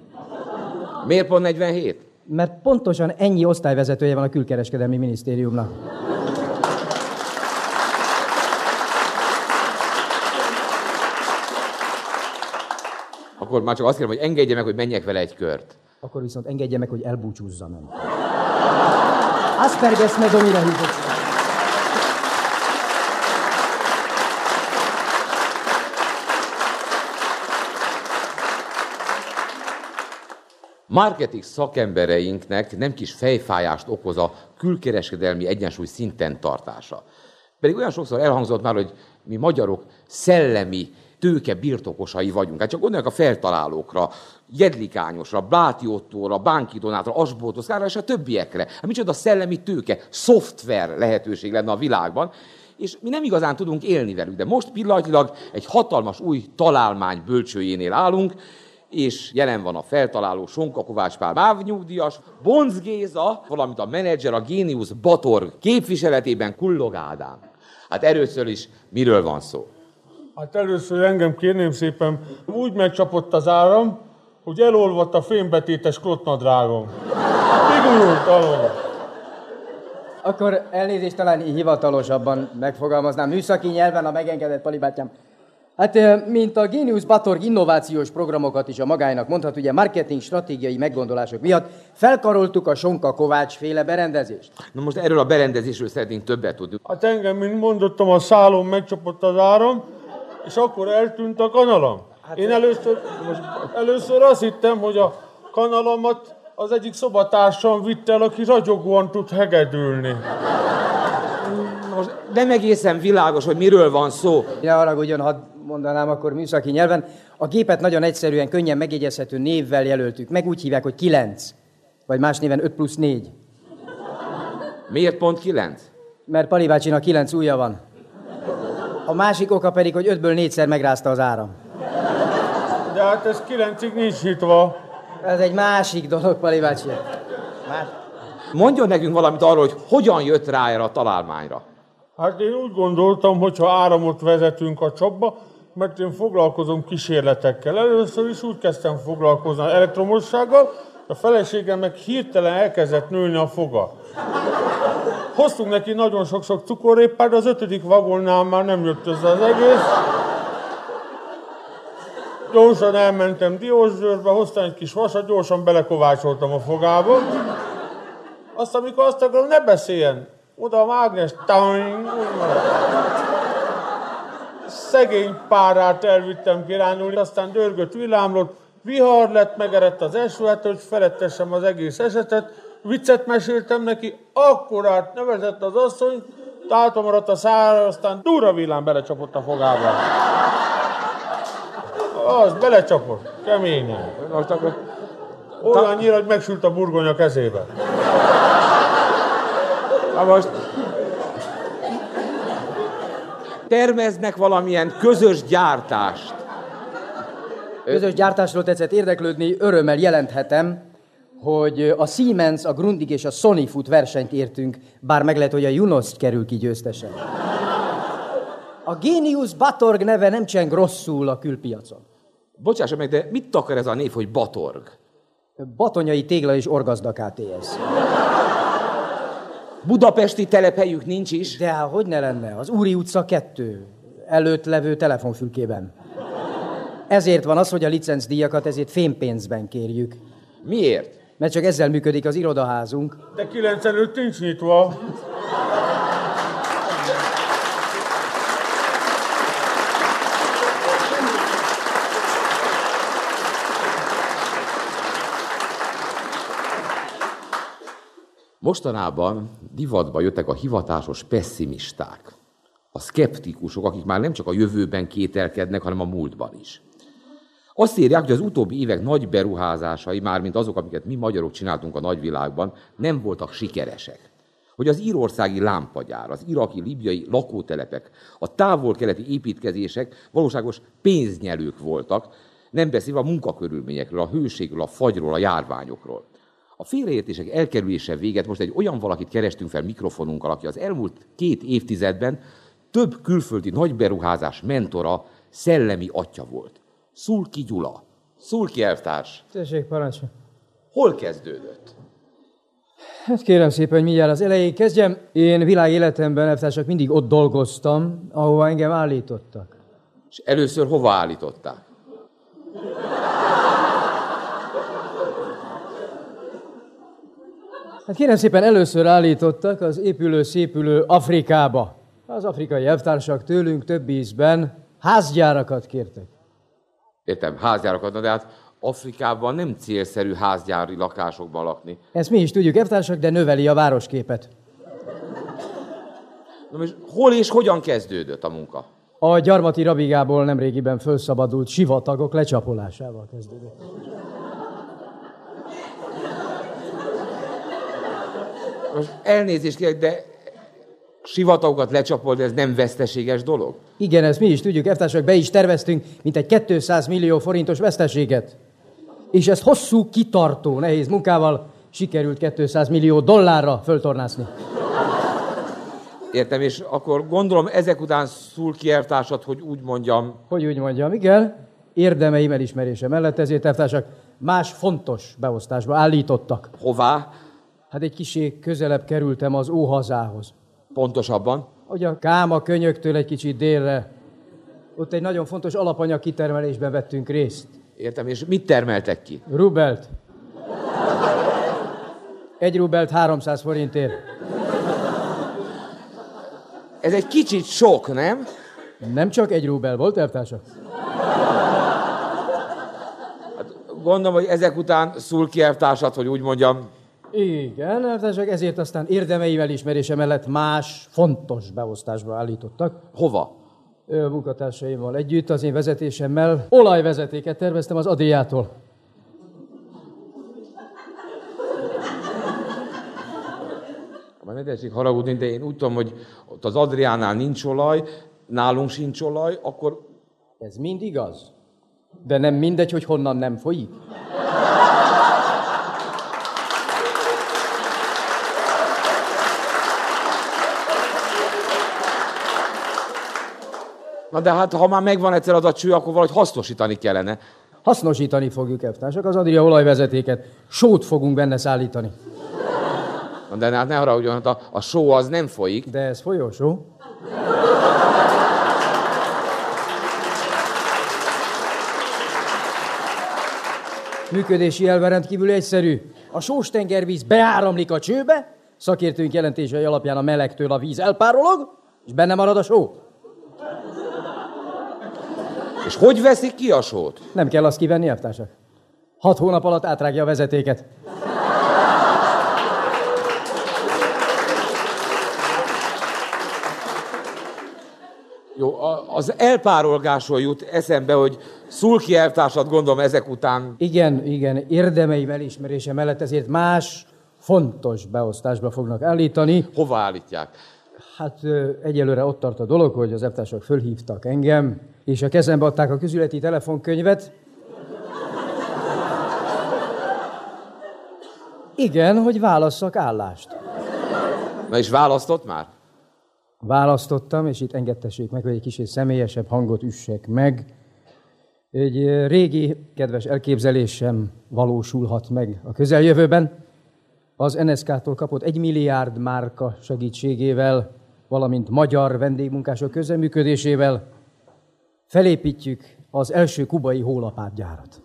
Miért pont 47? Mert pontosan ennyi osztályvezetője van a külkereskedelmi minisztériumnak. Akkor már csak azt kérem, hogy engedje meg, hogy menjek vele egy kört. Akkor viszont engedje meg, hogy elbúcsúzzam. Asperges me domina hívott. Marketing szakembereinknek nem kis fejfájást okoz a külkereskedelmi egyensúly szinten tartása. Pedig olyan sokszor elhangzott már, hogy mi magyarok szellemi tőke birtokosai vagyunk. Hát csak gondoljak a feltalálókra, Jedlikányosra, Bláti Ottóra, Bánki Donátra, Asboltoszkára és a többiekre. Hát micsoda szellemi tőke, szoftver lehetőség lenne a világban, és mi nem igazán tudunk élni velük. De most pillanatilag egy hatalmas új találmány bölcsőjénél állunk, és jelen van a feltaláló Sonka Kovács Pál mávnyugdíjas, Bonc Géza, valamint a menedzser, a Génius Bator képviseletében Kullog Ádám. Hát először is miről van szó? Hát először engem kérném szépen, úgy megcsapott az áram, hogy elolvadt a fémbetétes klottnadrágom. Kigurult alól. Akkor elnézést talán hivatalosabban megfogalmaznám, műszaki nyelven, a megengedett palibátyám. Hát, mint a Genius Batorg innovációs programokat is a magának mondhat, ugye marketing stratégiai meggondolások miatt felkaroltuk a Sonka Kovács féle berendezést. Na most erről a berendezésről szeretnénk többet tudni. Hát engem, mint mondottam, a szálon megcsapott az áram, és akkor eltűnt a kanalam. Hát Én először, most először azt hittem, hogy a kanalamat az egyik szobatársam vitte el, aki ragyogóan tud hegedülni. Most nem egészen világos, hogy miről van szó. Ne haragudjon, hadd mondanám akkor műszaki nyelven. A gépet nagyon egyszerűen, könnyen megjegyezhető névvel jelöltük. Meg úgy hívják, hogy 9. Vagy más néven 5 plusz 4. Miért pont 9? Mert Pali bácsinak 9 ujja van. A másik oka pedig, hogy 5-ből 4-szer megrázta az áram. De hát ez kilencig nincs nyitva. Ez egy másik dolog, Pali bácsi. Más. Mondjon nekünk valamit arról, hogy hogyan jött rá erre a találmányra. Hát én úgy gondoltam, hogy ha áramot vezetünk a csapba, mert én foglalkozom kísérletekkel. Először is úgy kezdtem foglalkozni elektromossággal, a feleségem meg hirtelen elkezdett nőni a foga. Hoztunk neki nagyon sok-sok cukorépát, de az ötödik vagonnál már nem jött össze az egész. Gyorsan elmentem Diósgyőrbe, hoztam egy kis vasat, gyorsan belekovácsoltam a fogába. Azt, amikor azt akarom, ne beszéljen. Oda a mágnes, taing, Szegény párát elvittem kirándulni, aztán dörgött, villámlott, vihar lett, megerett az eső, hát, hogy felettessem az egész esetet. Viccet meséltem neki, akkorát nevezett az asszony, tálta maradt a szára, aztán durra villám belecsapott a fogába. Az, belecsapott, keményen. Most akkor... Olyannyira, hogy megsült a burgonya kezébe. Na most... Terveznek valamilyen közös gyártást. Közös gyártásról tetszett érdeklődni, örömmel jelenthetem, hogy a Siemens, a Grundig és a Sony Food versenyt értünk, bár meg lehet, hogy a Junos kerül ki győztesen. A Genius Batorg neve nem cseng rosszul a külpiacon. Bocsássa meg, de mit akar ez a név, hogy Batorg? Batonyai Tégla és Orgazda KTS. Budapesti telephelyük nincs is? De hogy ne lenne? Az Úri utca 2 előtt levő telefonfülkében. Ezért van az, hogy a licencdíjakat ezért fémpénzben kérjük. Miért? Mert csak ezzel működik az irodaházunk. De 95 nincs nyitva. Mostanában divatba jöttek a hivatásos pessimisták, a szkeptikusok, akik már nem csak a jövőben kételkednek, hanem a múltban is. Azt írják, hogy az utóbbi évek nagy beruházásai, mármint azok, amiket mi magyarok csináltunk a nagyvilágban, nem voltak sikeresek. Hogy az írországi lámpagyár, az iraki, libiai lakótelepek, a távol-keleti építkezések valóságos pénznyelők voltak, nem beszélve a munkakörülményekről, a hőségről, a fagyról, a járványokról. A félreértések elkerülése véget most egy olyan valakit kerestünk fel mikrofonunkkal, aki az elmúlt két évtizedben több külföldi nagyberuházás mentora, szellemi atya volt. Szulki Gyula. Szulki elvtárs. Tessék, parancsol. Hol kezdődött? Hát kérem szépen, hogy mindjárt az elején kezdjem. Én világéletemben, elvtársak, mindig ott dolgoztam, ahova engem állítottak. És először hova állították? Hát kérem szépen, először állítottak az épülő-szépülő Afrikába. Az afrikai elvtársak tőlünk több ízben házgyárakat kértek. Értem, házgyárakat, de hát Afrikában nem célszerű házgyári lakásokban lakni. Ezt mi is tudjuk, elvtársak, de növeli a városképet. Na most hol és hogyan kezdődött a munka? A gyarmati rabigából nemrégiben felszabadult sivatagok lecsapolásával kezdődött. Most elnézést kérek, de sivatagokat lecsapol, de ez nem veszteséges dolog? Igen, ezt mi is tudjuk, elvtársak, be is terveztünk, mint egy 200 millió forintos veszteséget. És ezt hosszú, kitartó, nehéz munkával sikerült 200 millió dollárra föltornászni. Értem, és akkor gondolom ezek után szól ki elvtársad, hogy úgy mondjam... Hogy úgy mondjam, igen. Érdemeim elismerése mellett ezért elvtársak más fontos beosztásba állítottak. Hová? Hát egy kicsi közelebb kerültem az óhazához. Pontosabban? Hogy a Káma könyöktől egy kicsit délre. Ott egy nagyon fontos alapanyag kitermelésben vettünk részt. Értem, és mit termeltek ki? Rubelt. Egy rubelt 300 forintért. Ez egy kicsit sok, nem? Nem csak egy rubel volt, elvtársak? Gondolom, hogy ezek után szól ki elvtársad, hogy úgy mondjam, Igen, elvtársak, ezért aztán érdemeivel ismerése mellett más fontos beosztásba állítottak. Hova? Munkatársaimmal együtt, az én vezetésemmel olajvezetéket terveztem az Adriától. Már ne tessék haragudni, de én úgy tudom, hogy ott az Adriánál nincs olaj, nálunk sincs olaj, akkor Ez mind igaz. De nem mindegy, hogy honnan nem folyik. Na de hát, ha már megvan egyszer az a cső, akkor valahogy hasznosítani kellene. Hasznosítani fogjuk, elvtársak, az Adria olajvezetéket. Sót fogunk benne szállítani. Na de hát ne haragudjon, hát a, a só az nem folyik. De ez folyósó. Működési elve rendkívül egyszerű. A sós tengervíz beáramlik a csőbe, szakértőink jelentései alapján a melegtől a víz elpárolog, és benne marad a só. És hogy veszik ki a sót? Nem kell azt kivenni, elvtársak. Hat hónap alatt átrágja a vezetéket. Jó, az elpárolgásról jut eszembe, hogy Szulki elvtársat gondolom ezek után. Igen, igen, érdemeim elismerése mellett ezért más fontos beosztásba fognak állítani. Hova állítják? Hát egyelőre ott tart a dolog, hogy az elvtársak fölhívtak engem, és a kezembe adták a közületi telefonkönyvet. Igen, hogy válasszak állást. Na és választott már? Választottam, és itt engedtessék meg, hogy egy kicsit személyesebb hangot üssek meg. Egy régi, kedves elképzelésem valósulhat meg a közeljövőben. Az NSZK-tól kapott egy milliárd márka segítségével, valamint magyar vendégmunkások közeműködésével felépítjük az első kubai hólapátgyárat.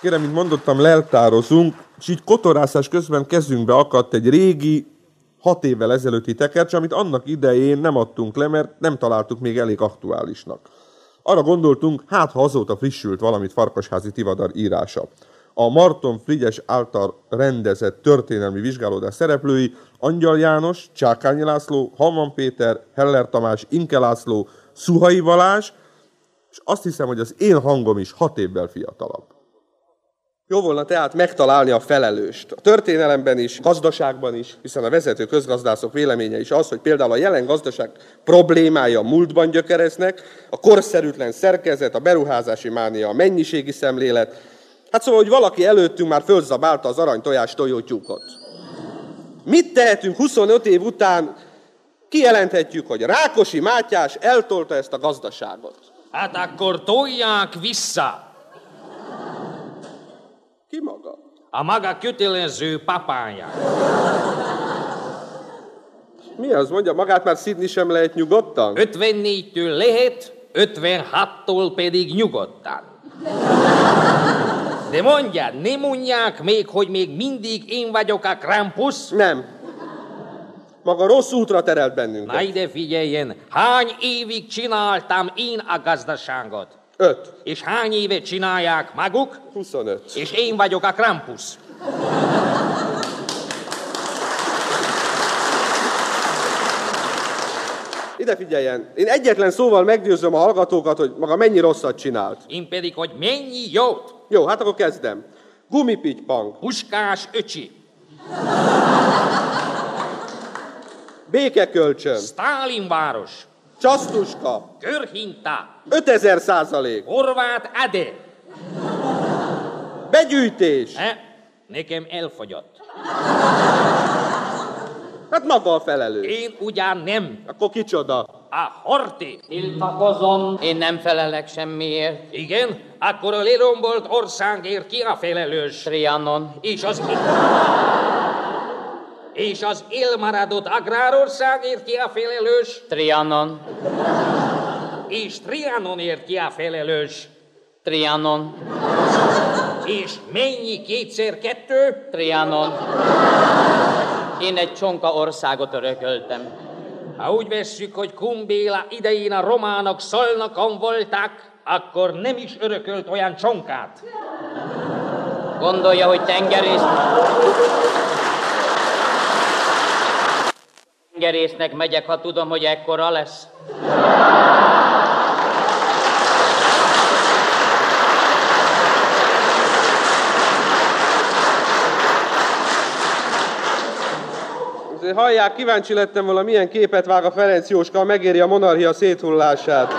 Kérem, mint mondottam, leltározunk, és így kotorászás közben kezünkbe akadt egy régi, hat évvel ezelőtti tekercs, amit annak idején nem adtunk le, mert nem találtuk még elég aktuálisnak. Arra gondoltunk, hát ha azóta frissült valamit Farkasházi Tivadar írása. a Marton Frigyes által rendezett történelmi vizsgálódás szereplői Angyal János, Csákányi László, Halman Péter, Heller Tamás, Inke László, Szuhai Valás, és azt hiszem, hogy az én hangom is hat évvel fiatalabb. Jó volna tehát megtalálni a felelőst. A történelemben is, gazdaságban is, hiszen a vezető közgazdászok véleménye is az, hogy például a jelen gazdaság problémája a múltban gyökereznek, a korszerűtlen szerkezet, a beruházási mánia, a mennyiségi szemlélet. Hát szóval, hogy valaki előttünk már fölzabálta az arany tojás tojótyúkot. Mit tehetünk 25 év után? Kijelenthetjük, hogy Rákosi Mátyás eltolta ezt a gazdaságot. Hát akkor tolják vissza. Ki maga? A maga kötelező papája. Mi az? Mondja, magát már szidni sem lehet nyugodtan? 54-től lehet, 56-tól pedig nyugodtan. De mondjad, nem mondják még, hogy még mindig én vagyok a Krampus? Nem. Maga rossz útra terelt bennünket. Na ide figyeljen, hány évig csináltam én a gazdaságot? Öt. És hány évet csinálják maguk? 25. És én vagyok a Krampus. Ide figyeljen, én egyetlen szóval meggyőzöm a hallgatókat, hogy maga mennyi rosszat csinált. Én pedig, hogy mennyi jót. Jó, hát akkor kezdem. Gumipitypang. Puskás öcsi. Békekölcsön. Stálinváros. Csasztuska. Körhinta. 5000 százalék. Horvát Ade. Begyűjtés. E, nekem elfogyott. Hát maga a felelős. Én ugyan nem. Akkor kicsoda? A Horti. Tiltakozom, én nem felelek semmiért. Igen? Akkor a lerombolt országért ki a felelős? Trianon. És az... És az elmaradott agrárországért ki a felelős? Trianon. És Trianonért ki a felelős? Trianon. És mennyi kétszer kettő? Trianon. Én egy csonka országot örököltem. Ha úgy vesszük, hogy Kumbéla idején a románok szolnokon voltak, akkor nem is örökölt olyan csonkát. Gondolja, hogy tengerész... Tengerésznek megyek, ha tudom, hogy ekkora lesz. Azért hallják, kíváncsi lettem volna, milyen képet vág a Ferenc Jóska, megéri a monarchia széthullását.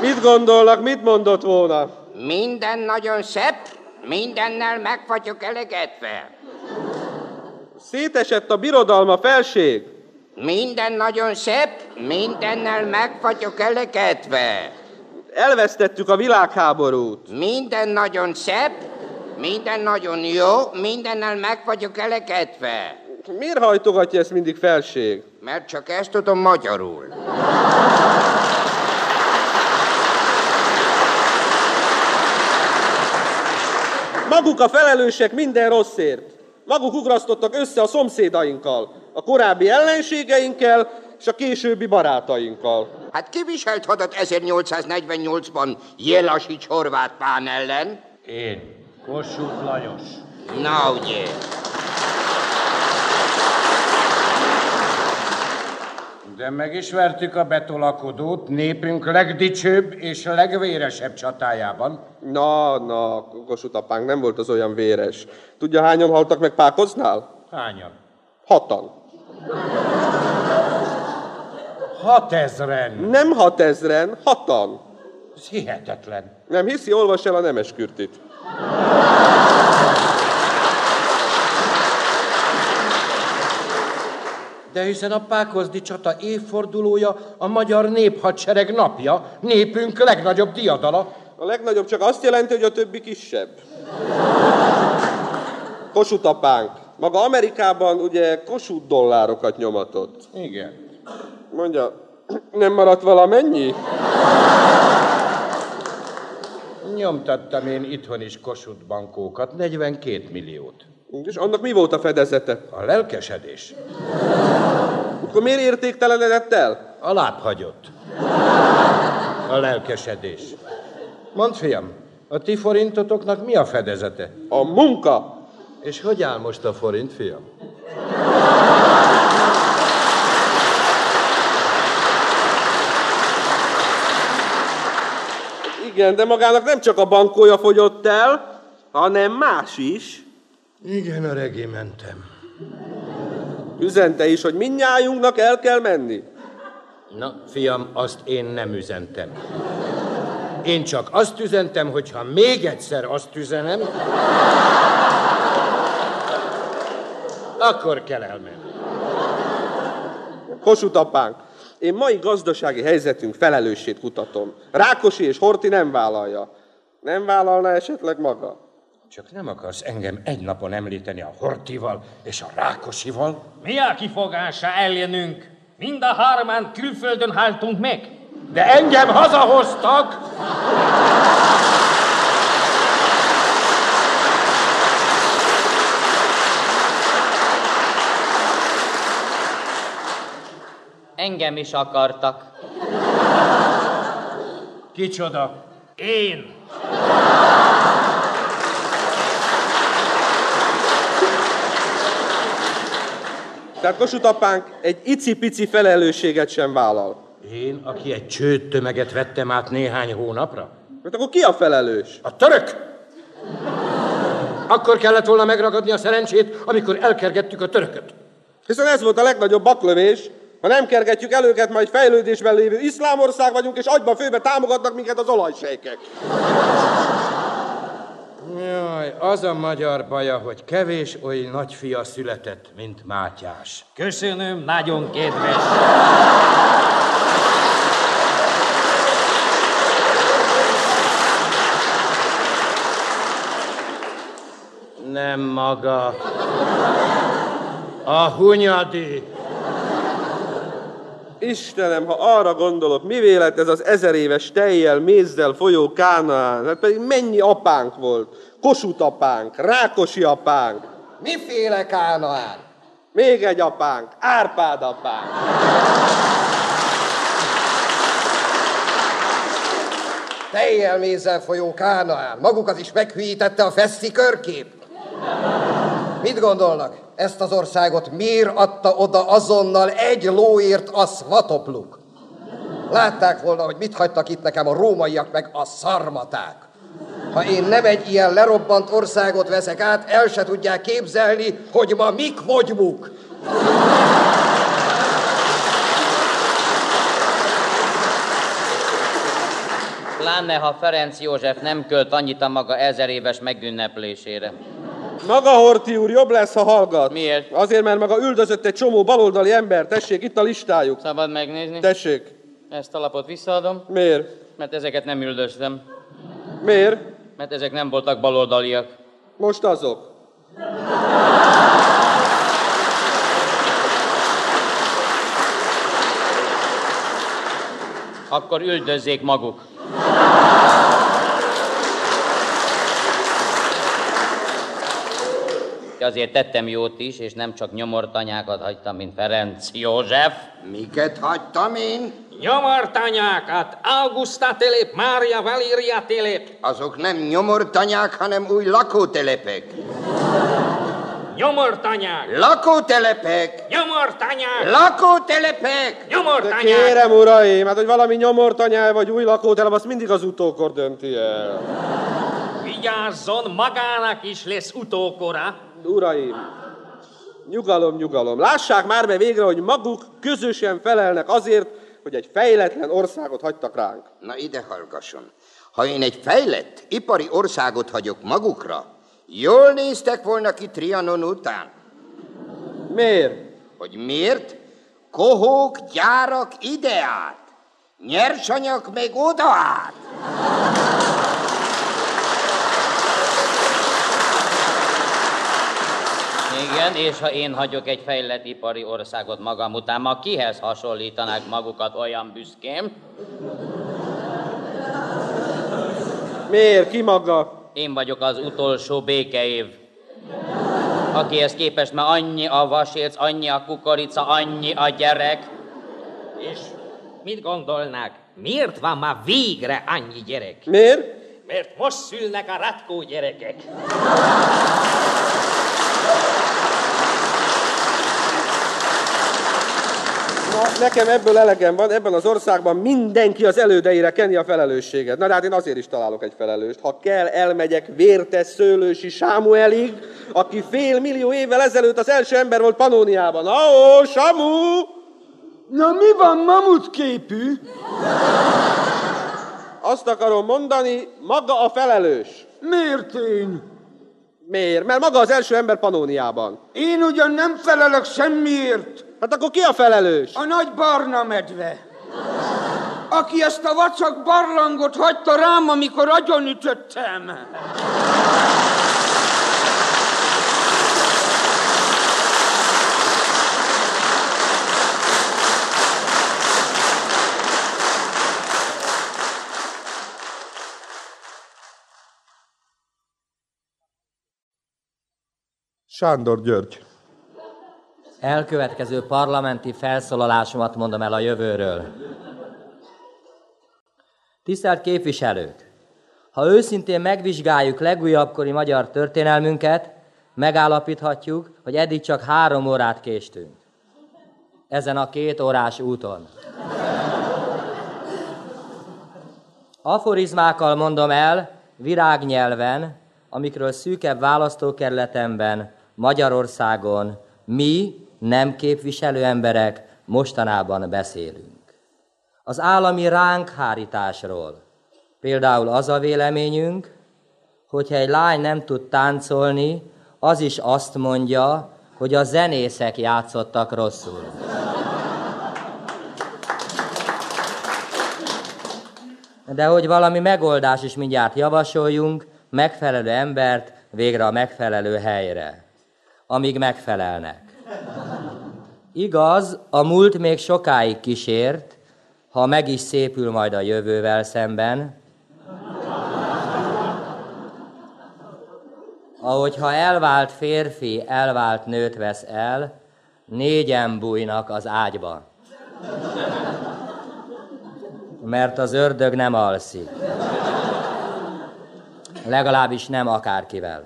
Mit gondolnak, mit mondott volna? Minden nagyon szebb, mindennel meg vagyok elegedve. Szétesett a birodalma felség. Minden nagyon szebb, mindennel meg vagyok elegedve. Elvesztettük a világháborút. Minden nagyon szebb, minden nagyon jó, mindennel meg vagyok elegedve. Miért hajtogatja ezt mindig felség? Mert csak ezt tudom magyarul. Maguk a felelősek minden rosszért. Maguk ugrasztottak össze a szomszédainkkal, a korábbi ellenségeinkkel és a későbbi barátainkkal. Hát ki viselt hadat 1848-ban Jelasics horvát pán ellen? Én, Kossuth Lajos. Na ugye. De megismertük a betolakodót népünk legdicsőbb és legvéresebb csatájában. Na, na, Kossuth nem volt az olyan véres. Tudja, hányan haltak meg Pákoznál? Hányan? Hatan. Hatezren. Nem hatezren, hatan. Ez hihetetlen. Nem hiszi, olvas el a Nemeskürtit. De hiszen a Pákozdi csata évfordulója a magyar néphadsereg napja, népünk legnagyobb diadala. A legnagyobb csak azt jelenti, hogy a többi kisebb. Kossuth apánk. Maga Amerikában ugye Kossuth dollárokat nyomatott. Igen. Mondja, nem maradt valamennyi? Nyomtattam én itthon is Kossuth bankókat, 42 milliót. És annak mi volt a fedezete? A lelkesedés. Akkor miért értéktelenedett el? A láb hagyott. A lelkesedés. Mondd, fiam, a ti forintotoknak mi a fedezete? A munka. És hogy áll most a forint, fiam? Igen, de magának nem csak a bankója fogyott el, hanem más is. Igen, a regimentem. Üzente is, hogy mindnyájunknak el kell menni. Na, fiam, azt én nem üzentem. Én csak azt üzentem, hogy ha még egyszer azt üzenem, akkor kell elmenni. Kossuth apánk, én mai gazdasági helyzetünk felelősét kutatom. Rákosi és Horti nem vállalja. Nem vállalna esetleg maga? Csak nem akarsz engem egy napon említeni a Hortival és a Rákosival? Mi a kifogása ellenünk? Mind a hármán külföldön haltunk meg. De engem hazahoztak! Engem is akartak. Kicsoda? Én. Tehát Kossuth apánk egy icipici felelősséget sem vállal. Én, aki egy csőtömeget vettem át néhány hónapra? Mert akkor ki a felelős? A török! Akkor kellett volna megragadni a szerencsét, amikor elkergettük a törököt. Hiszen ez volt a legnagyobb baklövés. Ha nem kergetjük el őket, majd fejlődésben lévő iszlámország vagyunk, és agyba főbe támogatnak minket az olajsejkek. Jaj, az a magyar baja, hogy kevés oly nagyfia született, mint Mátyás. Köszönöm, nagyon kedves. Nem maga. A hunyadi. Istenem, ha arra gondolok, mi vélet ez az ezer éves tejjel, mézzel folyó Kánaán, hát pedig mennyi apánk volt. Kossuth apánk, Rákosi apánk, Miféle Kánaán? még egy apánk, Árpád apánk. Tejjel mézzel folyó Kánaán. Magukat is meghűítette a feszti körkép. Mit gondolnak? Ezt az országot miért adta oda azonnal egy lóért a Svatopluk? Látták volna, hogy mit hagytak itt nekem a rómaiak meg a szarmaták. Ha én nem egy ilyen lerobbant országot veszek át, el se tudják képzelni, hogy ma mik vagyunk. Pláne, ha Ferenc József nem költ annyit a maga ezer éves megünneplésére. Maga Horti úr jobb lesz, ha hallgat. Miért? Azért, mert maga üldözött egy csomó baloldali ember. Tessék, itt a listájuk. Szabad megnézni? Tessék. Ezt a lapot visszaadom. Miért? Mert ezeket nem üldöztem. Miért? Mert ezek nem voltak baloldaliak. Most azok. Akkor üldözzék maguk. Azért tettem jót is, és nem csak nyomortanyákat hagytam, mint Ferenc József. Miket hagytam én? Nyomortanyákat, Augusta telep, Mária Valéria telep. Azok nem nyomortanyák, hanem új lakótelepek. Nyomortanyák, Lakótelepek! nyomortanyák, Lakótelepek! De nyomortanyák. kérem, uraim, hát hogy valami nyomortanyája vagy új lakótelep, azt mindig az utókor dönti el. Vigyázzon, magának is lesz utókora. Uraim, nyugalom, nyugalom. Lássák már be végre, hogy maguk közösen felelnek azért, hogy egy fejletlen országot hagytak ránk. Na ide hallgasson. Ha én egy fejlett, ipari országot hagyok magukra, jól néztek volna ki Trianon után. Miért? Hogy miért? Kohók, gyárak ide át. Nyersanyag meg oda át. Igen, és ha én hagyok egy fejlett ipari országot magam után, ma kihez hasonlítanák magukat olyan büszkén? Miért? Ki maga? Én vagyok az utolsó békeév. Akihez képest már annyi a vasérc, annyi a kukorica, annyi a gyerek. És Mit gondolnák? Miért van már végre annyi gyerek? Miért? Mert most szülnek a ratkó gyerekek. Na, nekem ebből elegem van, ebben az országban mindenki az elődeire kenni a felelősséget. Na de hát én azért is találok egy felelőst. Ha kell, elmegyek vértes szőlősi Sámuelig, aki fél millió évvel ezelőtt az első ember volt Panóniában. Na ó, Samu! Na mi van mamutképű? Azt akarom mondani, maga a felelős. Miért én? Miért? Mert maga az első ember Panóniában. Én ugyan nem felelek semmiért. Hát akkor ki a felelős? A nagy barna medve. Aki ezt a vacak barlangot hagyta rám, amikor agyonütöttem. Sándor György. Elkövetkező parlamenti felszólalásomat mondom el a jövőről. Tisztelt képviselők! Ha őszintén megvizsgáljuk legújabbkori magyar történelmünket, megállapíthatjuk, hogy eddig csak három órát késtünk. Ezen a két órás úton. Aforizmákkal mondom el, virágnyelven, amikről szűkebb választókerületemben, Magyarországon mi, nem képviselő emberek mostanában beszélünk. Az állami ránkhárításról. Például az a véleményünk, hogyha egy lány nem tud táncolni, az is azt mondja, hogy a zenészek játszottak rosszul. De hogy valami megoldás is mindjárt javasoljunk, megfelelő embert végre a megfelelő helyre, amíg megfelelnek. Igaz, a múlt még sokáig kísért, ha meg is szépül majd a jövővel szemben, ahogyha elvált férfi elvált nőt vesz el, négyen bújnak az ágyba. Mert az ördög nem alszik. Legalábbis nem akárkivel.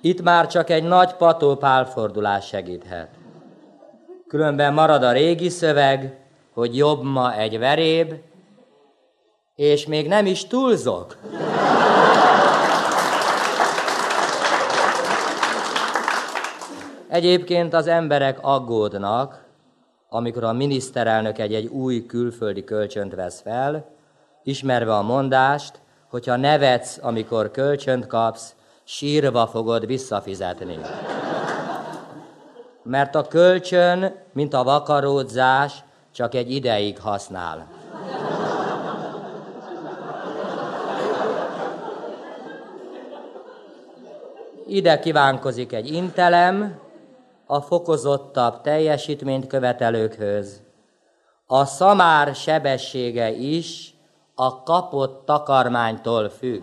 Itt már csak egy nagy pató pálfordulás segíthet. Különben marad a régi szöveg, hogy jobb ma egy veréb, és még nem is túlzok. Egyébként az emberek aggódnak, amikor a miniszterelnök egy-egy új külföldi kölcsönt vesz fel, ismerve a mondást, hogyha nevetsz, amikor kölcsönt kapsz, sírva fogod visszafizetni. Mert a kölcsön, mint a vakaródzás, csak egy ideig használ. Ide kívánkozik egy intelem a fokozottabb teljesítményt követelőkhöz. A szamár sebessége is a kapott takarmánytól függ.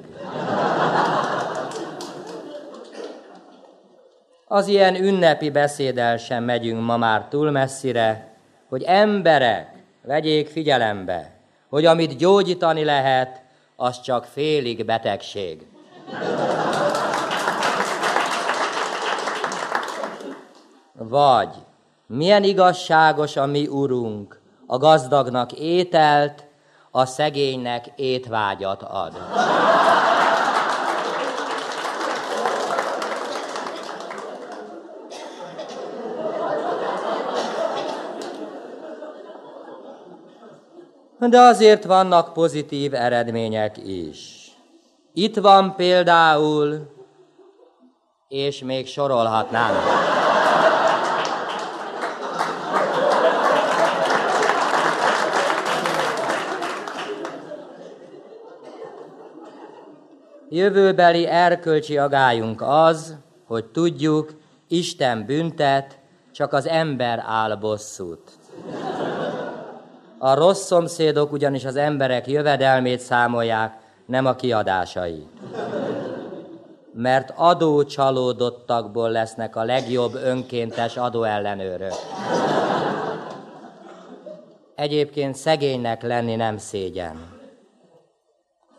Az ilyen ünnepi beszéddel sem megyünk ma már túl messzire, hogy emberek vegyék figyelembe, hogy amit gyógyítani lehet, az csak félig betegség. Vagy milyen igazságos a mi urunk, a gazdagnak ételt, a szegénynek étvágyat ad. De azért vannak pozitív eredmények is. Itt van például, és még sorolhatnánk. Jövőbeli erkölcsi agályunk az, hogy tudjuk, Isten büntet, csak az ember áll bosszút. A rossz szomszédok ugyanis az emberek jövedelmét számolják, nem a kiadásait. Mert adócsalódottakból lesznek a legjobb önkéntes adóellenőrök. Egyébként szegénynek lenni nem szégyen.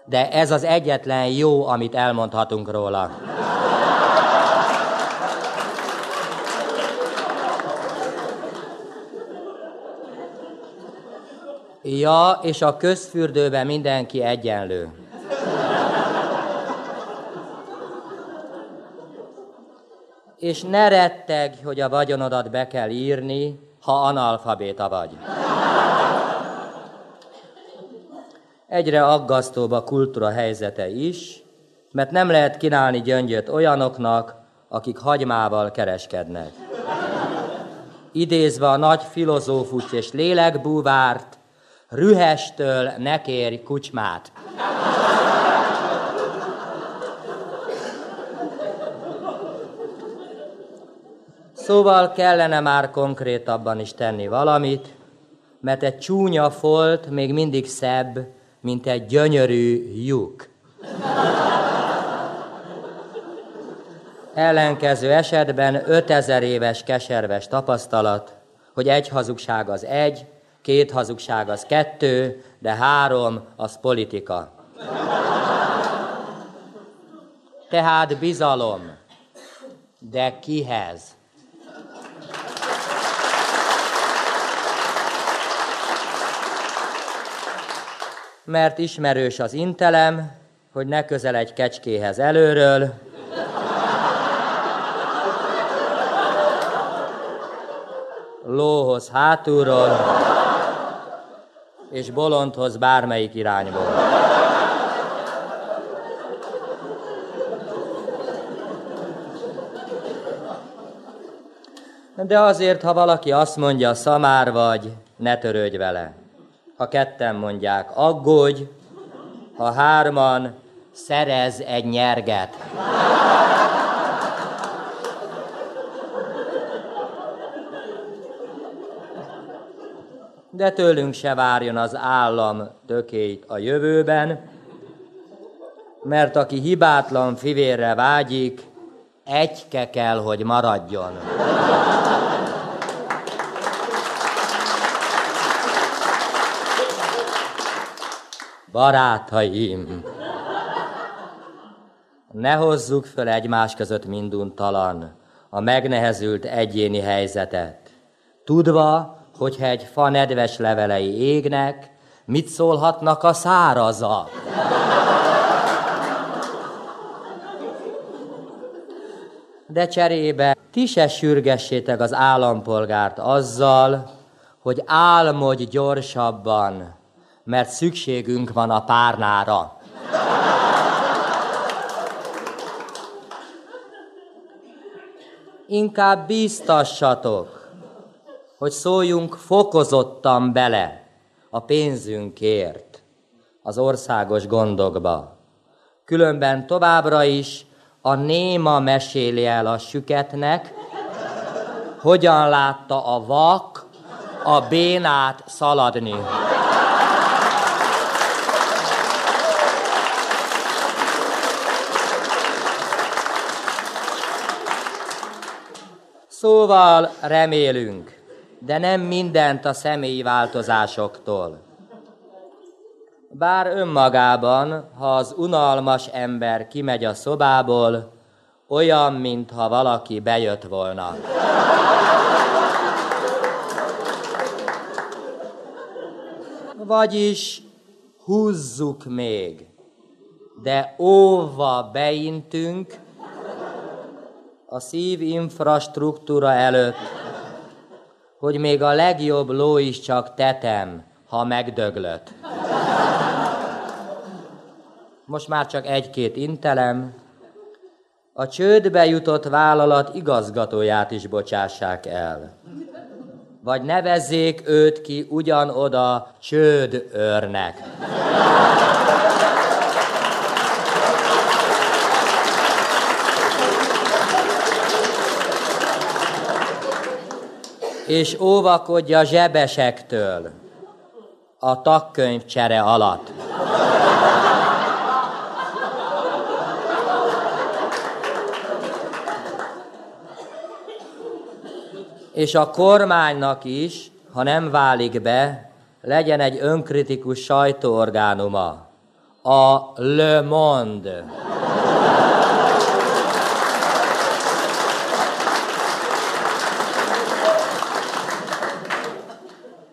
De ez az egyetlen jó, amit elmondhatunk róla. Ja, és a közfürdőben mindenki egyenlő. És ne retteg, hogy a vagyonodat be kell írni, ha analfabéta vagy. Egyre aggasztóbb a kultúra helyzete is, mert nem lehet kínálni gyöngyöt olyanoknak, akik hagymával kereskednek. Idézve a nagy filozófus és lélekbúvárt, rühestől ne kérj kucsmát. Szóval kellene már konkrétabban is tenni valamit, mert egy csúnya folt még mindig szebb, mint egy gyönyörű lyuk. Ellenkező esetben 5000 éves keserves tapasztalat, hogy egy hazugság az egy, két hazugság az kettő, de három az politika. Tehát bizalom. De kihez? mert ismerős az intelem, hogy ne közel egy kecskéhez előről, lóhoz hátulról, és bolondhoz bármelyik irányból. De azért, ha valaki azt mondja, szamár vagy, ne törődj vele ha ketten mondják, aggódj, ha hárman, szerez egy nyerget. De tőlünk se várjon az állam tökét a jövőben, mert aki hibátlan fivérre vágyik, egyke kell, hogy maradjon. Barátaim, ne hozzuk föl egymás között minduntalan a megnehezült egyéni helyzetet. Tudva, hogyha egy fa nedves levelei égnek, mit szólhatnak a szárazak? De cserébe ti se sürgessétek az állampolgárt azzal, hogy álmodj gyorsabban, mert szükségünk van a párnára. Inkább bíztassatok, hogy szóljunk fokozottan bele a pénzünkért az országos gondokba. Különben továbbra is a néma meséli el a süketnek, hogyan látta a vak a bénát szaladni. Szóval remélünk, de nem mindent a személyi változásoktól. Bár önmagában, ha az unalmas ember kimegy a szobából, olyan, mintha valaki bejött volna. Vagyis húzzuk még, de óva beintünk, a szív infrastruktúra előtt, hogy még a legjobb ló is csak tetem, ha megdöglött. Most már csak egy-két intelem, a csődbe jutott vállalat igazgatóját is bocsássák el. Vagy nevezzék őt ki ugyanoda csődőrnek. És óvakodja zsebesektől a takkönyvcsere alatt. És a kormánynak is, ha nem válik be, legyen egy önkritikus sajtóorgánuma. A Le Monde.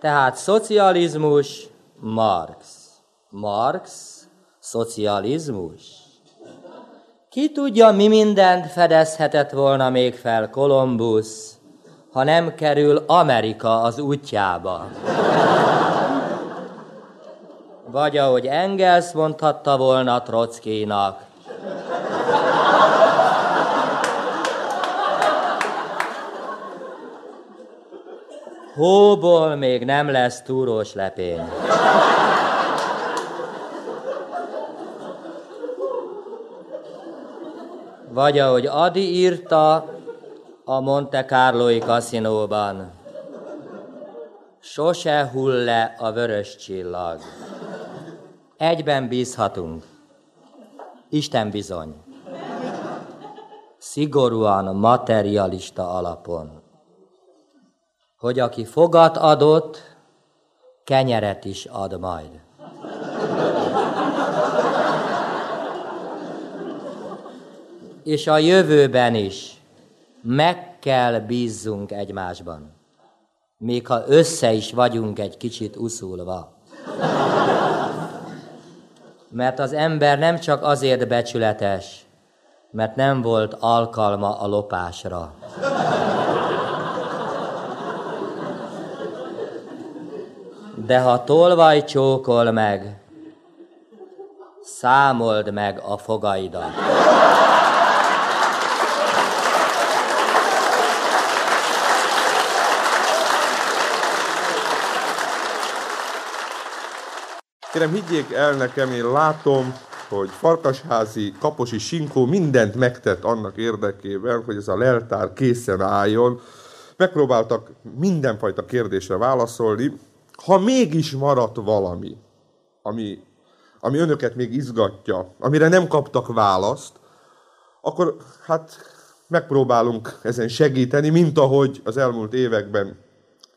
Tehát szocializmus, Marx. Marx, szocializmus. Ki tudja, mi mindent fedezhetett volna még fel Kolumbusz, ha nem kerül Amerika az útjába. Vagy ahogy Engels mondhatta volna Trockinak, Hóból még nem lesz túrós lepény. Vagy ahogy Adi írta a Monte Carloi kaszinóban, sose hull le a vörös csillag. Egyben bízhatunk. Isten bizony. Szigorúan materialista alapon hogy aki fogat adott, kenyeret is ad majd. És a jövőben is meg kell bízzunk egymásban, még ha össze is vagyunk egy kicsit uszulva. Mert az ember nem csak azért becsületes, mert nem volt alkalma a lopásra. De ha tolvaj csókol meg, számold meg a fogaidat. Kérem, higgyék el nekem, én látom, hogy Farkasházi, Kaposi Sinkó mindent megtett annak érdekében, hogy ez a leltár készen álljon. Megpróbáltak mindenfajta kérdésre válaszolni, ha mégis maradt valami, ami, ami önöket még izgatja, amire nem kaptak választ, akkor hát megpróbálunk ezen segíteni, mint ahogy az elmúlt években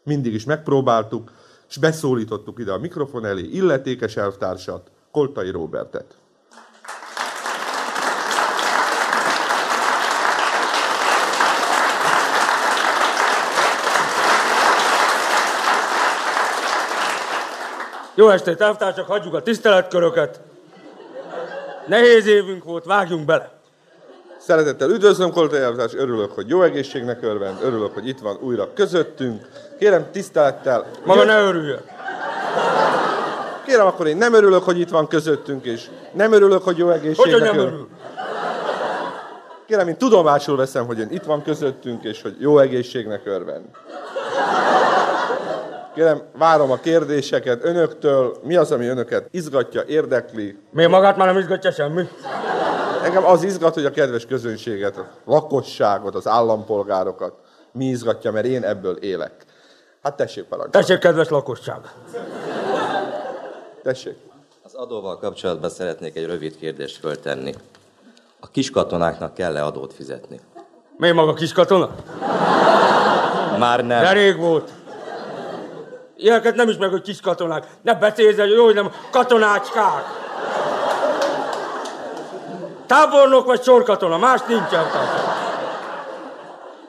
mindig is megpróbáltuk, és beszólítottuk ide a mikrofon elé illetékes elvtársat, Koltai Robertet. Jó estét, elvtársak, hagyjuk a tiszteletköröket. Nehéz évünk volt, vágjunk bele. Szeretettel üdvözlöm, Koltai elvtárs, örülök, hogy jó egészségnek örvend, örülök, hogy itt van újra közöttünk. Kérem tisztelettel... Maga ne örüljön. Kérem, akkor én nem örülök, hogy itt van közöttünk, és nem örülök, hogy jó egészségnek Hogy, hogy nem örül? Kérem, én tudomásul veszem, hogy ön itt van közöttünk, és hogy jó egészségnek örvend. Kérem, várom a kérdéseket önöktől. Mi az, ami önöket izgatja, érdekli? Miért magát már nem izgatja semmi? Engem az izgat, hogy a kedves közönséget, a lakosságot, az állampolgárokat mi izgatja, mert én ebből élek. Hát tessék parancsolni. Tessék, kedves lakosság. Tessék. Az adóval kapcsolatban szeretnék egy rövid kérdést föltenni. A kiskatonáknak kell-e adót fizetni? Miért maga kiskatona? Már nem. De rég volt. Ilyeneket nem is meg, hogy kis katonák. Ne becézzel, jó, hogy nem katonácskák. Tábornok vagy sorkatona, más nincsen.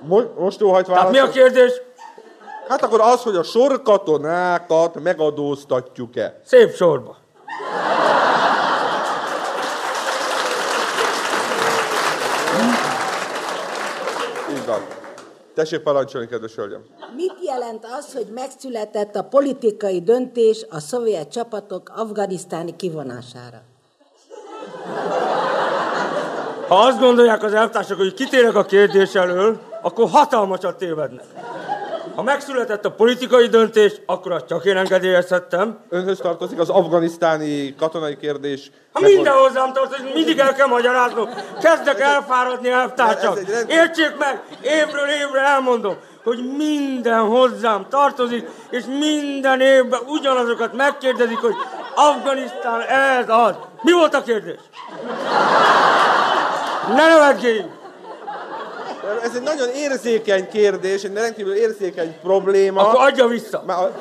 Most, most óhajt Tehát mi a kérdés? Hát akkor az, hogy a sorkatonákat megadóztatjuk-e. Szép sorba. Így van. Tessék parancsolni, kedves hölgyem. Mit jelent az, hogy megszületett a politikai döntés a szovjet csapatok afganisztáni kivonására? Ha azt gondolják az elvtársak, hogy kitérek a kérdés elől, akkor hatalmasat tévednek. Ha megszületett a politikai döntés, akkor azt csak én engedélyezhettem. Önhöz tartozik az afganisztáni katonai kérdés. Ha minden hozzám tartozik, mindig el kell magyaráznom. Kezdek elfáradni, elvtársak. Értsék meg, évről évre elmondom, hogy minden hozzám tartozik, és minden évben ugyanazokat megkérdezik, hogy Afganisztán ez az. Mi volt a kérdés? Ne nevetjéljünk! Ez egy nagyon érzékeny kérdés, egy rendkívül érzékeny probléma. Akkor adja vissza. Már a...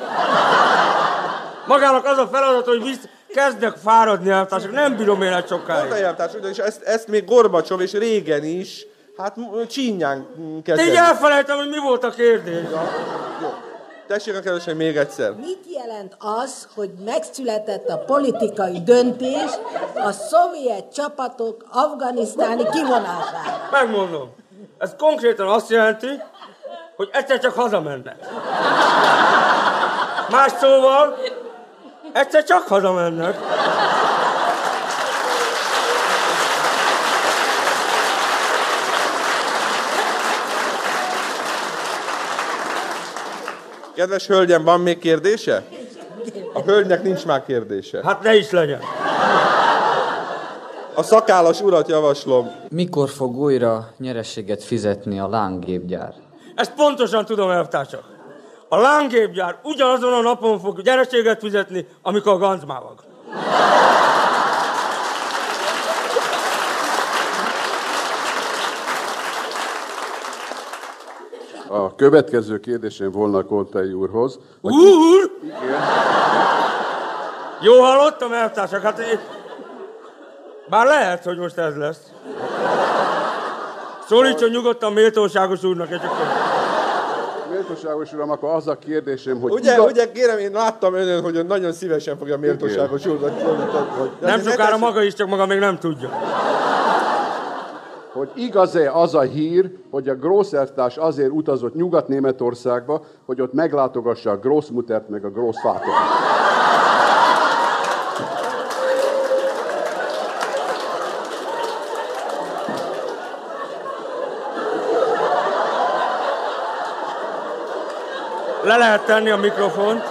Magának az a feladat, hogy visz, kezdek fáradni, elvtársak. Nem bírom élet sokáig. Mondd elvtárs, ugyanis ezt, ezt még Gorbacsov és régen is, hát csínyán Te kezelik. így elfelejtem, hogy mi volt a kérdés. Tessék a kedvesen még egyszer. Mit jelent az, hogy megszületett a politikai döntés a szovjet csapatok afganisztáni kivonására? Megmondom. Ez konkrétan azt jelenti, hogy egyszer csak hazamennek. Más szóval, egyszer csak hazamennek. Kedves hölgyem, van még kérdése? A hölgynek nincs már kérdése. Hát ne is legyen. A szakállas urat javaslom. Mikor fog újra nyerességet fizetni a lángépgyár? Ezt pontosan tudom, elvtársak. A lángépgyár ugyanazon a napon fog gyereséget fizetni, amikor a gancmávag. A következő kérdésem volna Koltai úrhoz. Úr! Jó hallottam, elvtársak. Hát én... Bár lehet, hogy most ez lesz. Szólítson nyugodtan méltóságos úrnak, akkor... Méltóságos uram, akkor az a kérdésem, hogy... Ugye, igaz- ugye kérem, én láttam önön, hogy ön nagyon szívesen fogja méltóságos úrnak szólítani, hogy... Nem sokára maga is, csak maga még nem tudja. hogy igaz-e az a hír, hogy a Grosszertás azért utazott Nyugat-Németországba, hogy ott meglátogassa a Grossmuttert meg a Grossvatert. Le lehet tenni a mikrofont.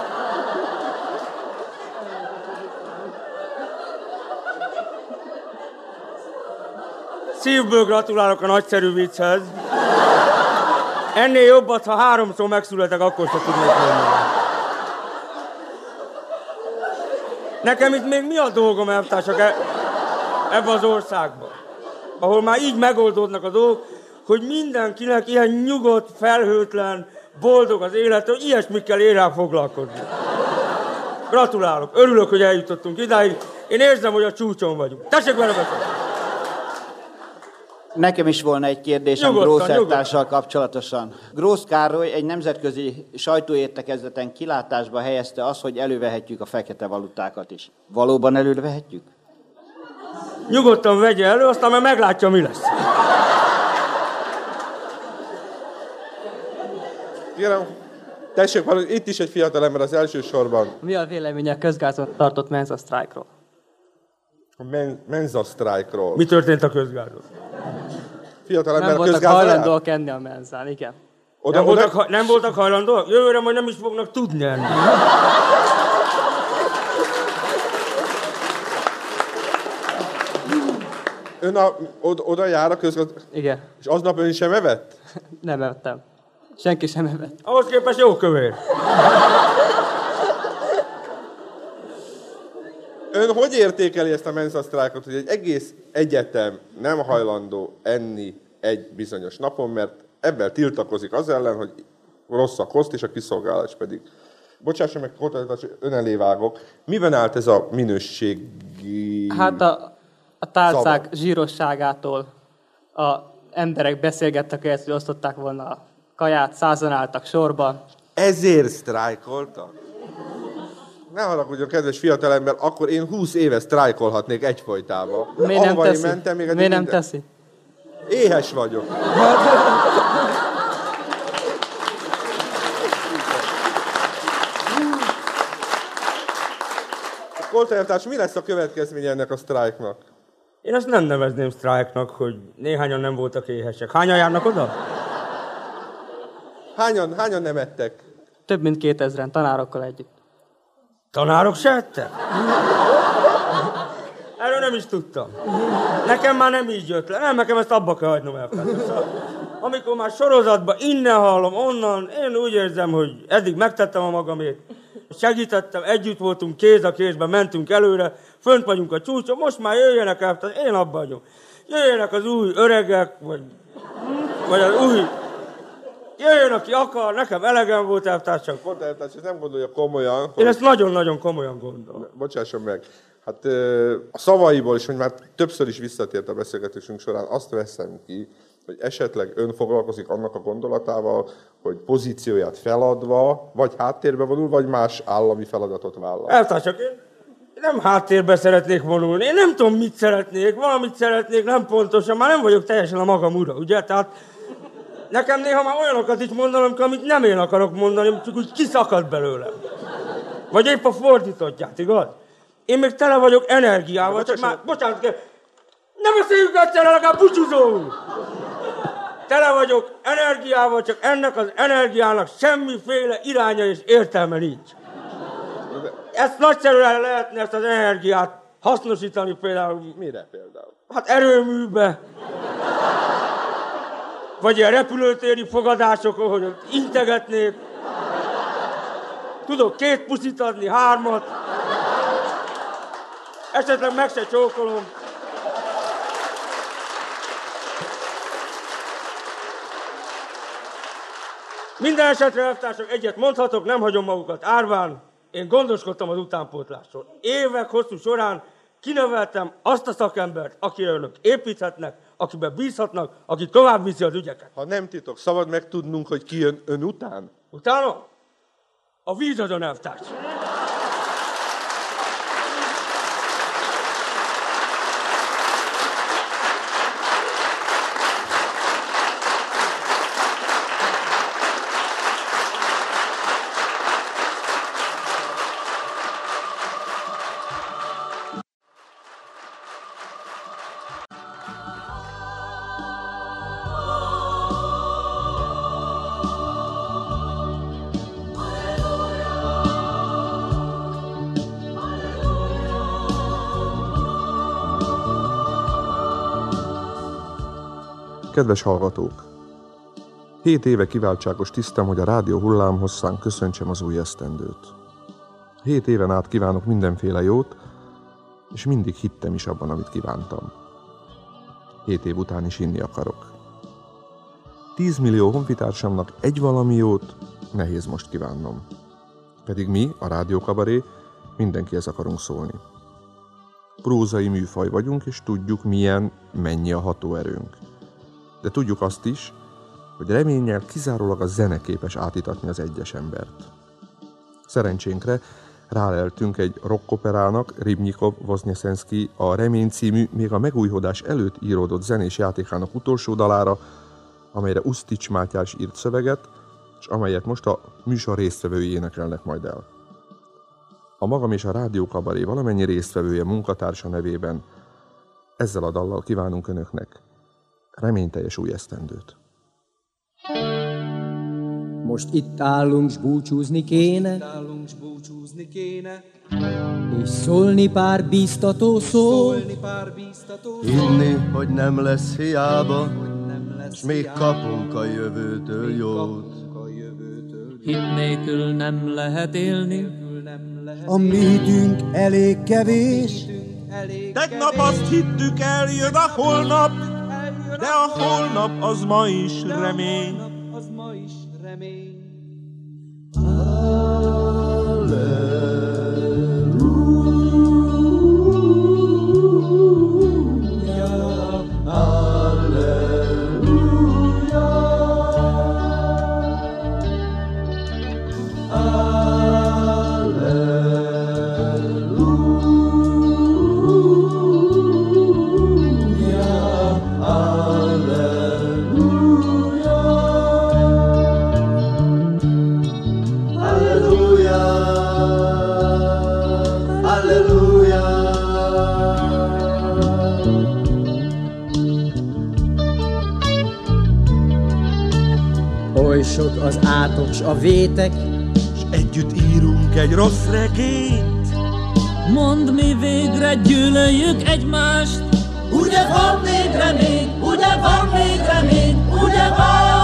Szívből gratulálok a nagyszerű vicchez. Ennél jobbat, ha háromszor megszületek, akkor se tudnék mondani. Nekem itt még mi a dolgom, elvtársak, e- ebbe az országba? Ahol már így megoldódnak a dolgok, hogy mindenkinek ilyen nyugodt, felhőtlen, boldog az élet, hogy ilyesmikkel ér rá foglalkozni. Gratulálok, örülök, hogy eljutottunk idáig. Én érzem, hogy a csúcson vagyunk. Tessék vele beszélni! Nekem is volna egy kérdésem Nyugodtan, Grószertással kapcsolatosan. Grósz Károly egy nemzetközi sajtóértekezleten kilátásba helyezte azt, hogy elővehetjük a fekete valutákat is. Valóban elővehetjük? Nyugodtan vegye elő, aztán már meglátja, mi lesz. Kérem, tessék, valami- itt is egy fiatal ember az első sorban. Mi a véleménye a közgázon tartott menza sztrájkról? A men, menza sztrájkról. Mi történt a közgázon? Fiatal ember Nem voltak közgázra járt? hajlandóak enni a menzán, igen. Oda- nem, oda- voltak, nem voltak hajlandóak? Jövőre majd nem is fognak tudni enni. Ön a, oda, oda jár a közgaz... Igen. És aznap ön sem evett? Nem ettem. Senki sem evett. Ahhoz képest jó kövér. Ön hogy értékeli ezt a mensa sztrájkot, hogy egy egész egyetem nem hajlandó enni egy bizonyos napon, mert ebben tiltakozik az ellen, hogy rossz a koszt, és a kiszolgálás pedig. Bocsássa meg, ön elé vágok. Miben állt ez a minőségi... Hát a, a tálcák Szabad. zsírosságától a emberek beszélgettek ehhez, hogy osztották volna a kaját, százan álltak sorba. Ezért sztrájkoltak? Ne haragudjon, kedves fiatalember, akkor én 20 éve sztrájkolhatnék egyfolytában. Miért nem teszi? mentem, még Miért nem minden- teszi? Éhes vagyok. Koltajártárs, mi lesz a következménye ennek a sztrájknak? Én azt nem nevezném sztrájknak, hogy néhányan nem voltak éhesek. Hányan járnak oda? Hányan, hányan nem ettek? Több mint kétezren tanárokkal együtt. Tanárok se ettek? Erről nem is tudtam. Nekem már nem így jött le. Nem, nekem ezt abba kell hagynom el. Szóval, amikor már sorozatban innen hallom, onnan, én úgy érzem, hogy eddig megtettem a magamét. Segítettem, együtt voltunk, kéz a kézben, mentünk előre, fönt vagyunk a csúcson, most már jöjjenek el, én abba vagyok. Jöjjenek az új öregek, vagy, vagy az új Jöjjön, aki akar, nekem elegem volt, elvtársak. Pont eltárs, ezt nem gondolja komolyan. Én hogy- ezt nagyon-nagyon komolyan gondolom. Bocsásson meg. Hát a szavaiból is, hogy már többször is visszatért a beszélgetésünk során, azt veszem ki, hogy esetleg ön foglalkozik annak a gondolatával, hogy pozícióját feladva, vagy háttérbe vonul, vagy más állami feladatot vállal. Eltársak, én nem háttérbe szeretnék vonulni. Én nem tudom, mit szeretnék, valamit szeretnék, nem pontosan, már nem vagyok teljesen a magam ura, ugye? Tehát nekem néha már olyanokat is mondanom, amit nem én akarok mondani, csak úgy kiszakad belőlem. Vagy épp a fordítottját, igaz? Én még tele vagyok energiával, csak már, bocsánat, kell, nem beszéljünk egyszerre, legalább búcsúzó úr! Tele vagyok energiával, csak ennek az energiának semmiféle iránya és értelme nincs. Ezt nagyszerűen lehetne ezt az energiát hasznosítani például. Mire például? Hát erőműbe. Vagy ilyen repülőtéri fogadásokon, hogy ott integetnék. Tudok két puszit adni, hármat. Esetleg meg se csókolom. Minden esetre, elvtársak, egyet mondhatok, nem hagyom magukat árván. Én gondoskodtam az utánpótlásról. Évek hosszú során kineveltem azt a szakembert, akire önök építhetnek, akiben bízhatnak, aki tovább viszi az ügyeket. Ha nem titok, szabad megtudnunk, hogy ki jön ön után? Utána? A víz az a elvtárs. Kedves hallgatók! Hét éve kiváltságos tisztem, hogy a rádió hullám hosszán köszöntsem az új esztendőt. Hét éven át kívánok mindenféle jót, és mindig hittem is abban, amit kívántam. Hét év után is inni akarok. Tízmillió honfitársamnak egy valami jót nehéz most kívánnom. Pedig mi, a rádiókabaré, mindenkihez akarunk szólni. Prózai műfaj vagyunk, és tudjuk, milyen, mennyi a hatóerőnk. De tudjuk azt is, hogy reménnyel kizárólag a zene képes átítatni az egyes embert. Szerencsénkre ráleltünk egy rockoperának, Ribnyikov Voznyeszenszki a Remény című, még a megújhodás előtt íródott zenés játékának utolsó dalára, amelyre Usztics Mátyás írt szöveget, és amelyet most a műsor résztvevői énekelnek majd el. A magam és a Rádió Kabaré valamennyi résztvevője munkatársa nevében ezzel a dallal kívánunk Önöknek reményteljes új esztendőt. Most itt állunk, s búcsúzni kéne, állunk, s búcsúzni kéne, és szólni pár bíztató szó. szólni pár bíztató Hinni, hogy nem lesz hiába, és még kapunk a jövőtől jót. Hit nélkül nem lehet élni, A műtünk elég kevés, Tegnap azt hittük eljön a holnap, de a holnap az ma is remény. az ma is remény. Az átok s a vétek, és együtt írunk egy rossz regényt. Mondd mi végre gyűlöljük egymást, ugye van még remény, ugye van még remény, ugye van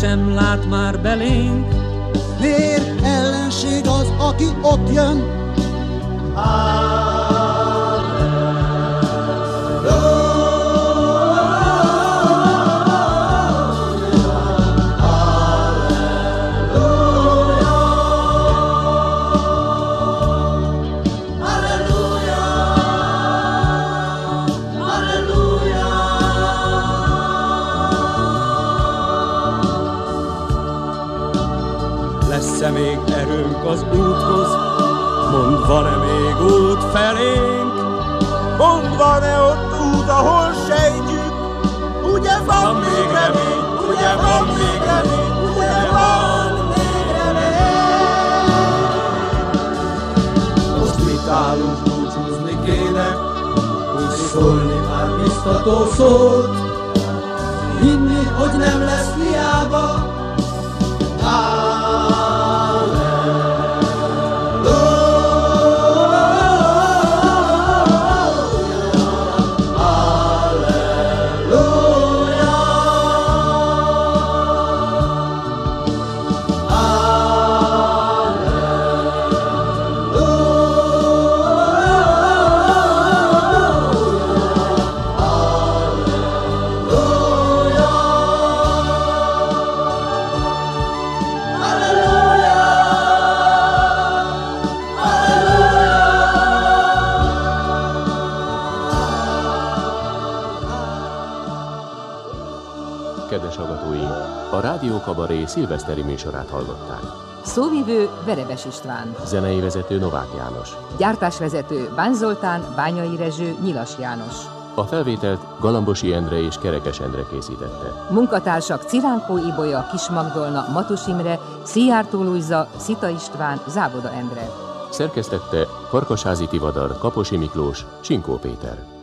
sem lát már belénk, Miért ellenség az, aki ott jön? Felénk? Mondd, van-e ott út, ahol sejtjük? Ugye van még remény, ugye van még remény, ugye van még remény. Most állunk, búcsúzni kéne, úgy szólni már biztató szót. Kabaré szilveszteri műsorát hallották. Szóvivő Verebes István. Zenei vezető Novák János. Gyártásvezető Bán Zoltán, Bányai Rezső, Nyilas János. A felvételt Galambosi Endre és Kerekes Endre készítette. Munkatársak Ciránkó Ibolya, Kis Magdolna, Matus Imre, Szijjártó Lujza, Szita István, Závoda Endre. Szerkesztette Farkasházi Tivadar, Kaposi Miklós, Csinkó Péter.